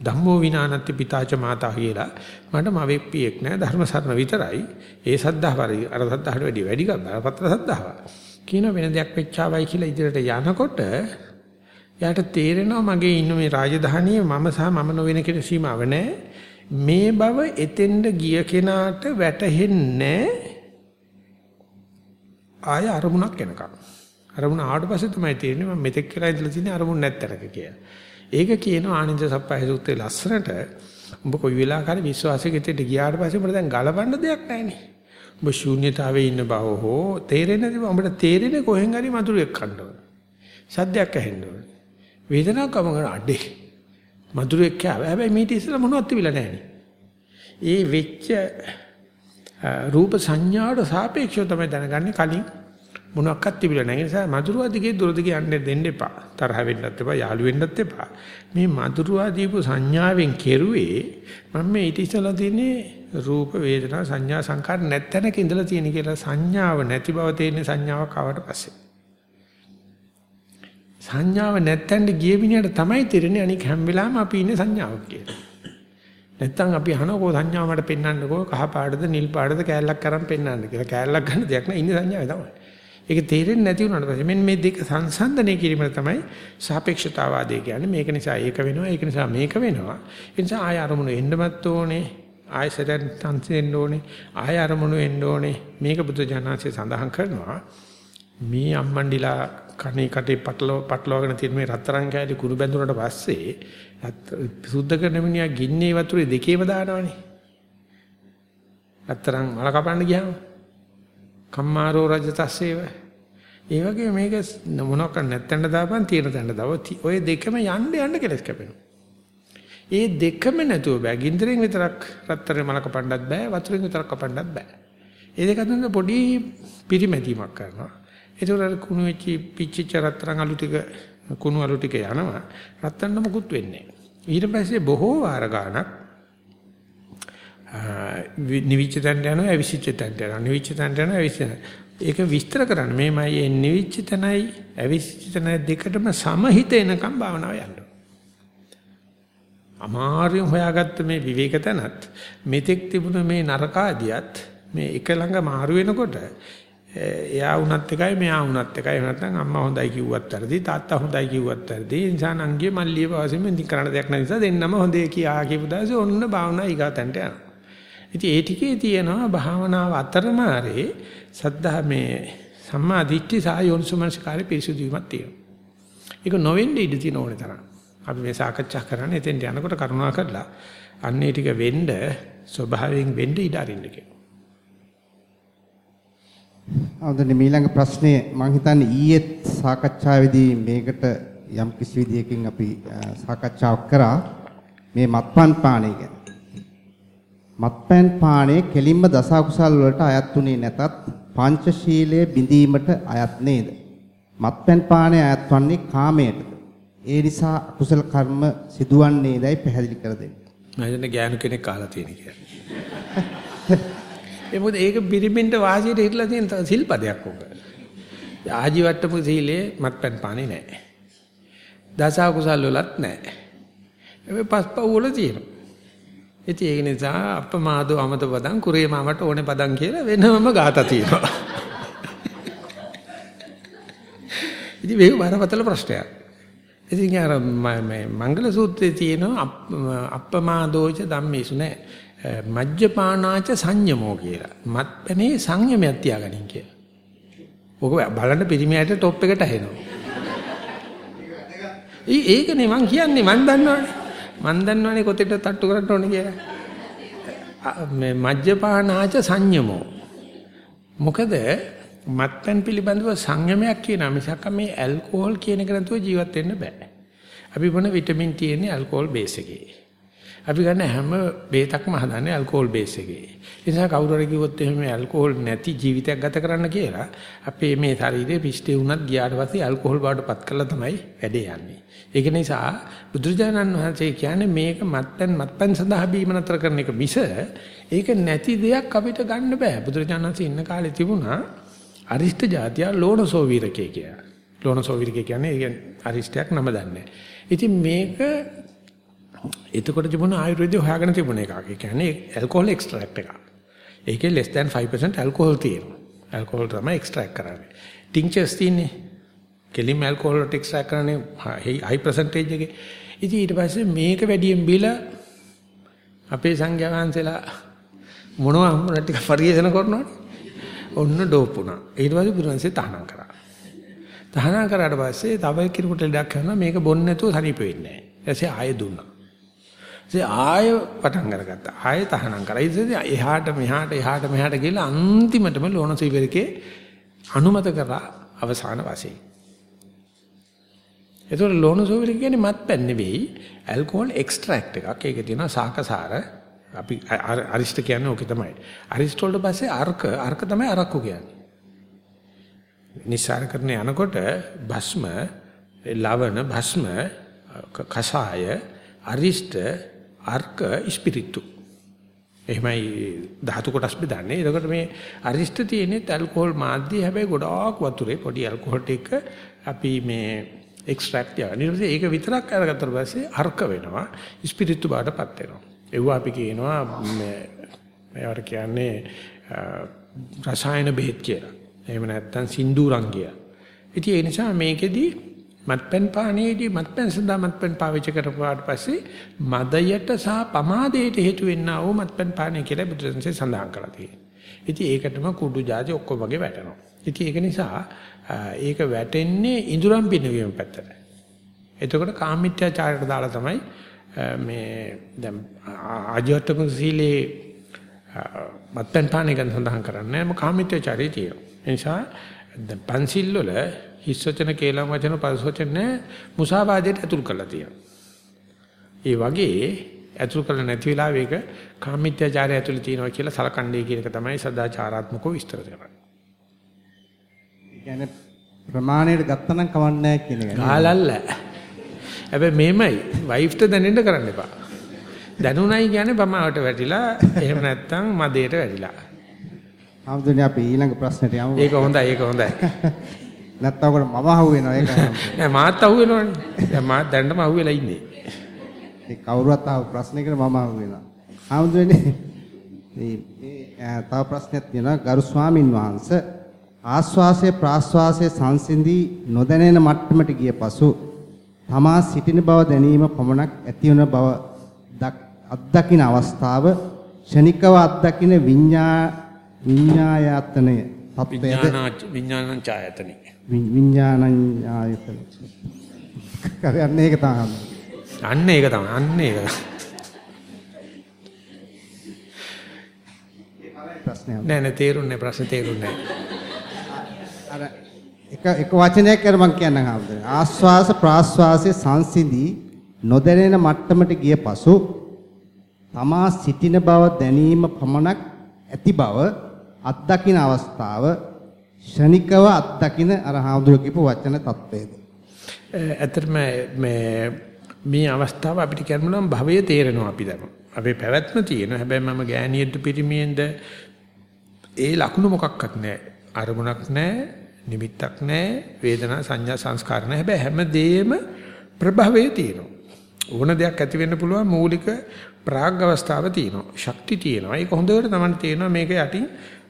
ධම්මෝ විනානත්ති පිතාච මාතා කියලා මට මවෙක් පියෙක් නෑ ධර්ම සරණ විතරයි. ඒ සද්ධාව අර සද්ධාහට වැඩි වැඩි කරපත්‍ර සද්ධාව. කියන වෙන දෙයක් වෙච්චාවයි කියලා ඉදිරියට යනකොට යාට තේරෙනවා මගේ ඉන්න මේ රාජධානිය මම සහ මම නොවන කියන සීමාව නෑ. මේ බව එතෙන්ද ගිය කෙනාට වැටහෙන්නේ ආය අරමුණක් එනකම්. අරමුණ ආවට පස්සේ තමයි තේරෙන්නේ මම මෙතෙක් කියලා ඉඳලා තියෙන අරමුණ නැත්තරක කියලා. ඒක කියනවා ආනන්ද සප්පයි සූත්‍රයේ ලස්සනට උඹ කොයි වෙලාවකරි විශ්වාසයකට ගියාට පස්සේ උඹට දැන් ගලවන්න දෙයක් නැහැනේ. උඹ ශූන්‍යතාවයේ ඉන්න බව හෝ තේරෙන්නේ නැතිව උඹට තේරෙන්නේ කොහෙන් හරි මధుරයක් කන්න ඕන. සද්දයක් ඇහෙන්න ඕන. වේදනාවක් කම කරන අඩේ. මధుරයක් කෑව. හැබැයි මේක ඉස්සෙල්ලා මොනවත් තිබිලා නැහැනේ. ඒ වෙච්ච රූප සංඥාවට සාපේක්ෂව තමයි දැනගන්නේ කලින් මොනක්වත් තිබිලා නැහැ. ඒ නිසා මధుරවා දිගේ දුර දිගේ යන්න දෙන්න එපා. තරහ වෙන්නත් එපා, යාළු වෙන්නත් එපා. මේ මధుරවා දීපු සංඥාවෙන් කෙරුවේ මම මේ ඊට ඉස්සලා තියෙන්නේ රූප වේදනා සංඥා සංකාර නැත්තනක ඉඳලා තියෙන කියලා සංඥාව නැති බව තේරෙන සංඥාවක් ආවට පස්සේ. සංඥාව නැත්තෙන්ද ගිය මිනිහට තමයි තේරෙන්නේ අනික හැම වෙලාවෙම අපි ඉන්නේ සංඥාවක් කියලා. නැත්තම් අපි අහනකෝ සංඥාව මට පෙන්වන්නකෝ කහ පාටද නිල් පාටද කෑල්ලක් කරන් පෙන්වන්න කියලා. කෑල්ලක් ගන්න දෙයක් නෑ ඉන්නේ සංඥාවේ තමයි. ඒක තේරෙන්නේ නැති වුණාට පස්සේ මෙන්න මේ දෙක සංසන්දනය කිරීම තමයි සාපේක්ෂතාවාදය කියන්නේ. මේක නිසා ඒක වෙනවා, ඒක නිසා මේක වෙනවා. ඒ නිසා ආය අරමුණු එන්නමත් ඕනේ, ආයසරෙන් සංසෙන්න ඕනේ, ආය අරමුණු එන්න ඕනේ. මේක බුදු ජානසී සඳහන් කරනවා. මේ අම්මන්ඩිලා කණේ කටේ පටලව පටලවගෙන තියෙන මේ රත්තරන් කෑලි කුරු බැඳුනට පස්සේ සුද්ධ කරන මිනිහා ගින්නේ වතුරේ දෙකේම දානවනේ. රත්තරන් මල කපන්න ගියාම කම්මාරෝ රජ තස්සේව. ඒ වගේ මේක මොනවක් නැත්තඳ දාපන් තියෙන තැනට දාව. ඔය දෙකම යන්න යන්න කෙලස් කැපෙනවා. ඒ දෙකම නැතුව බෑ. ගින්දරෙන් විතරක් රත්තරේ මල කපන්නත් බෑ. වතුරෙන් විතරක් කපන්නත් බෑ. ඒ දෙක අතර පොඩි පිරිමැදීමක් කරනවා. ඒතකොට කුණු වෙච්ච පිච්චිච්ච රත්තරන් අලු ටික කුණු අලු ටික යනවා. රත්තරන් මොකුත් වෙන්නේ නැහැ. ඊට පස්සේ බොහෝ වාර ගානක් නිවිච්ච තැනට යනවා අවිසිච්ච තැනට යනවා නිවිච්ච තැනට යනවා අවිසිච්ච ඒක විස්තර කරන්න මේමයි මේ නිවිච්ච තැනයි අවිසිච්ච තැනයි දෙකටම සමහිත එනකම් භාවනාව යන්න අමාරුවෙන් හොයාගත්ත මේ විවේක තැනත් මෙතෙක් තිබුණ මේ නරකාදියත් මේ එක ළඟ මාරු වෙනකොට එයා වුණත් එකයි මෙයා වුණත් එකයි නැත්නම් අම්මා හොඳයි කිව්වත් වැරදි තාත්තා හොඳයි කිව්වත් වැරදි ඒ නිසා නංගිය මල්ලිය වාසෙම ඉතින් කරන්න දෙයක් නැති නිසා දෙන්නම හොඳේ කියා කියපු දවසේ ඔන්න භාවනා ඊගාතන්ට යනවා ඉතින් ඒ ටිකේ තියෙනවා භාවනාව අතරමාරේ සද්ධා මේ සම්මා දිට්ඨි සහ යෝනිසමනස්කාරේ පිරිසුදු වීමක් තියෙනවා. ඒක නොවෙන්න ඉඩ තියෙන ඕනේ තරම්. අපි මේ සාකච්ඡා කරන්නේ එතෙන්ට යනකොට කරුණා කරලා අන්නේ ටික වෙන්න ස්වභාවයෙන් වෙන්න ඉඩ අරින්න කියලා. අවුදනේ ඊළඟ ප්‍රශ්නේ මම හිතන්නේ ඊයේත් සාකච්ඡාවේදී මේකට යම් කිසි විදියකින් අපි සාකච්ඡාවක් කරා මේ මත්පන් පානය ගැන. මත්පැන් පානය කෙලින්ම දස අකුසල් වලට අයත් උනේ නැතත් පංචශීලයේ බිඳීමට අයත් නේද? මත්පැන් පානය අයත් වන්නේ කාමයටද? ඒ නිසා අකුසල කර්ම සිදුවන්නේදයි පැහැදිලි කර දෙන්න. මම හිතන්නේ ගෑනු කෙනෙක් කාලා තියෙන කියලා. [laughs] ඒ මොකද ඒක පිරිමින්ට වාසියට හිටලා තියෙන සිල්පදයක් උක. ආජීවට්ටම සීලේ මත්පැන් පානේ නැහැ. දස අකුසල් වලත් නැහැ. ඒ පස්පව් වල තියෙනවා. ඉතින් ඒක නිසා අපමාදෝ අමත පදං කුරේ මාමට ඕනේ පදං කියලා වෙනම ગાතා තියෙනවා. ඉතින් මේක බරපතල ප්‍රශ්නයක්. ඉතින් අර මේ මංගල සූත්‍රයේ තියෙනවා අප්පමාදෝච ධම්මේසු නෑ. මජ්ජපානාච සංයමෝ කියලා. මත්පැනේ සංයමයක් තියාගනින් කියලා. ඔක බලන්න පිරිමියට টොප් එකට ඇහෙනවා. ඒ ඒකනේ මං කියන්නේ මං දන්නවනේ. මං දන්නවනේ කොතෙට තට්ටු කරන්න ඕනේ කියලා. මේ මජ්ජපානාච සංයමෝ. මොකද මත්පැන් පිළිබඳව සංයමයක් කියන මිසක් මේ ඇල්කොහොල් කියන එක නැතුව ජීවත් වෙන්න බෑ. අපි මොන විටමින් තියෙන්නේ ඇල්කොහොල් බේස් එකේ. අපි ගන්න හැම බේතක්ම හදන්නේ ඇල්කොහොල් බේස් එකේ. ඒ නිසා කවුරු හරි කිව්වොත් එහෙම ඇල්කොහොල් නැති ජීවිතයක් ගත කරන්න කියලා අපේ මේ ශරීරයේ පිස්ටේ වුණත් ගියාට පස්සේ ඇල්කොහොල් බවට පත් කරලා තමයි වැඩේ යන්නේ. ඒක නිසා බුදුරජාණන් වහන්සේ කියන්නේ මේක මත්පැන් මත්පැන් සඳහා බීම නතර කරන එක මිස ඒක නැති දෙයක් අපිට ගන්න බෑ. බුදුරජාණන් වහන්සේ ඉන්න කාලේ තිබුණා අරිෂ්ඨ જાතිය ලෝණසෝ වීරකේ කියලා. ලෝණසෝ වීරකේ කියන්නේ ඒ අරිෂ්ඨයක් නම දන්නේ. ඉතින් මේක එතකොට තිබුණ ආයුර්වේදය හොයාගෙන තිබුණ එකක්. ඒ කියන්නේ ඇල්කොහොල් එක්ස්ට්‍රැක්ට් එකක්. ඒකේ less than 5% ඇල්කොහොල් තියෙනවා. ඇල්කොහොල් තමයි එක්ස්ට්‍රැක්ට් කරන්නේ. ටින්චර්ස් තියෙන්නේ. කෙලින්ම ඇල්කොහොල් වලට එක්ස්ට්‍රැක්ට් කරන්නේ high percentage එකේ. ඉතින් ඊට පස්සේ මේක වැඩියෙන් බීලා අපේ සංඝයා වහන්සේලා මොනවා හම්බුනා ටික පරිේෂණ කරනවනේ. ඔන්න ඩෝප් වුණා. ඊට පස්සේ බුදුන්සේ තහනම් කරා. තහනම් කරාට පස්සේ තව කෙනෙකුට ලඩක් කරනවා මේක බොන්නේ නැතුව සනීප වෙන්නේ නැහැ. ඊටසේ ආයෙ දුන්නා. ඊට ආයෙ පටන් අරගත්තා. ආයෙ තහනම් කරා. ඊට එහාට මෙහාට එහාට මෙහාට ගිහලා අන්තිමටම ලෝණ සීවරකේ අනුමත කරා අවසාන වශයෙන්. ඒතකොට ලෝණ සීවරක කියන්නේ මත්පැන් නෙවෙයි ඇල්කොහොල් එක්ස්ට්‍රැක්ට් එකක්. ඒකේ තියෙනවා සාකසාර අපි අරිෂ්ඨ කියන්නේ ඕකේ තමයි. අරිෂ්ඨ වලට පස්සේ අර්ක අර්ක තමයි අරක්කු කියන්නේ. නිස්සාර කරන යනකොට භස්ම ලවණ භස්ම කසාය අරිෂ්ඨ අර්ක ස්පිරිතු එහෙමයි ධාතු කොටස් බෙදන්නේ. එතකොට මේ අරිෂ්ඨ තියෙන්නේ ඇල්කොහොල් මාධ්‍ය හැබැයි ගොඩාක් වතුරේ පොඩි ඇල්කොහොල් ටික අපි මේ එක්ස්ට්‍රැක්ට් කරනවා. ඊට පස්සේ ඒක විතරක් අරගත්තට පස්සේ අර්ක වෙනවා. ස්පිරිතු බාටපත් වෙනවා. ඒව අපි කියනවා මේ මේවට කියන්නේ රසායන බෙහෙත් කියලා. එහෙම නැත්නම් සින්දුරන් කියලා. ඉතින් ඒ නිසා මේකෙදි මත්පැන් පානයේදී මත්පැන් සඳහා මත්පැන් පාවිච්චි කරපුවාට පස්සේ මදයට සහ පමාදයට හේතු වෙන්නා වූ මත්පැන් පානය කියලා බුදුරජාණන්සේ සඳහන් කරලා තියෙනවා. ඉතින් ඒකටම කුඩු જાති ඔක්කොම වගේ වැටෙනවා. ඉතින් ඒක නිසා ඒක වැටෙන්නේ ඉඳුරම් පිනවීම පැත්තට. එතකොට කාමීත්‍යාචාරයට දාලා තමයි මේ දැන් ආජීවටම සීලේ මත්පැන් පානය ගැන සඳහන් කරන්නේ නැහැ. කාමීත්‍යචාරය තියෙනවා. ඒ නිසා දැන් පන්සිල් වල හිස් වචන කේලම් වචන පරිස වචන මුසාවාදයට ඇතුල් කරලා තියෙනවා. ඒ වගේ ඇතුල් කරලා නැති වෙලාවෙ ඒක කාමීත්‍යචාරය ඇතුළේ තියෙනවා කියලා සලකන්නේ කියන එක තමයි සදාචාරාත්මකව විස්තර කරන්නේ. කියන්නේ ප්‍රමාණයට ගත්තනම් කවන්නේ නැහැ කියන එක. කාලල්ල. හැබැයි මේමයි වයිෆ්ට දැනෙන්න කරන්න එපා. දැනුණයි කියන්නේ බමාවට වැටිලා එහෙම නැත්නම් මදේට වැටිලා. ආම්දුනේ අපි ඊළඟ ප්‍රශ්නෙට යමු. ඒක හොඳයි ඒක හොඳයි. නැත්තම් ඔකට මම අහුවෙනවා ඒක. නෑ මාත් අහුවෙනවනේ. දැන් මාත් දැන්නම අහුවෙලා ඉන්නේ. ඒ කවුරුත් අහපු ප්‍රශ්නයකට මම අහුවෙනවා. ආම්දුනේ මේ තව ප්‍රශ්නයක් තියෙනවා ගරු ස්වාමින් වහන්සේ ආස්වාසය ප්‍රාස්වාසය සංසිඳී නොදැනෙන මට්ටමට ගිය පසු තමා සිටින බව දැනීම පමණක් ඇතිවන බව අත්දකින අවස්ථාව ෂණිකව අත්දකින විඤ්ඤා විඤ්ඤායතනය විඥාන විඥානං ඡායතනෙ විඤ්ඤාණං ආයතන කරන්නේ ඒක තමයි. අන්න ඒක තමයි අන්න ඒක. නෑ නෑ තේරුන්නේ ප්‍රශ්න තේරුන්නේ අර එක එක වචනයක් කර මම කියන්නම් ආම්දුනේ ආස්වාස ප්‍රාස්වාසයේ සංසිඳී නොදැනෙන මට්ටමට ගිය පසු තමා සිටින බව දැනීම පමණක් ඇති බව අත්දකින අවස්ථාව ෂණිකව අත්දකින අර හාමුදුරුවෝ කියපු වචන தත්වේද? ඇත්තටම මේ මේ අවස්ථාව අපිට කියන්න නම් භවය තේරෙනවා අපි දැන්. අපේ පැවැත්ම තියෙනවා. හැබැයි මම ගෑණියෙන්ද පිරිමියෙන්ද ඒ ලකුණු මොකක්වත් නැහැ. අරමුණක් නැහැ, නිමිත්තක් නැහැ, වේදනා සංඥා සංස්කාර නැහැ. හැබැයි හැමදේම ප්‍රභවයේ තියෙනවා. ඕන දෙයක් ඇති වෙන්න පුළුවන් මූලික ප්‍රාග් අවස්ථාව තියෙනවා. ශක්ති තියෙනවා. ඒක හොඳට තමයි තේරෙනවා මේක යටින්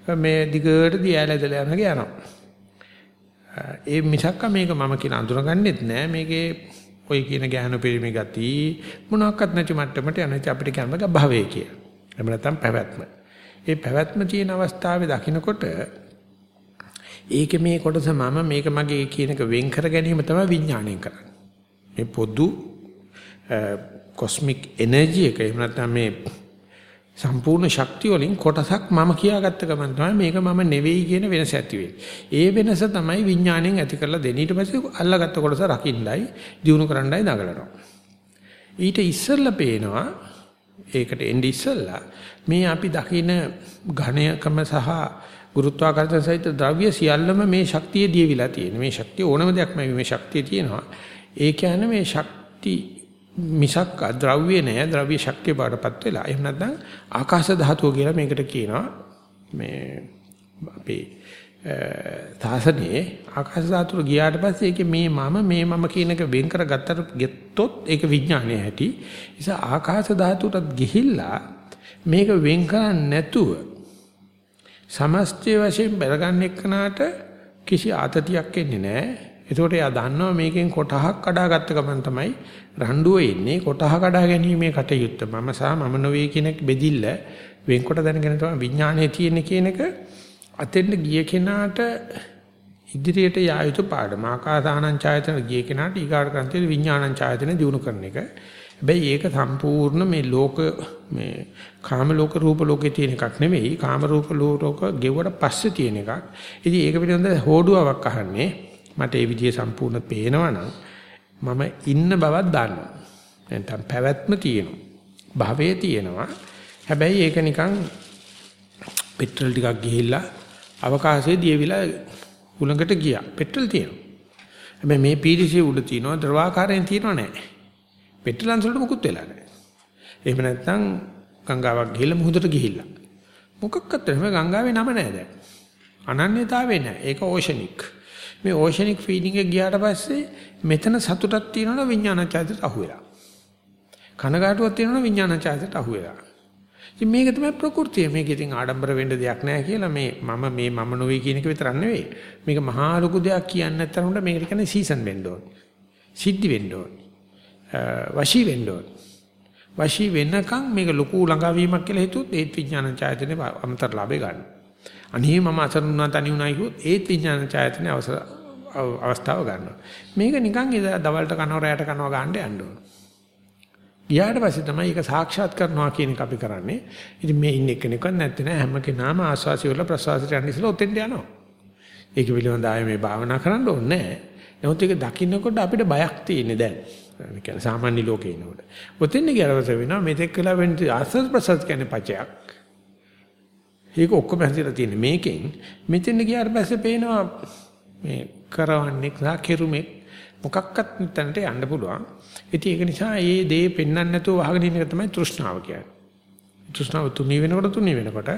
මේ දිගට දියැලදලා යනගේ යනවා. ඒ මිසක්ක මේක මම කියලා අඳුනගන්නෙත් නෑ මේකේ ඔය කියන ගැහණු පිරිමි ගති මොනක්වත් නැති මට්ටමට යන්නේ අපිට කියන්න භවය කියලා. එහෙම නැත්නම් පැවැත්ම. ඒ පැවැත්ම තියෙන අවස්ථාවේ දකින්නකොට ඒකේ මේ කොටස මම මේක මගේ කියන එක වෙන් කර ගැනීම තමයි විඥාණයෙන් කරන්නේ. මේ පොදු කොස්මික් එනර්ජි එක එහෙම නැත්නම් මේ සම්පූර්ණ ශක්තිය වලින් කොටසක් මම කියාගත්ත ගමන් තමයි මේක මම නෙවෙයි කියන වෙනස ඇති ඒ වෙනස තමයි විඥාණයෙන් ඇති කරලා දෙන්නේ. ඊට පස්සේ අල්ලගත්ත කොටස රකින්නයි, දිනු කරන්නයි දඟලනවා. ඊට ඉස්සෙල්ලා පේනවා ඒකට එන්නේ ඉස්සෙල්ලා මේ අපි දකින ඝණයකම සහ ගුරුත්වාකර්ෂණ සහිත ද්‍රව්‍ය සියල්ලම මේ ශක්තිය දීවිලා තියෙන. මේ ශක්තිය ඕනම දෙයක් මේ ශක්තිය තියෙනවා. ඒ කියන්නේ මේ ශක්ති මිසක් ද්‍රව්‍ය නෑ ද්‍රව්‍ය ශක්තිය බාටපත් වෙලා. එහෙම නැත්නම් ආකාශ ධාතුව කියලා මේකට කියනවා. මේ අපේ තාසනේ ආකාශ ධාතුව ගියාට පස්සේ ඒකේ මේ මම මේ මම කියන එක වෙන් කරගත්තට ගෙත්තොත් ඒක විඥානය ඇති. ඒ නිසා ආකාශ ධාතුවටත් ගිහිල්ලා මේක වෙන් කරන්නේ නැතුව සමස්තය වශයෙන් බැලගන්න එක්කනාට කිසි ආතතියක් එන්නේ නැහැ. එතකොට එයා දන්නවා මේකෙන් කොටහක් කඩාගත්ත ගමන් තමයි රණ්ඩුව එන්නේ කොටහ කඩා ගැනීමේ කටයුත්ත මම සහ මම නොවේ කියන බෙදිල්ල වෙන්කොට දැනගෙන තමයි විඥානයේ තියෙන කියන එක අතෙන්ට ගිය කෙනාට ඉදිරියට යා යුතු පාඩම ආකාසානං ඡායතන ගිය කෙනාට ඊගාට කරන්නේ විඥානං ඡායතන දිනු කරන එක. හැබැයි ඒක සම්පූර්ණ මේ ලෝක මේ කාම ලෝක රූප ලෝකේ තියෙන එකක් නෙවෙයි කාම රූප ලෝක ගෙවුවට පස්සේ තියෙන එකක්. ඉතින් ඒක පිළිබඳ හෝඩුවාවක් අහන්නේ මට ඒ විදිය සම්පූර්ණ පේනවනම් මම ඉන්න බවක් දන්නවා. නැත්නම් පැවැත්ම තියෙනවා. භවයේ තියෙනවා. හැබැයි ඒක නිකන් පෙට්‍රල් ටිකක් ගිහිල්ලා අවකාශයේ දියවිලා උලඟට ගියා. පෙට්‍රල් තියෙනවා. හැබැයි මේ පීඩිසිය උඩ තියෙනවා ද්‍රවාකාරයෙන් තියෙනව නැහැ. පෙට්‍රල් අංශවලට මුකුත් වෙලා නැහැ. එහෙම නැත්නම් ගංගාවක් ගිහිල්ලා මුහුදට ගිහිල්ලා. මොකක්වත් නැහැ ගංගාවේ නම නැහැ දැන්. අනන්‍යතාවේ නැහැ. ඒක ඕෂනික්. මේ ඕෂනික් ෆීඩින් එක ගියාට පස්සේ මෙතන සතුටක් තියෙනවනේ විඥාන චෛතයට අහු වෙලා. කනගාටුවක් තියෙනවනේ විඥාන චෛතයට අහු වෙලා. ඉතින් මේක තමයි ප්‍රകൃතිය. මේක ඉතින් ආඩම්බර වෙන්න දෙයක් නෑ කියලා මේ මම මේ මම නොවේ කියන එක විතරක් නෙවෙයි. මේක මහා ලොකු දෙයක් කියන්නේ නැත්නම් උන්ට මේකට කියන්නේ සීසන් වෙන්න ඕනේ. සිද්ධි වෙන්න ඕනේ. වශී වෙන්න ඕනේ. වශී වෙන්නකම් මේක ලොකු ළඟාවීමක් කියලා හිතුවොත් ඒත් විඥාන චෛතනේ අමතර ලාභේ ගන්නවා. අනේ මම අසරණ වුණා තනි වුණා කිව්වොත් ඒත් විඥාන ඡායතන අවසර අවස්ථාව ගන්නවා. මේක නිකන් දවල්ට කනවා රැයට කනවා ගන්න යන්න ඕන. ගියාට පස්සේ තමයි ඒක සාක්ෂාත් කරනවා කියන එක අපි කරන්නේ. ඉතින් මේ ඉන්න කෙනෙක්වත් නැත්තේ නෑ හැම කෙනාම ආස්වාසිය වල ප්‍රසවාසයට යන්න ඉස්සෙල්ලා ඔතෙන්ට යනවා. ඒක පිළිබඳව ආයේ මේ භාවනා කරන්න ඕනේ නෑ. නමුත් ඒක දකින්නකොට අපිට බයක් තියෙන්නේ දැන්. ඒ කියන්නේ සාමාන්‍ය ලෝකේ ඉන්නකොට. ඔතෙන් ගියරවස වෙනවා මෙතෙක් වෙලා වෙන්නේ ආස්වාද ප්‍රසවාස කියන්නේ පචයක්. ඒක ඔක්කොම හැදිලා තියෙන්නේ මේකෙන්. මෙතෙන් ගියාට පස්සේ පේනවා මේ කරවන්නේ සහ කෙරුමේ මොකක්වත් නැතනට යන්න පුළුවන්. ඉතින් ඒක නිසා මේ දේ පෙන්වන්න නැතුව වහගෙන ඉන්න එක තමයි තෘෂ්ණාව කියන්නේ. තෘෂ්ණාව තුනී වෙනකොට තුනී වෙනකොට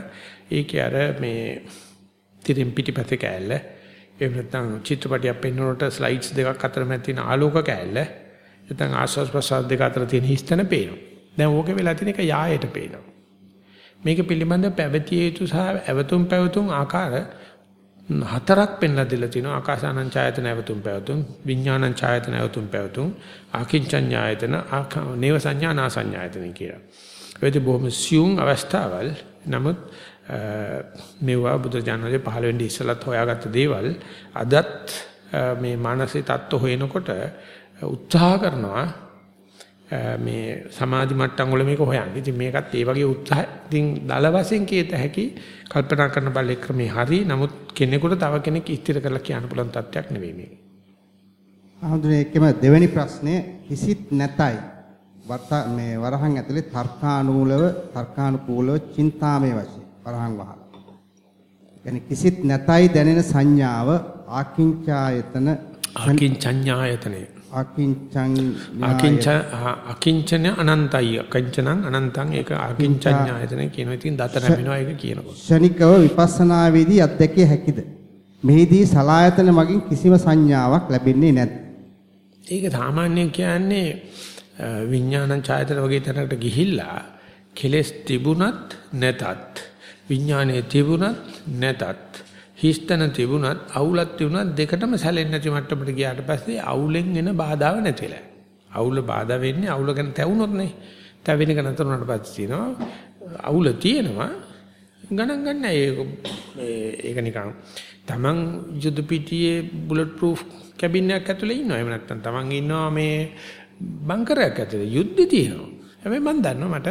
ඒකේ අර මේ තිරින් පිටිපස්සේ කෑල්ල එහෙම නැත්නම් චිත්‍රපටියක් පෙන්වනකොට ස්ලයිඩ්ස් දෙකක් අතර මැද තියෙන ආලෝක කෑල්ල නැත්නම් ආස්වාස් ප්‍රසාද දෙක අතර තියෙන හිස්තන පේනවා. දැන් ඕකේ වෙලා තියෙන එක යායට පේනවා. මේක පිළිබඳ පැවතිය යුතු සහ ඇවතුම් පැවතුම් ආකාර හතරක් පෙන්ලා දෙලා තිනවා. ආකාසානං ඡායතන ඇවතුම් පැවතුම් විඥානං ඡායතන ඇවතුම් පැවතුම් ආකින්චඤ්ඤායතන නේව සංඥානා සංඥායතන කියලා. ඒකේ බොහොම සියුම් අවස්ථාවල්. නමුත් මේවා බුදුජානකගේ 15 වෙනි ඉස්සලත් හොයාගත්ත දේවල්. අදත් මේ මානසික தত্ত্ব හොයනකොට උත්සාහ කරනවා මේ සමාධි මට්ටම් වල මේක හොයන්නේ. ඉතින් මේකත් ඒ වගේ උත්සාහ ඉතින් දල වශයෙන් කීත හැකි කල්පනා කරන බල ක්‍රමේ හරි. නමුත් කෙනෙකුට තව කෙනෙක් ඉස්තිර කරලා කියන්න පුළුවන් තත්ත්වයක් නෙවෙයි මේක. ආහඳුනේ එකම දෙවෙනි ප්‍රශ්නේ කිසිත් නැතයි. වත මේ වරහන් ඇතුලේ තර්කානුකූලව තර්කානුකූලව චින්තාමය වශයෙන් වරහන් වහලා. يعني කිසිත් නැතයි දැනෙන සංඥාව ආකින්චායතන ආකින්චඤ්ඤායතනේ අකින්චං අකින්ච අකින්චන අනන්තයි. අකින්චනං අනන්තං ඒක අකින්චඤ්ඤායතන කියන ඉතින් දත නැමිනවා ඒක කියනකොට ශනිකව විපස්සනාවේදී අත්දැකිය හැකිද? මෙහිදී සලායතන මගින් කිසිම සංඥාවක් ලැබෙන්නේ නැත්. ඒක සාමාන්‍යයෙන් කියන්නේ විඥානං ඡායතන වගේ තැනකට ගිහිල්ලා කෙලස් තිබුණත් නැතත් විඥානයේ තිබුණත් නැතත් හිස්තන තිබුණත් අවුලක් තිබුණත් දෙකටම සැලෙන්නේ නැති මට්ටමට ගියාට පස්සේ අවුලෙන් එන බාධාව නැතිලා. අවුල බාධා වෙන්නේ අවුල ගැන තැවුනොත් නේ. තැවෙන එක නතර වුණාට පස්සේ තියෙනවා අවුල තියෙනවා ගණන් ගන්න ඒක නිකන් Taman යුද පිටියේ බුලට් ප්‍රූෆ් කැබින් එකක් ඇතුලේ ඉන්නවා. එහෙම නැත්නම් Taman ඉන්නවා මේ බංකරයක් ඇතුලේ යුද්ධ තියෙනවා. හැබැයි මම දන්නවා මට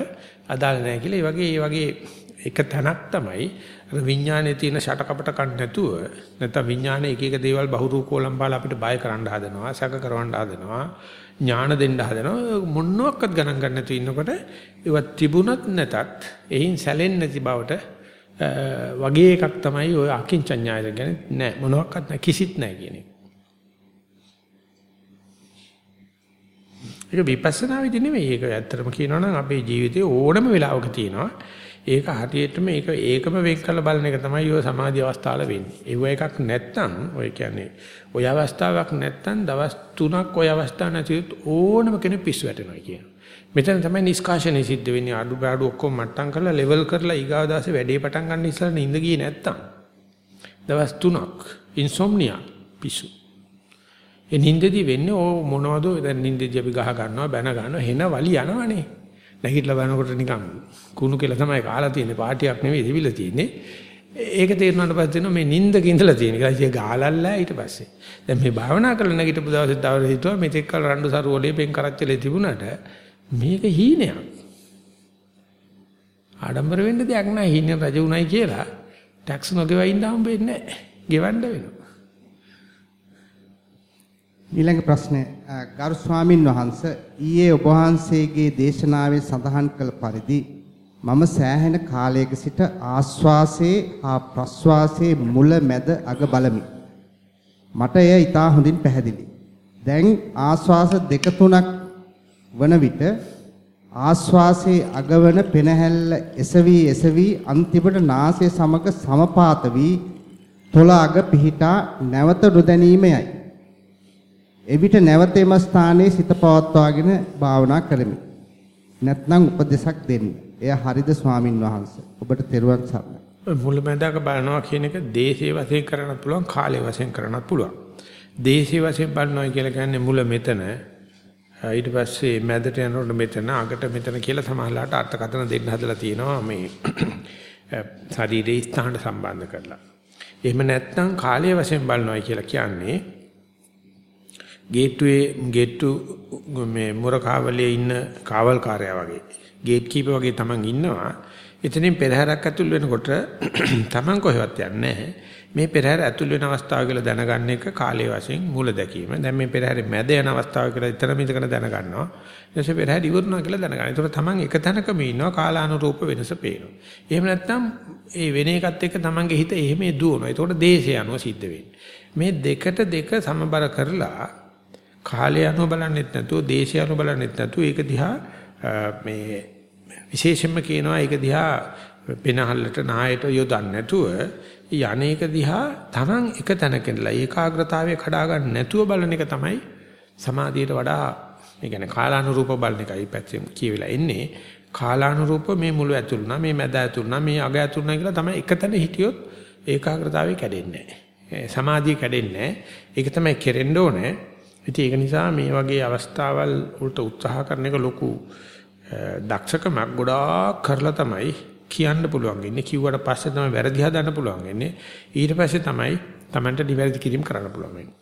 අදාළ නැහැ කියලා. ඒ වගේ ඒ වගේ එක තැනක් තමයි අර විඥානයේ තියෙන ෂටකපට කන් නැතුව නැත්නම් විඥානයේ එක එක දේවල් බහුරූපෝලම් බාලා අපිට බය කරන්න හදනවා, සැක කරවන්න හදනවා, ඥාන දෙන්න හදනවා. මොනවාක්වත් ගණන් ගන්න නැතුව ඉන්නකොට ඒවත් තිබුණත් නැතත් එයින් සැලෙන්නේ නැති බවට වගේ එකක් තමයි ඔය අකින්චඤ්ඤායද කියන්නේ නෑ මොනවත් නැහැ කිසිත් නැහැ කියන එක. ඒක විපස්සනා විදි නෙමෙයි. ඒක ඇත්තටම කියනවා නම් අපේ ජීවිතේ ඕනම වෙලාවක තියෙනවා. ඒක හරියටම ඒක ඒකම වෙන් කරලා බලන එක තමයි ඔය සමාධි අවස්ථාවල වෙන්නේ. ඒව එකක් නැත්තම් ඔය කියන්නේ ඔය අවස්ථාවක් නැත්තම් දවස් 3ක් ඔය අවස්ථාව නැතිවෙත් ඕනම කෙනෙක් පිස්සු වැටෙනවා කියනවා. මෙතන තමයි නිස්කාශනය සිද්ධ වෙන්නේ. අඩු බාඩු ඔක්කොම මට්ටම් කරලා ලෙවල් කරලා ඊගාව දාසේ වැඩේ පටන් ගන්න ඉස්සෙල්ලා නිින්ද ගියේ නැත්තම් දවස් 3ක් ඉන්සොම්නියා පිස්සු. ඒ නිින්දදී වෙන්නේ ඕ මොනවද දැන් නිින්දදී අපි ගහ ගන්නවා බැන ගන්නවා හෙන වලි යනවනේ. නැගිටලා බලනකොට නිකන් කුණු කියලා තමයි කාලා තියෙන්නේ පාටියක් නෙවෙයි දිවිල තියෙන්නේ. ඒක තේරුණාට පස්සේ තේරෙනවා මේ නිින්දක ඉඳලා තියෙන. ඊට පස්සේ ගාලල්ලා ඊට පස්සේ. දැන් මේ භාවනා කරලා නැගිටපු දවසේ දවල් හිතුවා මෙතෙක් කල රණ්ඩු සරුවලේ පෙන් කරච්චලේ තිබුණාට මේක හීනයක්. ආඩම්බර වෙන්න දෙයක් නැහැ. හීනෙන් රජ උණයි කියලා ටැක්ස් නොගෙවයි ඉන්න හම්බෙන්නේ නැහැ. ගෙවන්න වෙනවා. ඊළඟ ප්‍රශ්නය ගරු ස්වාමින් වහන්සේ ඊයේ ඔබ වහන්සේගේ දේශනාවේ සඳහන් කළ පරිදි මම සෑහෙන කාලයක සිට ආස්වාසේ හා ප්‍රස්වාසයේ මුල මැද අග බලමි. මට එය ඉතා හොඳින් පැහැදිලි. දැන් ආස්වාස දෙක තුනක් වන විට ආස්වාසේ අගවන පෙනහැල්ල එසවි එසවි අන්තිමට නාසය සමග සමපාත වී තොල අග පිහිටා නැවත නොදැනීමයයි. එවිට නැවත එම ස්ථානයේ සිත පවත්වාගෙන භාවනා කරමි. නැත්නම් උපදේශක් දෙන්න. එය හරිද ස්වාමින් වහන්සේ. ඔබට තෙරුවන් සරණයි. මුලමඳාක බලනවා කියන එක දේශේ වශයෙන් කරන්නත් පුළුවන් කාලේ වශයෙන් කරන්නත් පුළුවන්. දේශේ වශයෙන් බලනවා කියලා කියන්නේ මුල මෙතන ඊට පස්සේ මැදට යනකොට මෙතන අගට මෙතන කියලා සමහරලාට අර්ථකථන දෙන්න හදලා තියෙනවා මේ [clears throat] ශරීරයේ ස්ථාන සම්බන්ධ කරලා. එහෙම නැත්නම් කාලයේ වශයෙන් බලනවා කියලා කියන්නේ ගේට්ටුවේ ගේට්ටු මේ මුරකාවලේ ඉන්න කාවල්කාරයා වගේ ගේට් කීපර් වගේ තමන් ඉන්නවා. එතනින් පෙරහැරක් ඇතුල් වෙනකොට [clears throat] තමන් කොහෙවත් යන්නේ නැහැ. මේ පෙරහැර ඇතුල් වෙන අවස්ථාව කියලා දැනගන්න එක කාලයේ වශයෙන් මූල දැකීම. දැන් මේ පෙරහැරේ මැද යන අවස්ථාව කියලා ඊතර මිදකන දැනගන්නවා. ඊට පස්සේ පෙරහැර ඉවරනවා කියලා දැනගන්න. ඒතකොට තමන් එක තැනකම ඉන්නවා කාලානුරූප වෙනස පේනවා. එහෙම නැත්නම් ඒ වෙන එකත් එක්ක තමන්ගේ හිත එහෙම දුවනවා. ඒතකොට දේශය අනුව සිද්ධ වෙන්නේ. මේ දෙකට දෙක සමබර කරලා කාලය අනුව බලන්නෙත් නැතුව දේශය අනුව බලන්නෙත් නැතුව ඒක දිහා මේ විශේෂයෙන්ම කියනවා ඒක දිහා පෙනහල්ලට නායට යොදන්න නැතුව යන්නේක දිහා Taman එක තැනක ඉඳලා ඒකාග්‍රතාවය කඩා ගන්න නැතුව බලන එක තමයි සමාධියට වඩා ඒ කියන්නේ කාලානුරූප බලන එකයි පැත්තෙන් කියවිලා එන්නේ. කාලානුරූප මේ මුල ඇතුළුනා මේ මැද ඇතුළුනා මේ අග ඇතුළුනා කියලා තමයි එක තැන හිටියොත් ඒකාග්‍රතාවය කැඩෙන්නේ නැහැ. සමාධිය කැඩෙන්නේ ඒක තමයි කෙරෙන්න ඕනේ. ඉතින් ඒක නිසා මේ වගේ අවස්ථාවල් උල්ට උත්සාහ කරන එක ලොකු දක්ෂකමක් ගොඩාක් කරලා තමයි කියන්න පුළුවන් ඉන්නේ. කිව්වට පස්සේ තමයි වැරදි හදන්න පුළුවන් ඉන්නේ. ඊට පස්සේ තමයි Tamanට නිවැරදි කිරීම කරන්න පුළුවන් වෙන්නේ.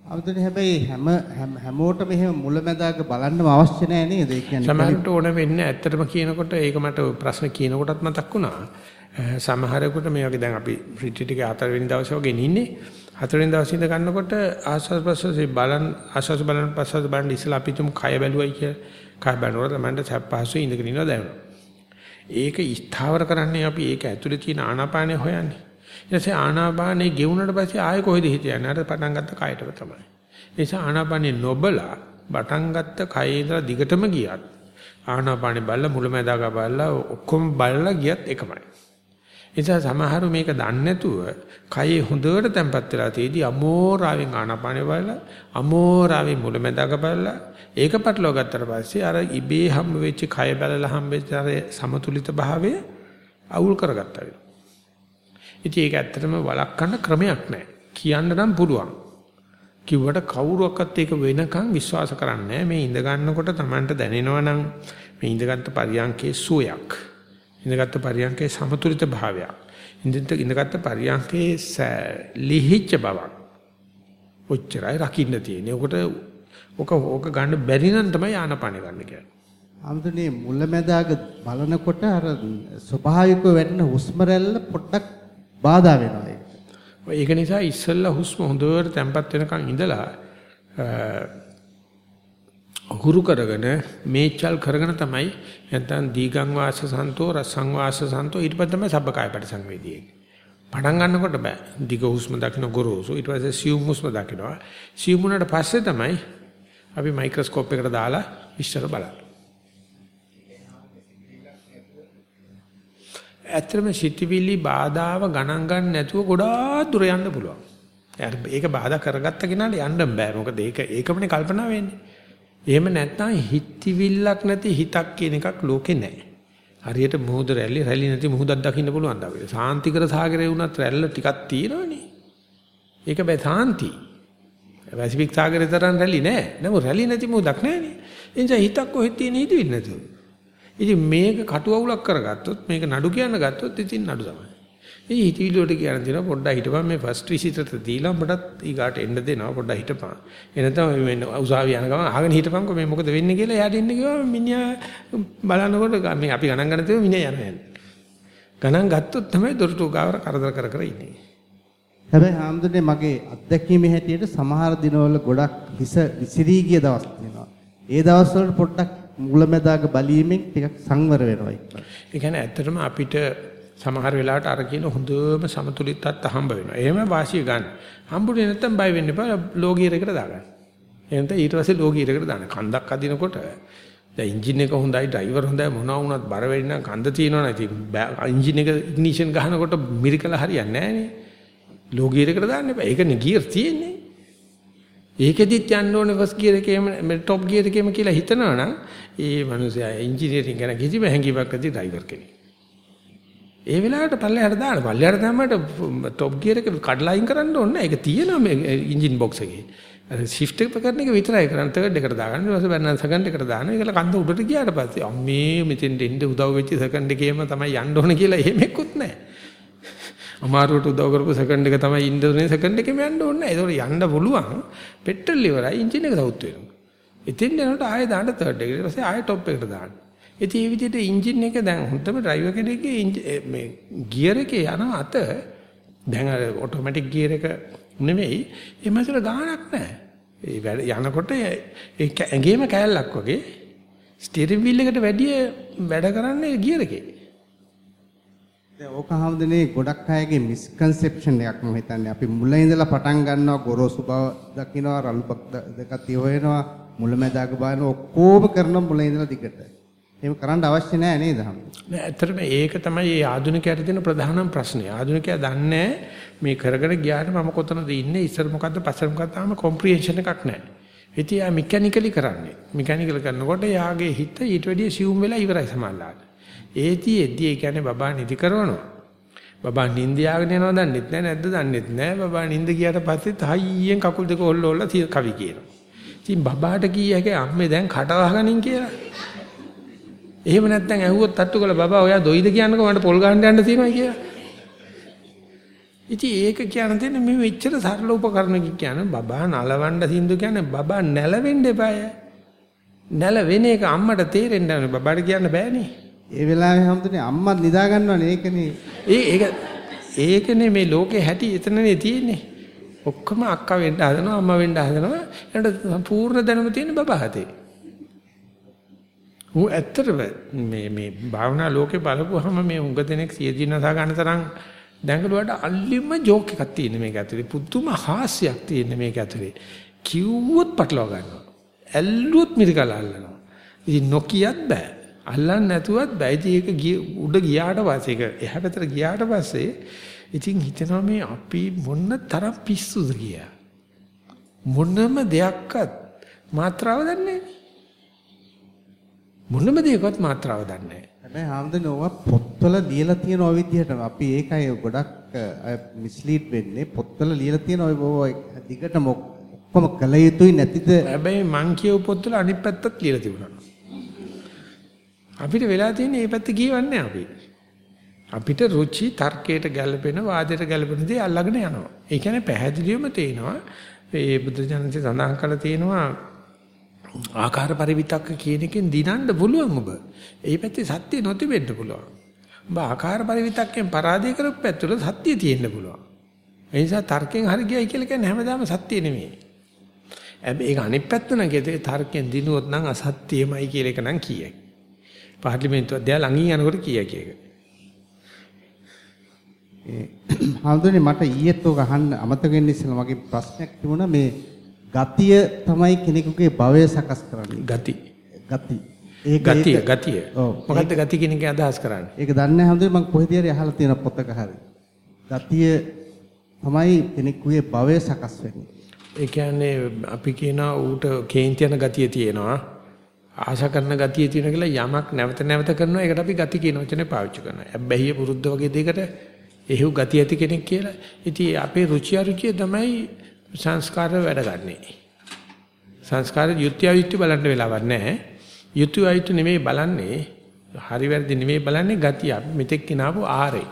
අවුදුනේ හැබැයි හැම හැමෝටම එහෙම මුලැමැදාක බලන්නම අවශ්‍ය නැහැ නේද? ඒ කියන්නේ සමහරට ඕන වෙන්නේ ඇත්තටම කියනකොට ඒක මට ප්‍රශ්න කියනකොටත් මතක් වුණා. සමහරෙකුට මේ වගේ දැන් අපි රිට්‍රීට් එකේ හතරවෙනි දවසේ වගේ ඉන්නේ හතරවෙනි දවසේ ඉඳ ගන්නකොට ආස්වාද ප්‍රසවාසයේ බලන් ආස්වාද බලන ප්‍රසවාස බලන් ඉස්සලා අපි තුමු කය බැලුවයි කියලා කය බලනකොට තමයි සැප පහසුවේ ඉඳගෙන ඉන්නවා දැනෙනවා ඒක ස්ථාවර කරන්නේ අපි ඒක ඇතුලේ තියෙන ආනාපානය හොයන්නේ. ඊටසේ ආනාපානේ ගෙවුනට පස්සේ ආයෙ කොහෙද හිත යන්නේ? අර පටන් ගත්ත කයටම තමයි. ඒ නිසා ආනාපානේ නොබලා පටන් ගත්ත කයේ ඉඳලා දිගටම ගියත් ආනාපානේ බලලා මුලැමැදාක බලලා ඔක්කොම බලලා ගියත් එකමයි. නිසා සමහරු මේක දන්නේ නැතුව කයේ හොඳට තැම්පත් වෙලා තියදී අමෝරාවෙන් ආනාපානෙ බලලා අමෝරාවෙන් මුලැමැදක බලලා ඒක පටලවා ගත්තට පස්සේ අර ඉබේ හම්බ වෙච්ච කය බලලා හම්බෙච්ච අර සමතුලිත භාවය අවුල් කරගත්තා වෙනවා. ඉතින් ඒක ඇත්තටම වළක්වන්න ක්‍රමයක් නැහැ. කියන්න නම් පුළුවන්. කිව්වට කවුරුවක්වත් ඒක වෙනකන් විශ්වාස කරන්නේ මේ ඉඳ ගන්නකොට Tamanට දැනෙනවා නම් මේ ඉඳගත් පරියන්කේ සුවයක්. ඉඳගත් පරියන්කේ සමතුලිත භාවයක්. ඉඳිට ඉඳගත් පරියන්කේ ලිහිච්ච බවක්. ඔච්චරයි රකින්න තියෙන්නේ. ඔකට ඔක ඕක ගන්න බැරි නම් තමයි ආනපන ගන්න කියන්නේ. අම්තුනේ මුලැමැදාග බලනකොට අර ස්වභාවිකව වැටෙන හුස්ම රැල්ල පොඩ්ඩක් බාධා වෙනවා ඒක. ඒක නිසා ඉස්සෙල්ලා හුස්ම හොඳට තැම්පත් වෙනකන් ඉඳලා හුරු කරගෙන මේචල් කරගෙන තමයි නැත්නම් දීගං වාස සන්තෝ රසං වාස සන්තෝ ඊට පස්සේ තමයි සබ්බකාය පරිසංවේදී පටන් ගන්නකොට බෑ දිග හුස්ම දකින්න ගොරෝසු ඊට පස්සේ සියුම් හුස්ම දකින්නවා සියුම් වුණාට පස්සේ තමයි අපි මයික්‍රොස්කෝප් එකකට දාලා විස්තර බලන්නේ ඇත්තම සිටිවිලි බාධාව ගණන් ගන්න නැතුව ගොඩාක් දුර යන්න පුළුවන්. ඒක බාධා කරගත්ත කෙනාට යන්න බෑ. මොකද ඒක ඒකමනේ කල්පනා වෙන්නේ. එහෙම නැත්නම් හිතවිල්ලක් නැති හිතක් කියන එකක් ලෝකේ නැහැ. හරියට මුහුද රැලි රැලි නැති මුහුදක් දකින්න පුළුවන් දා අපිට. සාන්තිකර සාගරේ වුණත් රැල්ල ටිකක් තියෙනවනේ. ඒක බෑ සාන්ති. පැසිෆික් සාගරේ තරම් රැලි නෑ. නමුත් රැලි නැති මුහුදක් නෑනේ. ඒ නිසා හිතක් කොහෙද තියෙන හිතවිල්ල නැතුව. ඉතින් මේක කටු අවුලක් කරගත්තොත් මේක නඩු කියන්න ගත්තොත් ඉතින් නඩු තමයි. ඉතින් හිතවිලි වලට කියන්න තියෙනවා පොඩ්ඩක් හිටපන් මේ ෆස්ට් විසිටට දීලා උඹටත් ඊගාට එන්න දෙනවා පොඩ්ඩක් හිටපන්. එනතම මේ උසාවිය යන ගමන් අහගෙන හිටපන්කො මේ මොකද වෙන්නේ කියලා එයාට ඉන්න කිව්වම මිනිහා බලනකොට මේ අපි ගණන් ගන්න තියෙන්නේ මිනිහා යනවා යන්නේ. ගණන් ගත්තොත් තමයි දොරටු ගාවර කරදර කර කර ඉන්නේ. හැබැයි හාමුදුරනේ මගේ අත්දැකීමේ හැටියට සමහර දිනවල ගොඩක් හිස විසිරී ගිය දවස් තියෙනවා. ඒ දවස්වල පොඩ්ඩක් මුලැමැදාක බලීමෙන් ටිකක් සංවර වෙනවා. ඒ කියන්නේ ඇත්තටම අපිට සමහර වෙලාවට අර කියන හොඳම සමතුලිතත් හම්බ වෙනවා. එහෙම වාසිය ගන්න. හම්බුනේ නැත්තම් බය වෙන්න එපා ලෝගියරයකට දාගන්න. එහෙනම් ඊට පස්සේ ලෝගියරයකට දාන්න. කන්දක් අදිනකොට දැන් එන්ජින් එක හොඳයි, ඩ්‍රයිවර් හොඳයි මොනවා වුණත් බර වෙන්න නම් කන්ද තියෙනවනේ. ඉතින් එන්ජින් එක ඉග්නිෂන් ගහනකොට මිරිකලා හරියන්නේ නැහැ නේ. ලෝගියරයකට දාන්න එපා. ඒකනේ ගියර් තියෙන්නේ. ඒකෙදිත් යන්න ඕනේ ෆස් ගියර් එකේම টොප් ගියර් එකේම කියලා හිතනවනම් ඒ මනුස්සයා ඉංජිනේරින් ගැන කිසිම හැඟීමක් නැති ඩ්‍රයිවර් කෙනෙක්. ඒ වෙලාවට පල්ලෙහාට දාන්න. පල්ලෙහාට දැම්මට টොප් ගියර් එක කඩලා අයින් කරන්න ඕනේ නැහැ. ඒක තියෙනවා මේ එන්ජින් බොක්ස් එකේ. අර shift එක කරන එක විතරයි කරන්නේ. තර්ඩ් එකට දාගන්න. ඊට පස්සේ බැලන්ස් සෙකන්ඩ් එකට දාන්න. ඒකල කන්ද උඩට ගියාට පස්සේ අම්මේ මෙතෙන් දෙන්න උදව් වෙච්ච සෙකන්ඩ් එකේම තමයි යන්න ඕනේ කියලා එහෙමෙකුත් නැහැ. අමාරුවට උදව් කරපු සෙකන්ඩ් එක තමයි ඉන්දෝනේ සෙකන්ඩ් එකෙම යන්න ඕනේ නැහැ. ඒක යන්න පුළුවන්. පෙට්‍රල් ඉවරයි එන්ජින් එක සවුත් වෙනවා. එතෙන් යනකොට ආයෙ දාන්න තර්ඩ් එකට. ඊට පස්සේ ආයෙ টොප් එකට දාන්න. ඉතින් මේ විදිහට එන්ජින් එක දැන් හොඳම ඩ්‍රයිවර් කෙනෙක්ගේ මේ ගියර් එකේ යන අත දැන් අර ඔටෝමැටික් ගියර් එක නෙමෙයි ඒ මාසෙල ගාණක් නැහැ. ඒ වැඩ යනකොට ඒ ඇඟේම කෑල්ලක් වගේ ස්ටියරින් වීල් එකට වැඩිය වැඩ කරන්නේ ගියර් එකේ. දැන් ඕක හැමදෙනේ ගොඩක් අයගේ මිස්කන්සෙප්ෂන් එකක් මම හිතන්නේ. අපි මුල ඉඳලා පටන් ගන්නවා ගොරෝසු බව දකින්නවා රළු දෙකක් තියවෙනවා මුලැමැදාක බලන ඔක්කොම කරන මුල ඉඳලා දිගට. එහෙම කරන්න අවශ්‍ය නැහැ නේද නෑ ඇත්තටම ඒක තමයි මේ ආධුනිකයට තියෙන ප්‍රධානම ප්‍රශ්නේ. ආධුනිකයා දන්නේ මේ කරගෙන ගියාට මම කොතනද ඉන්නේ ඉස්සර මොකද්ද පස්සර මොකද්ද තාම කොම්ප්‍රිහෙන්ෂන් එකක් නැහැ. ඉතින් යා මෙකැනිකලි කරන්නේ. මෙකැනිකල් කරනකොට යාගේ හිත ඊට වැඩිය සියුම් වෙලා ඉවරයි සමහරවිට. ඒති එද්දි ඒ කියන්නේ බබා නිදි කරනවා. බබා නිින්ද යාගෙන යනවා දන්නෙත් නැහැ නැද්ද දන්නෙත් නැහැ. බබා නිින්ද ගියාට පස්සෙත් හයියෙන් කකුල් දෙක ඔල්ල ඔල්ල කවි කියනවා. ඉතින් බබාට කී හැකේ අම්මේ දැන් කට වහගනින් කියලා. එහෙම නැත්නම් ඇහුවොත් තට්ටු කළ බබා ඔයා දොයිද කියන්නකෝ මට පොල් ගහන්න යන්න තියෙනවා කියලා. ඉතින් ඒක කියන්න දෙන්නේ මේ මෙච්චර සරල උපකරණ කියන්නේ බබා නලවන්න සින්දු කියන්නේ බබා නැලවෙන්න එපාය. නැලවෙන එක අම්මට තේරෙන්න ඕනේ බබාට කියන්න බෑනේ. ඒ වෙලාවේ හැමදෙනේ අම්මත් නිදා ගන්නවනේ ඒකනේ. ඒ ඒක ඒකනේ මේ ලෝකේ හැටි එතනනේ තියෙන්නේ. ඔක්කොම අක්කා වෙන්න හදනවා අම්මා වෙන්න හදනවා. එනට පූර්ණ දැනුම තියෙන බබා හතේ. ඌ ඇත්තටම මේ මේ භාවනා ලෝකේ බලපුවහම මේ උඟ දෙනෙක් සියදිනසා ගන්න තරම් දැඟලුවට අල්ලිම ජෝක් එකක් තියෙන මේක ඇතුලේ. පුදුම හාස්‍යයක් තියෙන මේක ඇතුලේ. කිව්වොත් පටලවා ගන්නවා. ඇල්ලුවොත් මිරිකලා අල්ලනවා. ඉතින් නොකියත් බෑ. අල්ලන්නේ නැතුවත් බැයිති ඒක උඩ ගියාට පස්සේ ඒක එහා පැත්තට ගියාට පස්සේ ඉතින් හිතනවා මේ අපි මොන තරම් පිස්සුද කියලා. මොනම දෙයක්වත් මාත්‍රාව දන්නේ මොනම දෙයක්වත් මාත්‍රාව දන්නේ හැබැයි ආම්දනේ ඕවා පොත්වල ලියලා තියෙන ඔය විදිහට අපි ඒකයි ගොඩක් මිස්ලීඩ් වෙන්නේ. පොත්වල ලියලා තියෙන ඔය දිගටම ඔක්කොම කළ යුතුයි නැතිද? හැබැයි මං කියව පොත්වල අනිත් පැත්තත් ලියලා තිබුණා. අපිට වෙලා තියෙන්නේ මේ පැත්ත කියවන්නේ අපි. අපිට රුචි තර්කයට ගැළපෙන වාදයට ගැළපෙන දේ අල්ලගෙන යනවා. ඒ කියන්නේ පැහැදිලිවම තේනවා. මේ බුද්ධ ජනකේ සඳහන් කරලා තියෙනවා ආකාර පරිවිතක්ක කියන එකෙන් දිනන්න පුළුවන් ඔබ. ඒ පැත්තේ සත්‍ය නොතිබෙන්න පුළුවන්. ඔබ ආකාර පරිවිතක්කෙන් පරාදේ කරපු පැත්තවල සත්‍ය තියෙන්න පුළුවන්. ඒ නිසා තර්කයෙන් හරි ගියයි කියලා කියන්නේ හැමදාම සත්‍ය නෙමෙයි. හැබැයි ඒක අනිත් පැත්ත නම් කියේ තර්කයෙන් දිනුවොත් නම් අසත්‍යමයි කියලා එක නම් කියයි. පාර්ලිමේන්තුව දැන් ළඟින් යනකොට කියයි ඒක. හඳුනේ මට ඊයේත් ඔක අහන්න අමතක වෙන්න ඉස්සෙල්ලා මගේ ප්‍රශ්නයක් තිබුණා මේ ගතිය තමයි කෙනෙකුගේ භවය සකස් කරන්නේ. ගති. ගති. ඒ ගතිය ගතිය. මොකද්ද ගති කියන එක අදහස් කරන්නේ? ඒක දන්නේ හඳුනේ මම කොහෙද හරි අහලා තියෙන පොතක හරි. ගතිය තමයි කෙනෙකුගේ භවය සකස් වෙන්නේ. ඒ කියන්නේ අපි කියනවා ඌට කේන්ති යන ගතිය තියෙනවා. ආශා කරන ගතිය තියෙන කියලා යමක් නැවත නැවත කරනවා ඒකට අපි ගති කියන වචනේ පාවිච්චි කරනවා. හැබැයි පුරුද්ද වගේ දෙයකට එහෙව් ගති ඇති කෙනෙක් කියලා. ඉතින් අපේ රුචි අරුචිය තමයි සංස්කාර වැඩ ගන්නෙ. සංස්කාර යුක්ති අයුක්ති බලන්න වෙලාවක් නැහැ. යුක්ති අයුක්ති නෙමෙයි බලන්නේ හරි වැරදි නෙමෙයි බලන්නේ ගතිය. මෙතෙක් කිනාපු ආරේ.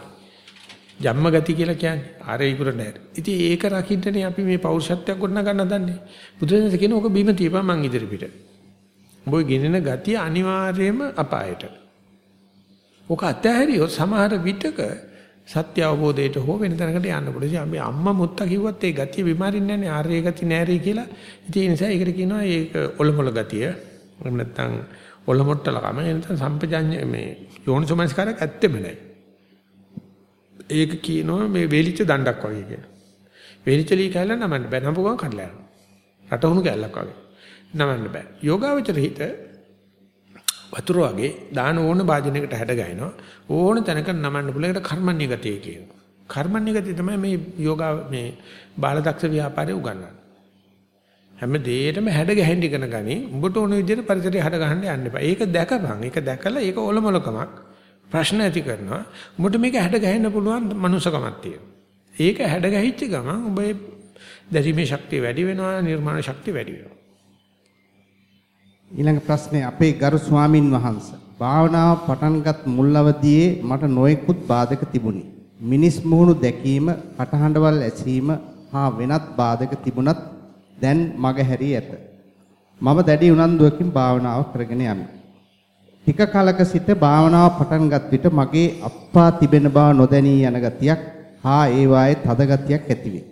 ජම්ම ගති කියලා කියන්නේ ආරේ ඉක්ුර නැහැ. ඉතින් ඒක රකින්නනේ අපි මේ පෞරුෂත්වයක් ගොඩන ගන්න හදන්නේ. බුදුරජාණන් කියන ඕක බීම තියපන් මං ඉදිරි පිට. උඹ ගෙනෙන ගතිය අනිවාර්යයෙන්ම අපායට. ඕක අත්හැරියොත් සමහර විටක සත්‍ය අවබෝධයට හෝ වෙන තැනකට යන්න පුළුවන්. අපි අම්මා මුත්තා කිව්වත් ඒ ගතිය බිමාරින්නේ නැහැ ආර්ය ගති නෑරේ කියලා. ඉතින් ඒ නිසා ඒකට කියනවා ඒක ඔලොමොල ගතිය. එහෙම නැත්නම් ඔලොමොට්ටලකම එනතන සම්පජඤ්ඤ මේ යෝනිසෝමනස්කාරයක් ඇත්තෙම නැහැ. ඒක කියනවා මේ වේලිච්ච දණ්ඩක් වගේ කියලා. වේලිච්ච ලී කැල්ල නමන්න බෑ නම්පු ගමන් කඩලා යනවා. රටහුණු කැල්ලක් වගේ. නමන්න බෑ. යෝගාවචර හිත වතුර වගේ දාන ඕන වාදනයකට හැඩ ගහනවා ඕන තැනක නමන්න පුළුවන් ඒකට කර්මන්නේ ගතිය කියනවා. කර්මන්නේ ගතිය තමයි මේ යෝගා මේ බාලදක්ෂ ව්‍යාපාරේ උගන්වන්නේ. හැම දෙයකටම හැඩ ගැහෙන්න ඉගෙන ගනි උඹට ඕන විදිහට පරිසරය හැඩ ගහන්න යන්න එපා. ඒක දැකපන්. ඒක දැකලා ඒක ඔලොමලකමක්. ප්‍රශ්න ඇති කරනවා. උඹට මේක හැඩ ගහන්න පුළුවන් මනුස්සකමක් තියෙනවා. ඒක හැඩ ගහිච්ච ගමන් උඹේ දැරීමේ ශක්තිය වැඩි වෙනවා නිර්මාණ ශක්තිය වැඩි වෙනවා. ඊළඟ ප්‍රශ්නේ අපේ ගරු ස්වාමින් වහන්සේ භාවනාව පටන්ගත් මුල් අවදියේ මට නොයෙකුත් බාධක තිබුණි. මිනිස් මුහුණු දැකීම, කටහඬවල් ඇසීම හා වෙනත් බාධක තිබුණත් දැන් මග හැරී ඇත. මම දැඩි උනන්දුවකින් භාවනාව කරගෙන යමි. ටික කලක සිට භාවනාව පටන්ගත් විට මගේ අප්පා තිබෙන බව නොදැනී යන ගතියක් හා ඒ වායේ තද ගතියක් ඇතිවේ.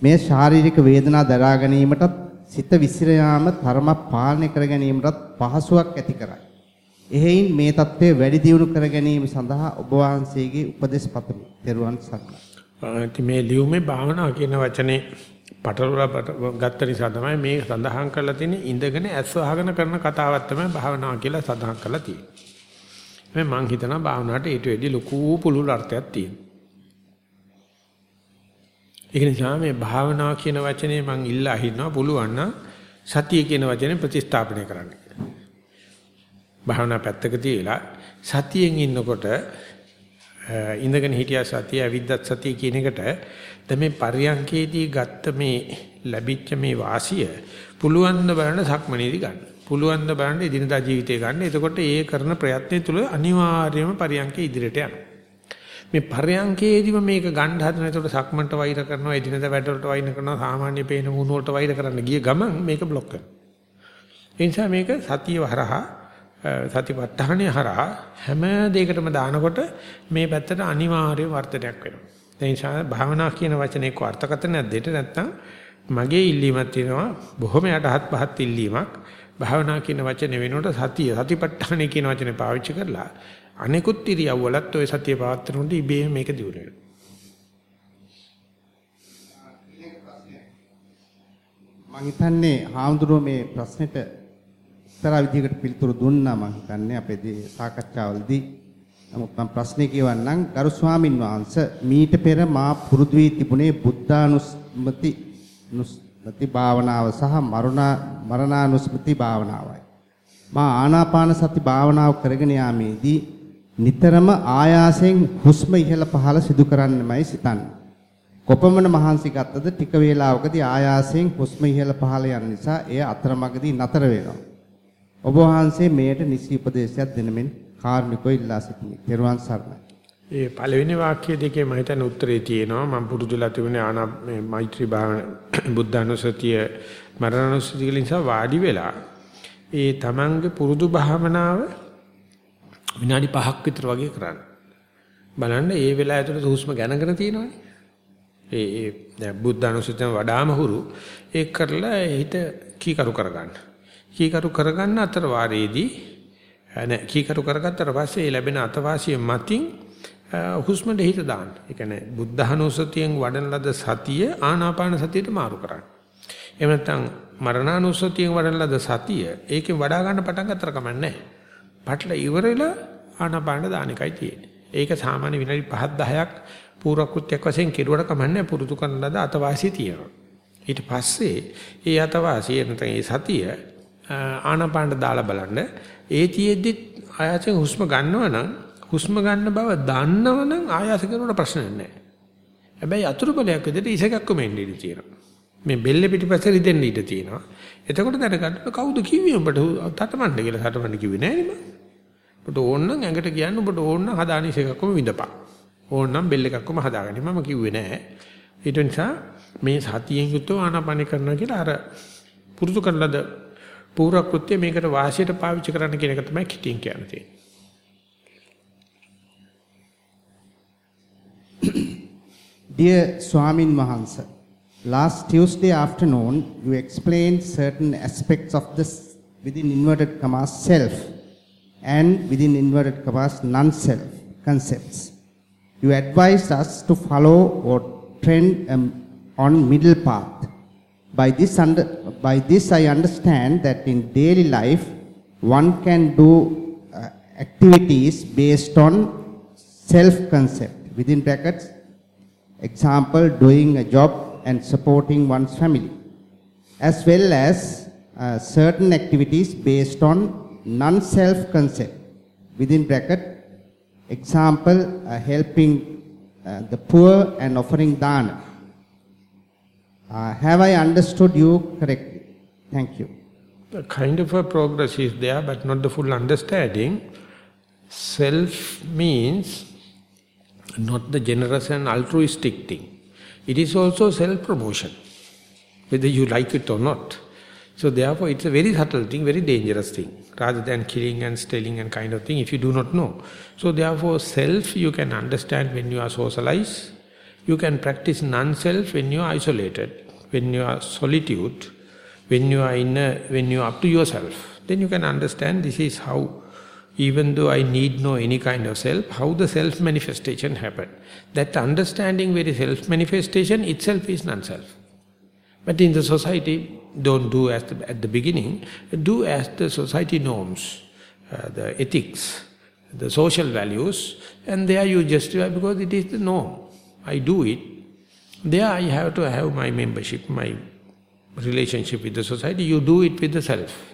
මේ ශාරීරික වේදනා දරා ගැනීමටත් සිත විසිර යාම තරම පාලනය කර ගැනීමටත් පහසුවක් ඇති කරයි. එහෙයින් මේ தත්ත්වය වැඩි දියුණු කර ගැනීම සඳහා ඔබ වහන්සේගේ උපදෙස් පතමි. ත්වන් සරණයි. මේ ලියුමේ භාවනා කියන වචනේ පටලවලා ගත්ත නිසා තමයි මේ සඳහන් කරලා තියෙන්නේ ඉඳගෙන ඇස් වහගෙන කරන කතාවක් තමයි භාවනාව කියලා සඳහන් කරලා තියෙන්නේ. මම හිතනවා භාවනාවට ඊට වැඩි ලොකු පුළුල් අර්ථයක් තියෙනවා. ඒක නිසා මේ භාවනා කියන වචනේ මම ඉල්ලා හින්නවා පුළුවන් නම් සතිය කියන වචනේ ප්‍රතිස්ථාපනය කරන්න කියලා. භාවනා පැත්තක තියලා සතියෙන් ඉන්නකොට ඉඳගෙන හිටියා සතිය අවිද්දත් සතිය කියන එකට දැන් මේ පරියන්කේදී ගත්ත මේ ලැබිච්ච මේ වාසිය පුළුවන් ද බලන්න සක්මනේදී ගන්න. පුළුවන් ද බලන්න එදිනදා ජීවිතේ ගන්න. එතකොට ඒ කරන ප්‍රයත්නය තුළ අනිවාර්යයෙන්ම පරියන්කේ ඉදිරියට යනවා. මේ පරයන්කේදීම මේක ගන්න හදන එතකොට සක්මන්ට වෛර කරනවා එදිනදා වැඩවලට වෛර කරනවා සාමාන්‍ය පේන වුණ වලට වෛර කරන්න ගිය ගමන් මේක બ્લોක් කරනවා. ඒ නිසා මේක සතිය හරහා සතිපට්ඨානය හරහා හැම දෙයකටම දානකොට මේ පැත්තට අනිවාර්ය වර්ධනයක් වෙනවා. ඒ නිසා භාවනා කියන වචනේ එක්ක අර්ථකථනයක් දෙන්න නැත්නම් මගේ ඉල්ලීමක් තියෙනවා බොහොම යටහත් පහත් ඉල්ලීමක්. භාවනා කියන වචනේ වෙනකොට සතිය සතිපට්ඨානය කියන වචනේ පාවිච්චි කරලා අනෙකුත් ඉරියව්වලත් ওই සතිය පවත්වනකොට ඉබේම මේක දියුණු වෙනවා. මම හිතන්නේ හාමුදුරුවෝ මේ ප්‍රශ්නෙට එක්තරා විදිහකට පිළිතුරු දුන්නා මම හිතන්නේ අපේ සාකච්ඡාවලදී. නමුත් මම ප්‍රශ්නේ කියවන්නම් ගරු ස්වාමින් වහන්සේ මීට පෙර මා පුරුදු වී තිබුණේ බුද්ධානුස්මති නුස්මති භාවනාව සහ මරණ මරණානුස්මති භාවනාවයි. මා ආනාපාන සති භාවනාව කරගෙන යාමේදී නිතරම ආයාසයෙන් හුස්ම ඉහළ පහළ සිදු කරන්නමයි සිතන්නේ. කොපමණ මහන්සි ගත්තද ටික වේලාවකදී ආයාසයෙන් හුස්ම ඉහළ පහළ යන නිසා එය අතරමඟදී නතර වෙනවා. ඔබ වහන්සේ මෙයට නිසි උපදේශයක් දෙනමින් කාර්මිකව ඉල්ලා සිටිමි. ත්වන් සරණයි. ඒ පළවෙනි වාක්‍ය දෙකේ මම හිතන්නේ උත්තරේ තියෙනවා. මම පුරුදුලා තිබුණේ ආනා මේ මෛත්‍රී භාවන [clears throat] බුද්ධානුසතිය මරණානුසතිය නිසා වාඩි වෙලා ඒ තමන්ගේ පුරුදු භාවනාව විනාඩි 5ක් විතර වගේ කරන්න. බලන්න ඒ වෙලාව ඇතුළත හුස්ම ගණගෙන තියෙනවනේ. ඒ ඒ දැන් බුද්ධානුසතිය වඩාම හුරු ඒක කරලා හිත කීකරු කරගන්න. කීකරු කරගන්න අතර වාරයේදී නෑ කීකරු කරගත්තට පස්සේ ලැබෙන අතවාසිය මතින් හුස්මට හිත දාන්න. ඒ කියන්නේ බුද්ධානුසතියෙන් වඩන ලද සතිය ආනාපාන සතියට මාරු කරන්න. එහෙම නැත්නම් මරණානුසතියෙන් වඩන ලද සතිය ඒකෙන් වඩා ගන්න පටන් ගන්නතර කමන්නේ නැහැ. පටල ඉවරලා ආනාපාන දාන එකයි තියෙන්නේ. ඒක සාමාන්‍ය විනාඩි 5 10ක් පූර්වකෘත්‍යයක් වශයෙන් කෙරුවට කමන්නේ පුරුදු කරන ලද අතවාසිය තියෙනවා. ඊට පස්සේ ඒ අතවාසිය නැත්නම් ඒ සතිය ආනාපානට දාලා බලන්න ඒ තියෙද්දි ආයාසයෙන් හුස්ම ගන්නවනම් හුස්ම ගන්න බව දන්නවනම් ආයාස කරනකොට ප්‍රශ්න නැහැ. හැබැයි අතුරු බලයක් විදිහට ඉසකක්කම එන්නේ ඉඳී තියෙනවා. මේ බෙල්ල පිටිපස්සේ රිදෙන්න ඉඩ තියෙනවා. එතකොට දැනගන්න කවුද කිව්වේ උඹට තටමඬ කියලා තටමඬ කිව්වේ නෑ නේ මම. ඔබට ඕන නම් ඇඟට කියන්න ඔබට ඕන නම් හදාන ඉසකක්කම විඳපන්. ඕන නම් බෙල් එකක්කම හදාගන්න මම කිව්වේ නෑ. ඊට නිසා මේ සතියෙන් යුතුව ආනාපාන කරනවා කියලා අර පුරුදු කරලද පූර්වකෘත්‍ය මේකට වාසියට පාවිච්චි කරන්න කියන එක තමයි කිටින් කියන්නේ. Dear Swamin Mahansa, last Tuesday afternoon you explained certain aspects of this within inverted commas self and within inverted commas non-self concepts. You advised us to follow or trend um, on middle path. By this, under, by this I understand that in daily life one can do uh, activities based on self-concept. Within brackets, example, doing a job and supporting one's family, as well as uh, certain activities based on non-self concept. Within bracket, example, uh, helping uh, the poor and offering dana. Uh, have I understood you correctly? Thank you. The kind of a progress is there, but not the full understanding. Self means not the generous and altruistic thing. It is also self-promotion, whether you like it or not. So therefore it's a very subtle thing, very dangerous thing, rather than killing and stealing and kind of thing if you do not know. So therefore self you can understand when you are socialized, you can practice non-self when you are isolated, when you are solitude, when you are in a, when you are up to yourself. Then you can understand this is how even though I need know any kind of self, how the self-manifestation happen. That understanding very self-manifestation itself is non-self. But in the society, don't do as the, at the beginning, do as the society norms, uh, the ethics, the social values, and there you justify because it is the norm. I do it. There I have to have my membership, my relationship with the society. You do it with the self.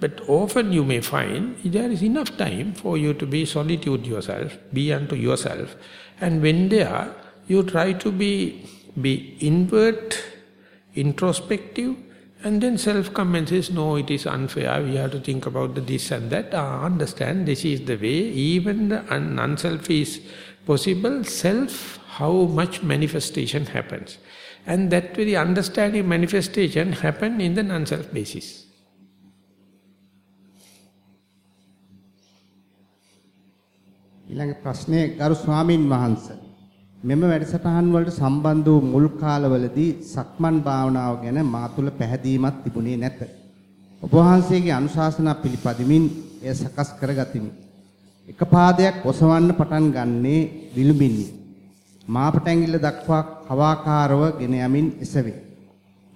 But often you may find there is enough time for you to be solitude yourself, be unto yourself. And when there, you try to be, be inward, introspective, and then self comes and says, no, it is unfair, we have to think about the this and that. Ah, understand, this is the way, even the non-self is possible, self, how much manifestation happens. And that very understanding manifestation happen in the non-self basis. ඊළඟ ප්‍රශ්නය ගරු ස්වාමින් වහන්සේ මෙම වැඩසටහන් වලට සම්බන්ධ වූ මුල් කාලවලදී සක්මන් භාවනාව ගැන මා තුළ පැහැදීමක් තිබුණේ නැත. ඔබ වහන්සේගේ අනුශාසනා පිළිපදිමින් එය සකස් කරගතිමි. එක පාදයක් ඔසවන්න පටන් ගන්නේ විලුඹිනි. මාපට ඇඟිල්ල දක්වා කවාකාරව ගෙන යමින් එසවේ.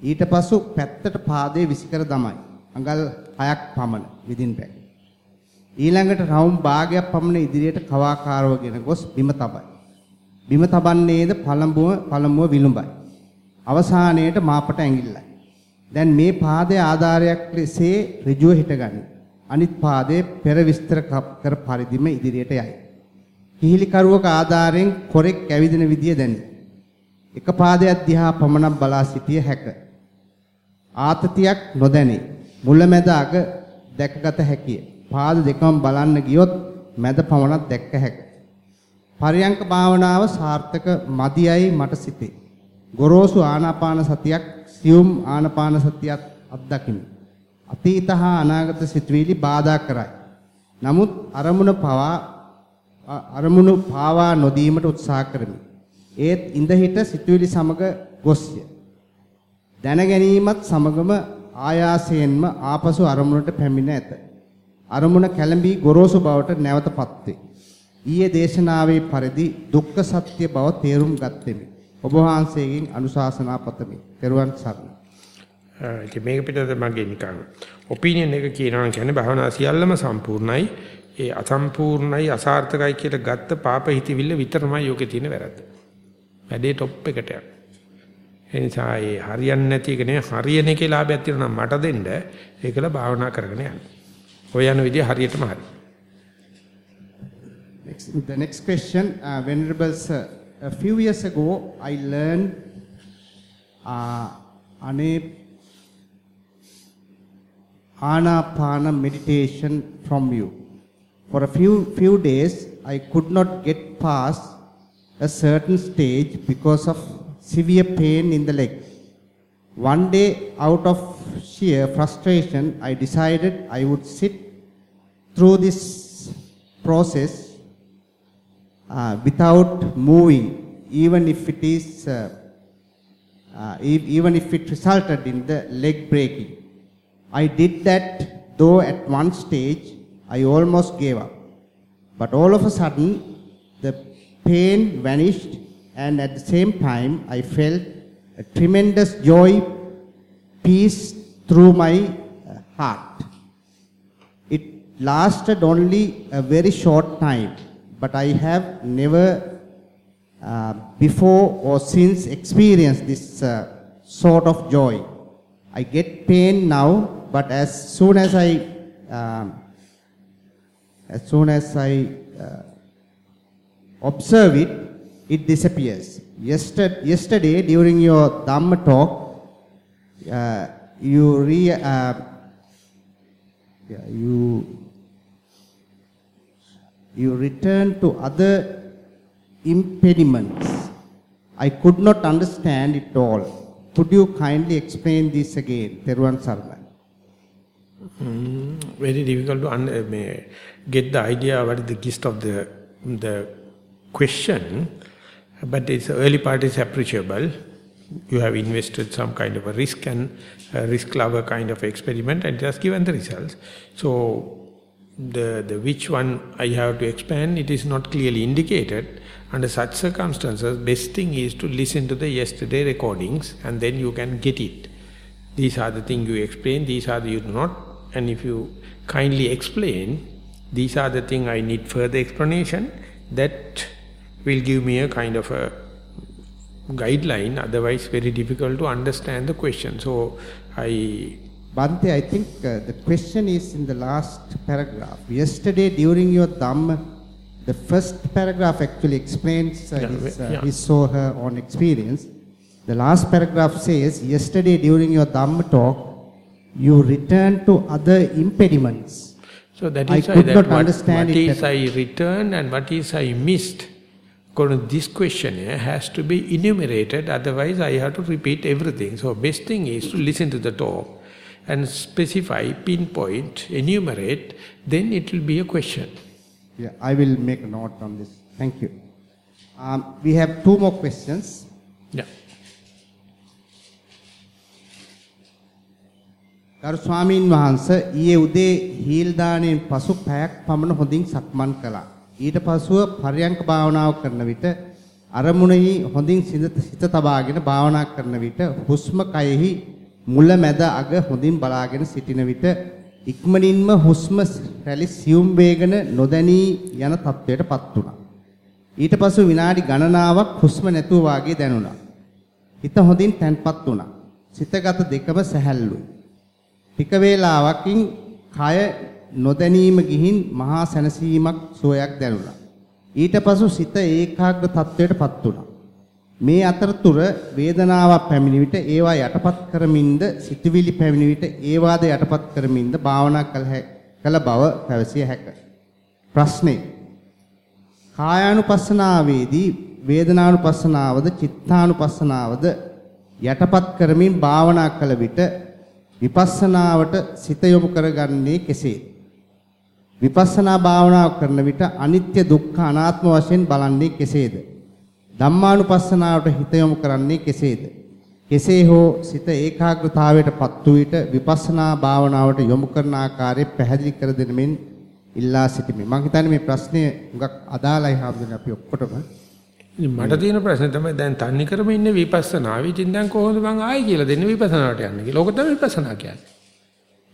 ඊට පසු පැත්තට පාදයේ විසිකර දමයි. අඟල් 6ක් පමණ within bracket. ඊළඟට රවුම් භාගයක් පමණ ඉදිරියට කවාකාරවගෙන ගොස් බිම තබයි. බිම තබන්නේද පළඹුව පළමුව විලුඹයි. අවසානයේට මාපට ඇඟිල්ලයි. දැන් මේ පාදයේ ආධාරයක් ලෙසේ ඍජුව හිටගනි. අනිත් පාදයේ පෙර විස්තර කර පරිදිම ඉදිරියට යයි. කිහිලි කරුවක ආධාරයෙන් කොරෙක් ඇවිදින විදිය දැනේ. එක පාදයක් දිහා පමණක් බලා සිටිය හැක. ආතතියක් නොදැනේ. මුලැමැද අග දැකගත හැකිය. පාද දෙකම බලන්න ගියොත් මැද පමණක් දැක්ක හැකිය. පරියංක භාවනාව සාර්ථක මදියයි මට සිතේ. ගොරෝසු ආනාපාන සතියක් සියුම් ආනාපාන සතියක් අත්දකිමි. අතීත හා අනාගත සිතුවිලි බාධා කරයි. නමුත් අරමුණ පවා අරමුණු පාවා නොදීමට උත්සාහ කරමි. ඒත් ඉඳහිට සිතුවිලි සමග ගොස්ය. දැන ගැනීමත් සමගම ආයාසයෙන්ම ආපසු අරමුණට පැමිණ ඇත. අරමුණ කැළඹී ගොරෝසු බවට නැවතපත් වේ. ඊයේ දේශනාවේ පරිදි දුක්ඛ සත්‍ය බව තේරුම් ගත්ෙමි. ඔබ වහන්සේගෙන් අනුශාසනා පතමි. ත්වන් සරණයි. ඒ මේක පිටත මගේ නිකන් ඔපිනියන් එක කියනවා කියන්නේ භවනා සියල්ලම සම්පූර්ණයි. ඒ අසම්පූර්ණයි අසාර්ථකයි කියලා ගත්ත පාප හිතවිල්ල විතරමයි යෝගේ තියෙන වැරද්ද. වැඩේ টොප් එකට යන. ඒ නිසා ඒ හරියන්නේ නැති එක නේ හරියන එකේ ලාභයක් තියෙනවා නම් මට දෙන්න ඒකල භාවනා කරගෙන යන්න. ඔය යන විදිය හරියටම හරි. Next, the next question, uh, Venerable Sir. A few years ago, I learned uh, ane, anapana meditation from you. For a few, few days, I could not get past a certain stage because of severe pain in the leg. One day, out of sheer frustration, I decided I would sit through this process uh, without moving, even if it is, uh, uh, even if it resulted in the leg breaking. I did that, though at one stage I almost gave up. But all of a sudden, the pain vanished, and at the same time, I felt a tremendous joy, peace through my uh, heart. It lasted only a very short time, but I have never uh, before or since experienced this uh, sort of joy. I get pain now, but as soon as I um, as soon as I uh, observe it, it disappears. Yesterday, yesterday during your Dhamma talk, uh, you re, uh, yeah, you you return to other impediments. I could not understand it all. Could you kindly explain this again, Teruan Sarna? very difficult to uh, get the idea what is the gist of the the question but its early part is appreciable. You have invested some kind of a risk and a risk lover kind of experiment and just given the results. So the the which one i have to expand it is not clearly indicated. Under such circumstances best thing is to listen to the yesterday recordings and then you can get it. These are the things you explain, these are the you do not. And if you kindly explain, these are the things I need further explanation, that will give me a kind of a guideline, otherwise very difficult to understand the question. So I Bhante, I think uh, the question is in the last paragraph. Yesterday during your Dhamma, the first paragraph actually explains uh, Yeah, his, uh, yeah. his or her own experience. The last paragraph says, yesterday during your Dhamma talk, you returned to other impediments. So that is I why that not what, understand what it is that- I returned and what is I missed. According to this questionnaire has to be enumerated, otherwise I have to repeat everything. So best thing is to listen to the talk and specify, pinpoint, enumerate, then it will be a question. Yeah, I will make a note on this. Thank you. Um, we have two more questions. Yeah. ගරු ස්වාමීන් වහන්ස ඊයේ උදේ heel දාණයෙන් පසු පැයක් පමණ හොඳින් සක්මන් කළා. ඊට පසුව පර්යංක භාවනාව කරන විට අරමුණෙහි හොඳින් සිත සිත තබාගෙන භාවනා කරන විට හුස්ම කයෙහි මුල මැද අග හොඳින් බලාගෙන සිටින විට ඉක්මනින්ම හුස්ම රැලි සියුම් වේගන නොදැනී යන තත්වයටපත් වුණා. ඊට පසු විනාඩි ගණනාවක් හුස්ම නැතුව වාගේ දැනුණා. හිත හොඳින් තැන්පත් වුණා. සිතගත දෙකම සැහැල්ලුයි. ටික වේලාවකින් කය නොදැනීම ගිහින් මහා සැනසීමක් සුවයක් දැනුණා. ඊට පසු සිත ඒකාග්‍ර තත්වයටපත් වුණා. මේ අතරතුර වේදනාවක් පැමිණි විට ඒවා යටපත් කරමින්ද සිතවිලි පැමිණි විට ඒවාද යටපත් කරමින්ද භාවනා කළ බව පැවසිය හැක. ප්‍රශ්නේ කායානුපස්සනාවේදී වේදනානුපස්සනාවද චිත්තානුපස්සනාවද යටපත් කරමින් භාවනා කළ විට විපස්සනාවට සිත යොමු කරගන්නේ කෙසේද? විපස්සනා භාවනාව කරන විට අනිත්‍ය දුක්ඛ අනාත්ම වශයෙන් බලන්නේ කෙසේද? ධම්මානුපස්සනාවට හිත යොමු කරන්නේ කෙසේද? කෙසේ හෝ සිත ඒකාග්‍රතාවයට පත් වූ විට විපස්සනා භාවනාවට යොමු කරන ආකාරය පැහැදිලි කර දෙනෙමින් ඉල්ලා සිටිමි. මම හිතන්නේ මේ ප්‍රශ්නය හුඟක් අදාළයි හාමුදුරනේ අපි ඔක්කොටම. මට තියෙන ප්‍රශ්නේ තමයි දැන් තන්නේ කරම ඉන්නේ විපස්සනාවේ. ඉතින් දැන් කොහොමද මං ආයි කියලා දෙන්නේ විපස්සනාවට යන්නේ කියලා. ඕක තමයි විපස්සනා කියන්නේ.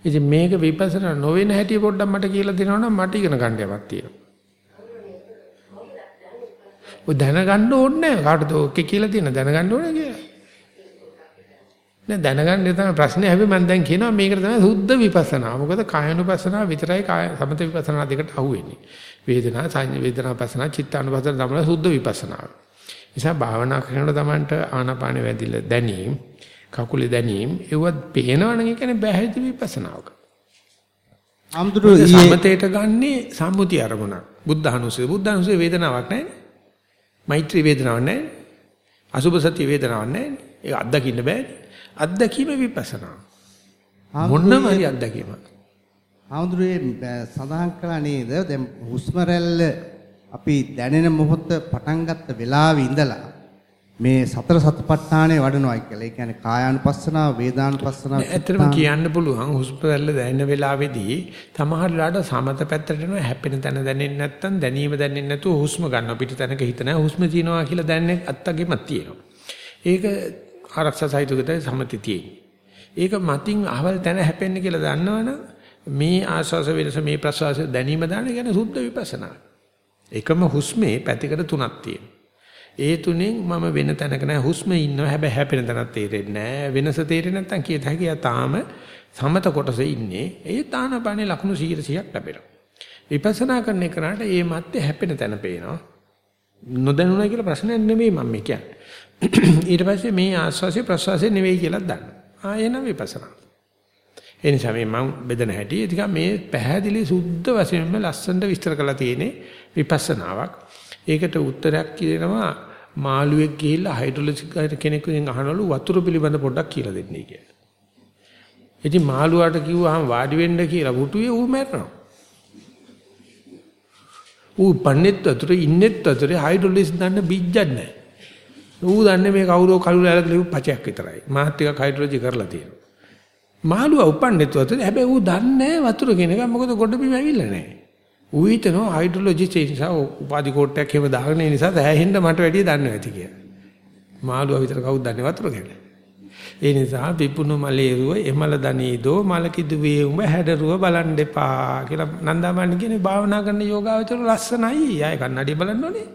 ඉතින් මේක විපස්සනා නොවන හැටි පොඩ්ඩක් මට කියලා දෙනවනම් මට ඉගෙන ගන්න යමක් තියෙනවා. ඔය දැනගන්න ඕනේ නැහැ. කාටද ඔක කියලා තියෙන දැනගන්න ඕනේ කියලා. නෑ දැනගන්න තමයි ප්‍රශ්නේ හැබැයි මම දැන් කියනවා මේකට තමයි සුද්ධ විපස්සනා. මොකද කායනුපස්සනා විතරයි කාය සමත විපස්සනා දෙකට අහුවෙන්නේ. වේදනා සංඥා වේදනාපස්සනා චිත්තානුපස්සනා තමයි සුද්ධ විපස්සනා. නිසා භාවනා කරනකොට තමන්ට ආනාපානෙ වැදිලා දැනීම, කකුලේ දැනීම ඒවත් පේනවනම් ඒ කියන්නේ බැහැදි විපස්සනාවක. ආම්දුරු සමතේට ගන්නේ සම්මුති අරමුණක්. බුද්ධහනුසේ බුද්ධහනුසේ වේදනාවක් නැහැ. මෛත්‍රී වේදනාවක් නැහැ. අසුභ සත්‍ය වේදනාවක් නැහැ. ඒක අත්දකින්න බෑනේ. අත්දැකීම විපස්සනා. මොන්නම හරි අත්දැකීමක්. ආමුදුරේ සඳහන් කළා නේද? දැන් හුස්ම රැල්ල අපි දැනෙන මොහොත පටන් ගත්ත වෙලාවේ ඉඳලා මේ සතර සතිපට්ඨානය වඩනවා කියලා. ඒ කියන්නේ කායානුපස්සනාව, වේදානුපස්සනාව. ඇත්තටම කියන්න පුළුවන් හුස්ම රැල්ල දැනෙන වෙලාවේදී තමහරලාට සමත පැත්තට යනවා හැපෙන තැන දැනෙන්නේ නැත්නම් දැනීම දැනෙන්නේ නැතුව හුස්ම ගන්නවා. පිට තැනක හිත නැහැ හුස්ම තියනවා කියලා දැනන්නේ අත්තගෙමත් තියෙනවා. ඒක ආරක්ෂා සහිතකද සමති තියෙන්නේ. ඒක මතින් අහවල් තැන හැපෙන්න කියලා දන්නවනම් මේ ආස්වාස වෙනස මේ ප්‍රසවාස දැනීම දාන කියන්නේ සුද්ධ විපස්සනා. එකම හුස්මේ පැතිකඩ තුනක් තියෙනවා. ඒ තුනෙන් මම වෙන තැනක නෑ. හුස්ම ඉන්නවා. හැබැයි හැපෙන තැනක් තේරෙන්නේ නෑ. වෙනස තේරෙන්නේ නැත්නම් කීයද හැකියා තාම සමත කොටසේ ඉන්නේ. ඒ තානපනේ ලකුණු 100ක් ලැබෙනවා. විපස්සනා කරන එකට ඒ මැත්තේ හැපෙන තැන පේනවා. නොදැනුණා කියලා ප්‍රශ්නයක් නෙමෙයි මම කියන්නේ. ඊට පස්සේ මේ ආස්වාසිය ප්‍රසවාසය නෙවෙයි කියලා දන්න ආයෙන විපස්සනා. ඒ නිසා මේ මම බෙදන හැටි. ටිකක් මේ පැහැදිලි සුද්ධ වශයෙන්ම ලස්සනට විස්තර කරලා තියෙන්නේ විපස්සනාවක්. ඒකට උත්තරයක් කියනවා මාළුවෙක් ගිහිල්ලා හයිඩ්‍රොලොජි කෙනෙකුගෙන් අහනවලු වතුර පිළිබඳ පොඩ්ඩක් කියලා දෙන්නයි කියලා. ඉතින් මාළුවාට කිව්වහම වාඩි වෙන්න කියලා පුටුවේ ඌ මැරෙනවා. ඌ පන්නේත් වතුරේ ඉන්නෙත් වතුරේ හයිඩ්‍රොලොජි දන්න බිජ්ජක් නැහැ. ඌ දන්නේ මේ කවුරෝ කළු ඇලක ලියපු පචයක් විතරයි. මාත් ටිකක් හයිඩ්‍රොලොජි කරලා තියෙනවා. මාළුවා උපන්නේත් වතුර. හැබැයි ඌ දන්නේ වතුර කියන එක මොකද ගොඩ බිම ඇවිල්ලා නැහැ. ඌ හිතනවා හයිඩ්‍රොලොජි ඒ නිසා උපාධි කෝට්ටයක් එහෙම දාගෙන ඒ නිසා දැහැහෙන්න මට වැඩිය දන්නේ නැති කියලා. මාළුවා විතර කවුද දන්නේ වතුර ගැන? ඒ නිසා පිපුණු මලේරුව එමල දනීදෝ මලකිදු වේ උඹ හැඩරුව බලන් දෙපා කියලා නන්දාමණ්ඩි කියන්නේ භාවනා කරන යෝගාවචර ලස්සනයි. ආය කන්නඩිය බලන්න ඕනේ.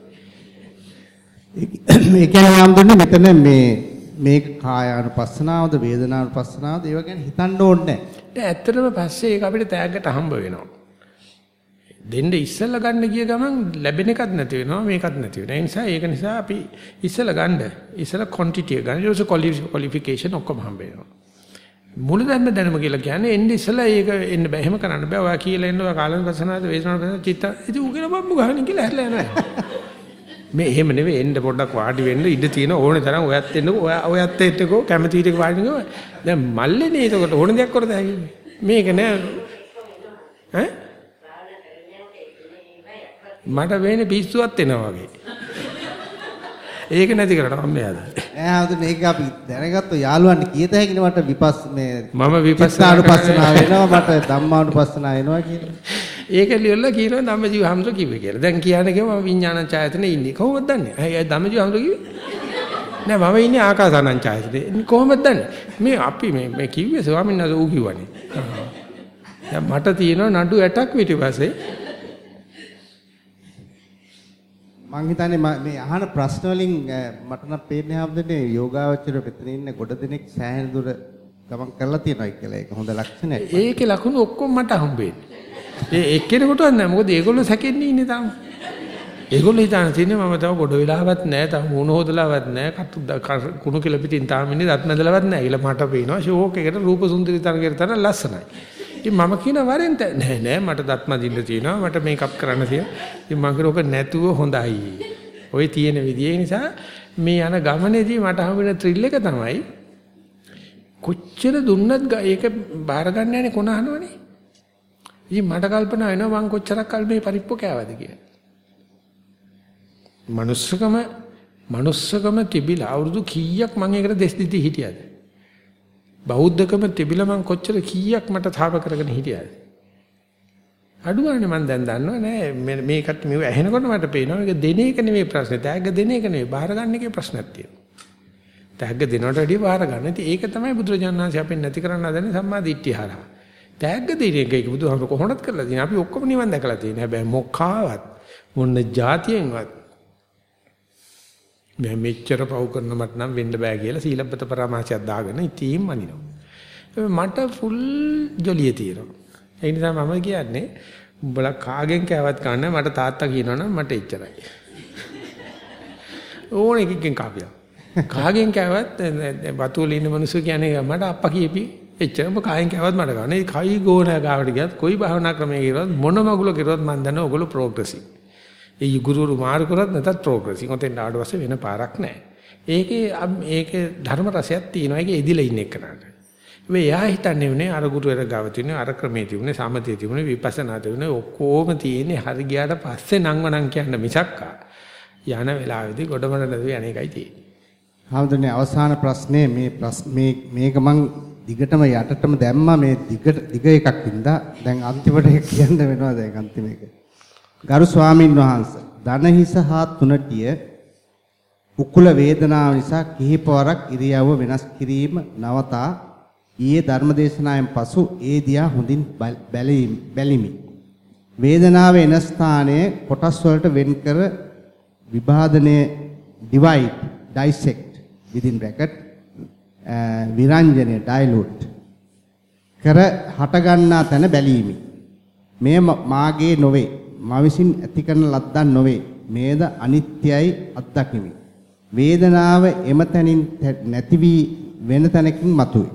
ඒ කියන්නේ ආම්දුන්නේ මෙතන මේ මේක කායානුපස්සනාවද වේදනානුපස්සනාවද ඒව ගැන හිතන්න ඕනේ නැහැ. ඇත්තටම පස්සේ ඒක අපිට තෑග්ගට හම්බ වෙනවා. දෙන්න ඉස්සෙල්ලා ගන්න ගිය ගමන් ලැබෙන එකක් නැති වෙනවා මේකත් නැති වෙනවා. ඒ නිසා ඒක නිසා අපි ඉස්සෙල්ලා ගන්න ඉස්සෙල්ලා quantity එක ගන්න ඊට පස්සේ qualification ඔක්කොම හම්බ වෙනවා. මුල දැන්න දැනුම කියලා කියන්නේ එන්නේ ඉස්සෙල්ලා ඒක එන්න බෑ. එහෙම කරන්න බෑ. ඔයා කියලා එන්න ඔයා කාලනුපස්සනාවද වේදනානුපස්සනාවද චිත්ත ඉතින් ඌ කියලා බම්බු ගහන කියලා හැරලා යනවා. මේ එහෙම නෙවෙයි එන්න පොඩ්ඩක් වාඩි වෙන්න ඉඩ තියෙන ඕනේ තරම් ඔයත් එන්නකෝ ඔයා ඔයත් එන්නකෝ කැමති විදිහට වාඩි වෙනකෝ දැන් මල්ලේනේ එතකොට ඕන දෙයක් කරද මේක නෑ ඈ මට වෙන්නේ පිස්සුවක් එනවා වගේ ඒක නැති කරලා මම මෙයාද ඈ ආවද මේක අපි දැනගත්ත යාළුවන් කීයත හැකිනේ මට විපස් මේ මම විපස්සනානුපස්සනාව වෙනවා මට ධම්මානුපස්සනාව වෙනවා කියලා ඒක ලියලා කියනවා ධම්මජීව හම්සෝ කිව්වේ කියලා. දැන් කියන්නේ කිව්වා මම විඥාන ඡායතනේ ඉන්නේ. කොහොමද දන්නේ? ඇයි ධම්මජීව හම්සෝ කිව්වේ? නෑ මම ඉන්නේ ආකාසානංචායතනේ. කොහොමද දන්නේ? මේ අපි මේ මේ කිව්වේ ස්වාමීන් වහන්සේ ඌ කිව්වනේ. දැන් මට තියෙනවා නඩු 8ක් පිටිපස්සේ. මං හිතන්නේ මම මේ අහන ප්‍රශ්න වලින් අ, මට නම් පේන්නේ හැමදෙන්නේ යෝගාවචර මෙතන ඉන්න ගොඩ දෙනෙක් සෑහෙන දුර ගමන් කරලා තියෙනවා කියලා. ඒක හොඳ ලක්ෂණයක්. ඒකේ ලකුණු ඔක්කොම මට හම්බෙන්නේ. ඒ එක්කෙනෙකුටවත් නෑ. මොකද ඒගොල්ලෝ සැකෙන්නේ ඉන්නේ තාම. ඒගොල්ලෝ හිතන තියෙන්නේ මම තව ගොඩ වෙලාවක් නෑ. තව මුණ හොදලාවක් නෑ. කටු ද- ක- කුණු කියලා පිටින් තාම ඉන්නේ දත් නැදලවත් නෑ. කියලා මට පේනවා ෂෝක් එකට රූප සුන්දරී තරගයට තරම් ලස්සනයි. ඉතින් මම කියන වරෙන් ත- නෑ නෑ මට දත් මදින්න තියෙනවා. මට මේකප් කරන්න තියෙනවා. ඉතින් මම කියන ඔක නැතුව හොඳයි. ওই තියෙන විදිය නිසා මේ යන ගමනේදී මට හම්බෙන ත්‍රිල් එක තමයි කොච්චර දුන්නත් ග- ඒක බාර ගන්න යන්නේ කොන අහනවනේ. ඉතින් මට කල්පනා වෙනවා මං කොච්චරක් කල් මේ පරිප්පු කෑවද කියලා. manussකම manussකම තිබිලා අවුරුදු කීයක් මං ඒකට දෙස් දිදි හිටියද? බෞද්ධකම තිබිලා මං කොච්චර කීයක් මට තාප කරගෙන හිටියද? අඩුවනේ මං දැන් දන්නව නෑ මේ- මේකට මෙව ඇහෙනකොට මට පේනවා මේක දෙන එක නෙමෙයි ප්‍රශ්නේ. තෑග්ග දෙන එක නෙමෙයි බාර ගන්න එකේ ප්‍රශ්නයක් තියෙනවා. තෑග්ග දෙනවට වැඩිය බාර ගන්න. ඉතින් ඒක තමයි බුදුරජාණන් වහන්සේ අපෙන් නැති කරන්න හදන්නේ සම්මා දිට්ඨිය හරහා. තෑග්ග දෙන එක ඒක බුදුහාමර කොහොමද කරලා තියෙන්නේ? අපි ඔක්කොම නිවන් දැකලා තියෙනවා. හැබැයි මොකාවත් මොන જાතියෙන්වත් මම මෙච්චර පව් කරන මට නම් වෙන්න බෑ කියලා සීලබ්බත පරාමාසයක් දාගෙන ඉතින් මනිනවා. මට ෆුල් ජොලිය තියෙනවා. ඒ නිසා මම කියන්නේ උඹලා කාගෙන් කෑවත් කන්න මට තාත්තා කියනවනම් මට එච්චරයි. ඕන එකකින් කාපියා. කාගෙන් කෑවත් වතුවල ඉන්න මිනිස්සු කියන්නේ මට අප්පා කියපි එච්චරම කායෙන් කෑවත් මට ගන්න. ඒ කයි ගෝණ ගාවට ගියත් කොයි භාවනා ක්‍රමයක කරවත් මොන මගුල කරවත් මම දන්නවා ඔයගොල්ලෝ ප්‍රෝග්‍රෙසිව්. ඒ ගුරුවරු මාරු කරත් නැතත් ප්‍රෝග්‍රෙසිව්. ඔතෙන් ආවට පස්සේ වෙන පාරක් නැහැ. ඒකේ අම්- ඒකේ ධර්ම රසයක් තියෙනවා. ඒකේ එදිලා ඉන්න එකනට. මේ එයා හිතන්නේ නේ අර ගුරුවර ගාව තියෙන අර ක්‍රමයේ තිබුණේ සමතේ තිබුණේ විපස්සනා තිබුණේ ඔක්කොම තියෙන්නේ හරි ගියාට පස්සේ නංවනම් කියන්න මිසක්කා යන වෙලාවේදී ගොඩමඩ නැතුව යන එකයි තියෙන්නේ. හැමදෙන්නේ අවසාන ප්‍රශ්නේ මේ ප්‍රශ්- මේ මේක මං දිගටම යටටම දැම්මා මේ දිගට දිග එකක් ඉඳා දැන් අන්තිමට ඒක [laughs] කියන්න වෙනවා දැන් අන්තිම එක. ගරු ස්වාමින් වහන්සේ ධන හිස හා තුනටිය උකුල වේදනාව නිසා කිහිපවරක් ඉරියව්ව වෙනස් කිරීම නවතා ඊයේ ධර්මදේශනාවෙන් පසු ඒ දිහා හොඳින් බැල- බැලීම බැලිමි. වේදනාව එන ස්ථානයේ කොටස් වලට වෙන් කර විභාදනය divide dissect within bracket uh, විරංජනය dilute කර හට ගන්නා තැන බැලීමි. මෙය ම- මාගේ නොවේ. මා විසින් ඇති කරන ලද්දක් නොවේ. මේද අනිත්‍යයි අත්දකිමි. වේදනාව එම තැනින් තැ- නැති වී වෙන තැනකින් මතුවේ.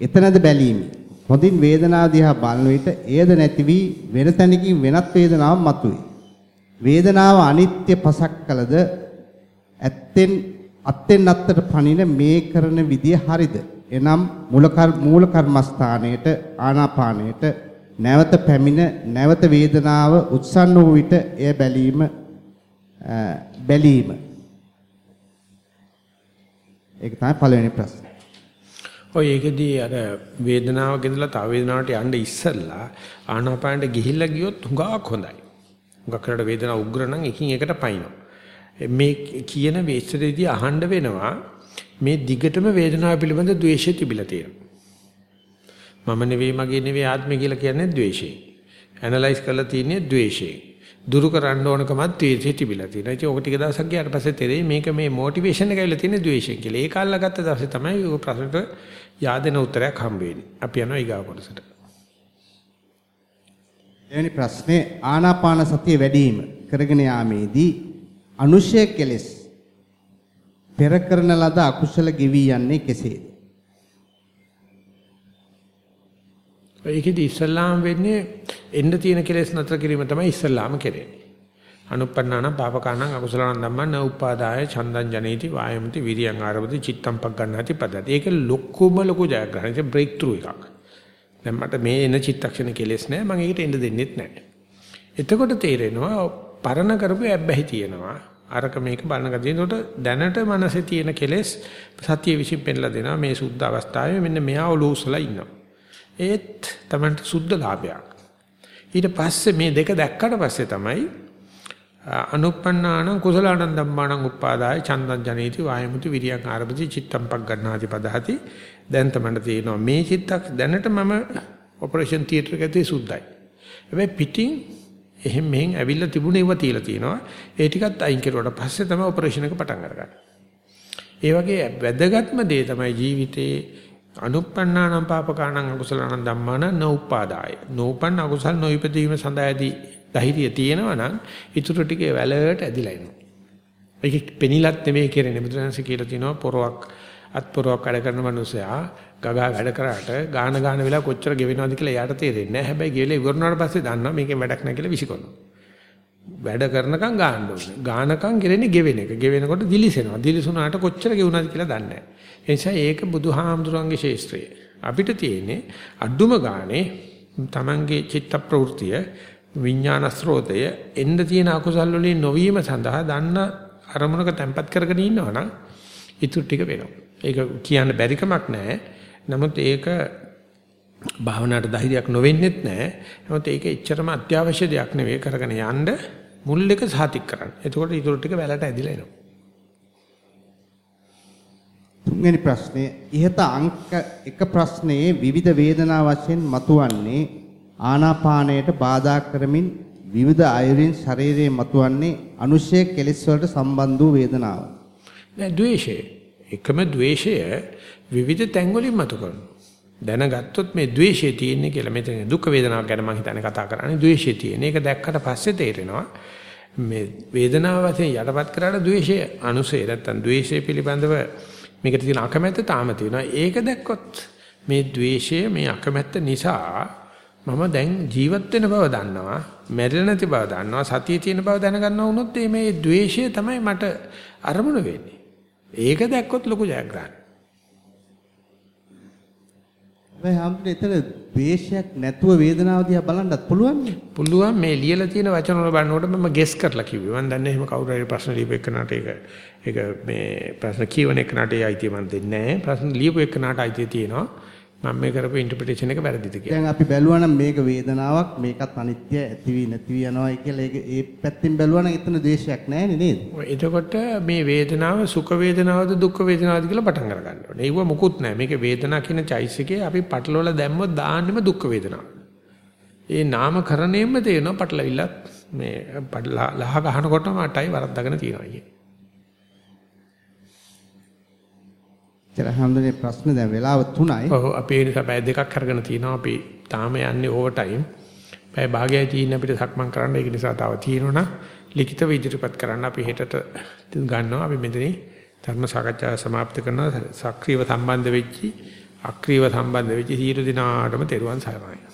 එතනද බැලීමි. හොඳින් වේදනාව දිහා බලන විට එයද නැති වී වෙන තැනකින් වෙනත් වේදනාවක් මතුවේ. වේදනාව අනිත්‍ය පසක් කළද ඇත්තෙන් අත්ෙන් අත්තට පණින මේ කරන විදිය හරිද? එනම් මූල කර් මූල කර්මස්ථානයේට ආනාපානයට නැවත පැමිණ නැවත වේදනාව උත්සන්න වූ විට එය බැලීම අ, බැලීම. ඒක තමයි පළවෙනි ප්‍රශ්නේ. ඔය ඒකෙදී අර වේදනාවක ඉඳලා තව වේදනාවට යන්න ඉස්සෙල්ලා ආනාපානට ගිහිල්ලා ගියොත් හුඟක් හොඳයි. හුඟක් කරලා වේදනාව උග්‍ර නම් එකින් එකට පයින්නවා. මේ කියන වේස්තරේදී අහන්න වෙනවා මේ දිගටම වේදනාව පිළිබඳ ද්වේෂය තිබිලා තියෙනවා. මම නෙවෙයි මගේ නෙවෙයි ආත්මය කියලා කියන්නේ ද්වේෂය. ඇනලයිස් කරලා තියෙන්නේ ද්වේෂය. දුරු කරන්න ඕනකමත් ද්වේෂය තිබිලා තියෙනවා. ඉතින් ඔක ටික දවසක් ගියාට පස්සේ තේරෙයි මේක මේ මොටිවේෂන් එක ඇවිල්ලා තියෙන්නේ ද්වේෂයෙන් කියලා. ඒක අල්ලගත්ත දවසේ තමයි ඔය ප්‍රශ්නට yaadena උත්තරයක් හම්බ වෙන්නේ. අපි යනවා ඊගාව කොටසට. එවැනි ප්‍රශ්නේ ආනාපාන සතිය වැඩිම කරගෙන යාමේදී අනුශය කෙලෙස් පෙර කරන ලද අකුසල ගෙවි යන්නේ කෙසේද? ඒකෙදි ඉස්සල්ලාම වෙන්නේ එන්න තියෙන කෙලෙස් නතර කිරීම තමයි ඉස්සල්ලාම කෙරෙන්නේ. අනුප්පන්නාන පාපකානං අකුසලානං ධම්මං න උපාදාය චන්දං ජනේති වායමති විරියං ආරවති චිත්තම් පග්ගණ්ණාති පදති. ඒක ලොකුම ලොකු ජයග්‍රහණය බ්‍රේක් ත්‍රූ එකක්. දැන් මට මේ එන චිත්තක්ෂණ කෙලෙස් නැහැ මම ඒකට එන්න දෙන්නෙත් නැහැ. එතකොට තේරෙනවා පරණ කරපු ඇබ්බැහි තියෙනවා. අරක මේක බලන ගතිය. එතකොට දැනට මනසේ තියෙන කෙලෙස් සතිය විසින් පෙන්ලා දෙනවා මේ සුද්ධ අවස්ථාවේ මෙන්න මෙයා ඔලූසලා ඉන්නවා. ඒත් Tamanට සුද්ධ ලාභයක්. ඊට පස්සේ මේ දෙක දැක්කට පස්සේ තමයි අනුප්පන්නාන කුසලානං ධම්මානං උපාදාය චන්දං ජනේති වායමුති විරියං ආරභති චිත්තම් පග්ගණ්ණාති පදහති. දැන් තමයි තේරෙනවා මේ චිත්තක් දැනට මම ඔපරේෂන් තියටර් එක ඇතුලේ සුද්ධයි. හැබැයි පිටින් එහෙම මෙහෙන් ඇවිල්ලා තිබුණේ ඒවා තියලා තියෙනවා ඒ ටිකත් අයින් කරුවාට පස්සේ තමයි ඔපරේෂන් එක පටන් අරගන්නේ. ඒ වගේ වැදගත්ම දේ තමයි ජීවිතේ අනුප්පන්නානම් පාපකාණං අකුසලාණං ධම්මාන නෝපාදාය. නෝපන්න අකුසල් නොයිපදීම සඳහාදී ධෛර්යය තියෙනවා නම් ඊටු ටිකේ වැලට ඇදිලා එනවා. ඒක පෙනිලත් නෙමෙයි කියන්නේ. බුදුරජාණන්සේ කියලා තිනවා පොරවක් අත් පොරවක් වැඩ කරන මනුස්සයා ගගා වැඩ කරාට ගාන ගාන වෙලා කොච්චර ගෙවෙනවද කියලා එයාට තේරෙන්නේ නැහැ. හැබැයි ගෙවලා ඉවරනාට පස්සේ දන්නවා මේකෙන් වැඩක් නැහැ කියලා විසිකොනවා. වැඩ කරනකම් ගාන්න ඕනේ. ගානකම් කෙරෙන්නේ ගෙවෙන එක. ගෙවෙනකොට දිලිසෙනවා. දිලිසුණාට කොච්චර ගෙවුණාද කියලා දන්නේ නැහැ. ඒ නිසා ඒක බුදුහාමුදුරන්ගේ ශේස්ත්‍රය. අපිට තියෙන්නේ අඩුම ගානේ තමන්ගේ චිත්ත ප්‍රවෘතිය විඥාන ස්රෝතය එන්න තියෙන අකුසල් වලින් නොවීම සඳහා දන්න අරමුණක තැම්පත් කරගෙන ඉන්නවනම් ඊටු ටික වෙනවා. ඒක කියන්න බැරි කමක් නැහැ. නමුත් ඒක භාවනාවට ධෛර්යයක් නොවෙන්නෙත් නැහැ. නමුත් ඒක එච්චරම අත්‍යවශ්‍ය දෙයක් නෙවෙයි කරගෙන යන්න මුල් එක සාතික් කරන්න. එතකොට ඊටු ටික වැලට ඇදිලා එනවා. තුන්වෙනි ප්‍රශ්නය ඉහත අංක එක ප්‍රශ්නයේ විවිධ වේදනා වශයෙන් මතුවන්නේ ආනාපානයට බාධා කරමින් විවිධ අයුරින් ශරීරයේ මතුවන්නේ අනුශය කෙලෙස් වලට සම්බන්ධ වූ වේදනාව. නෑ ද්වේෂය. එකම ද්වේෂය විවිධ තැන් වලින් මතු කරනවා. දැනගත්තොත් මේ ද්වේෂය තියෙන්නේ කියලා මෙතන දුක් වේදනාවක් ගැන මම හිතන්නේ කතා කරන්නේ ද්වේෂය තියෙන. ඒක දැක්කට පස්සේ තේරෙනවා මේ වේදනාව වශයෙන් යටපත් කරලා ද්වේෂය අනුසය නැත්තම් ද්වේෂය පිළිබඳව මේකට තියෙන අකමැත්ත තාම තියෙනවා. ඒක දැක්කොත් මේ द्वේෂය මේ අකමැත්ත නිසා මම දැන් ජීවත් වෙන බව දන්නවා, මැරෙන්නේ නැති බව දන්නවා, සතිය තියෙන බව දැනගන්නවා වුණොත් මේ द्वේෂය තමයි මට අරමුණ වෙන්නේ. ඒක දැක්කොත් ලොකු ජයග්‍රහණයක්. මේ හැමෝටම එතන ද්වේෂයක් නැතුව වේදනාව දිහා බලන්නත් පුළුවන් නේ. පුළුවන් මේ ලියලා තියෙන වචන වල බලනකොට මම ගෙස් කරලා කිව්වේ. මම දන්නේ එහෙම කවුරු හරි ප්‍රශ්න ලියපෙන්නට ඒක ඒක මේ ප්‍රශ්න කියවන එකනට ඒ අයිතිය මම දෙන්නේ නැහැ. ප්‍රශ්න ලියපු එකනට අයිතිය තියෙනවා. මම මේ කරපු ඉන්ටර්ප්‍රිටේෂන් එක වැරදිද කියලා. දැන් අපි බැලුවා නම් මේක වේදනාවක් මේකත් අනිත්‍ය ඇති වී නැති වී යනවායි කියලා ඒක ඒ පැත්තෙන් බැලුවා නම් එතන ද්වේෂයක් නැහැ නේද? එතකොට මේ වේදනාව සුඛ වේදනාවද දුක්ඛ වේදනාවද කියලා පටන් අර ගන්න ඕනේ. ඒව මොකුත් නැහැ. මේක වේදනා කියන චෛසිකේ අපි පටලවල දැම්මොත් දාන්නෙම දුක්ඛ වේදනාව. ඒ නාමකරණයෙන්ම තේරෙනවා පටලවිල්ලක් මේ ලහ ගහනකොටම අටයි වරද්දාගෙන තියෙනවා කියන්නේ. ඉතල හැමදෙනේ ප්‍රශ්න දැන් වෙලාව 3යි. ඔව් අපි ඒ නිසා පැය දෙකක් අරගෙන තිනවා අපි තාම යන්නේ ඕවර් ටයිම්. පැය භාගයයි තියෙන අපිට සක්මන් කරන්න ඒක නිසා තව තියෙනවා ලිඛිතව ඉදිරිපත් කරන්න අපි හෙටට ගන්නවා අපි මෙතනින් ධර්ම සාකච්ඡාව સમાપ્ત කරනවා සක්‍රීයව සම්බන්ධ වෙච්චි අක්‍රීයව සම්බන්ධ වෙච්චි සියලු දිනාටම තෙරුවන් සරණයි.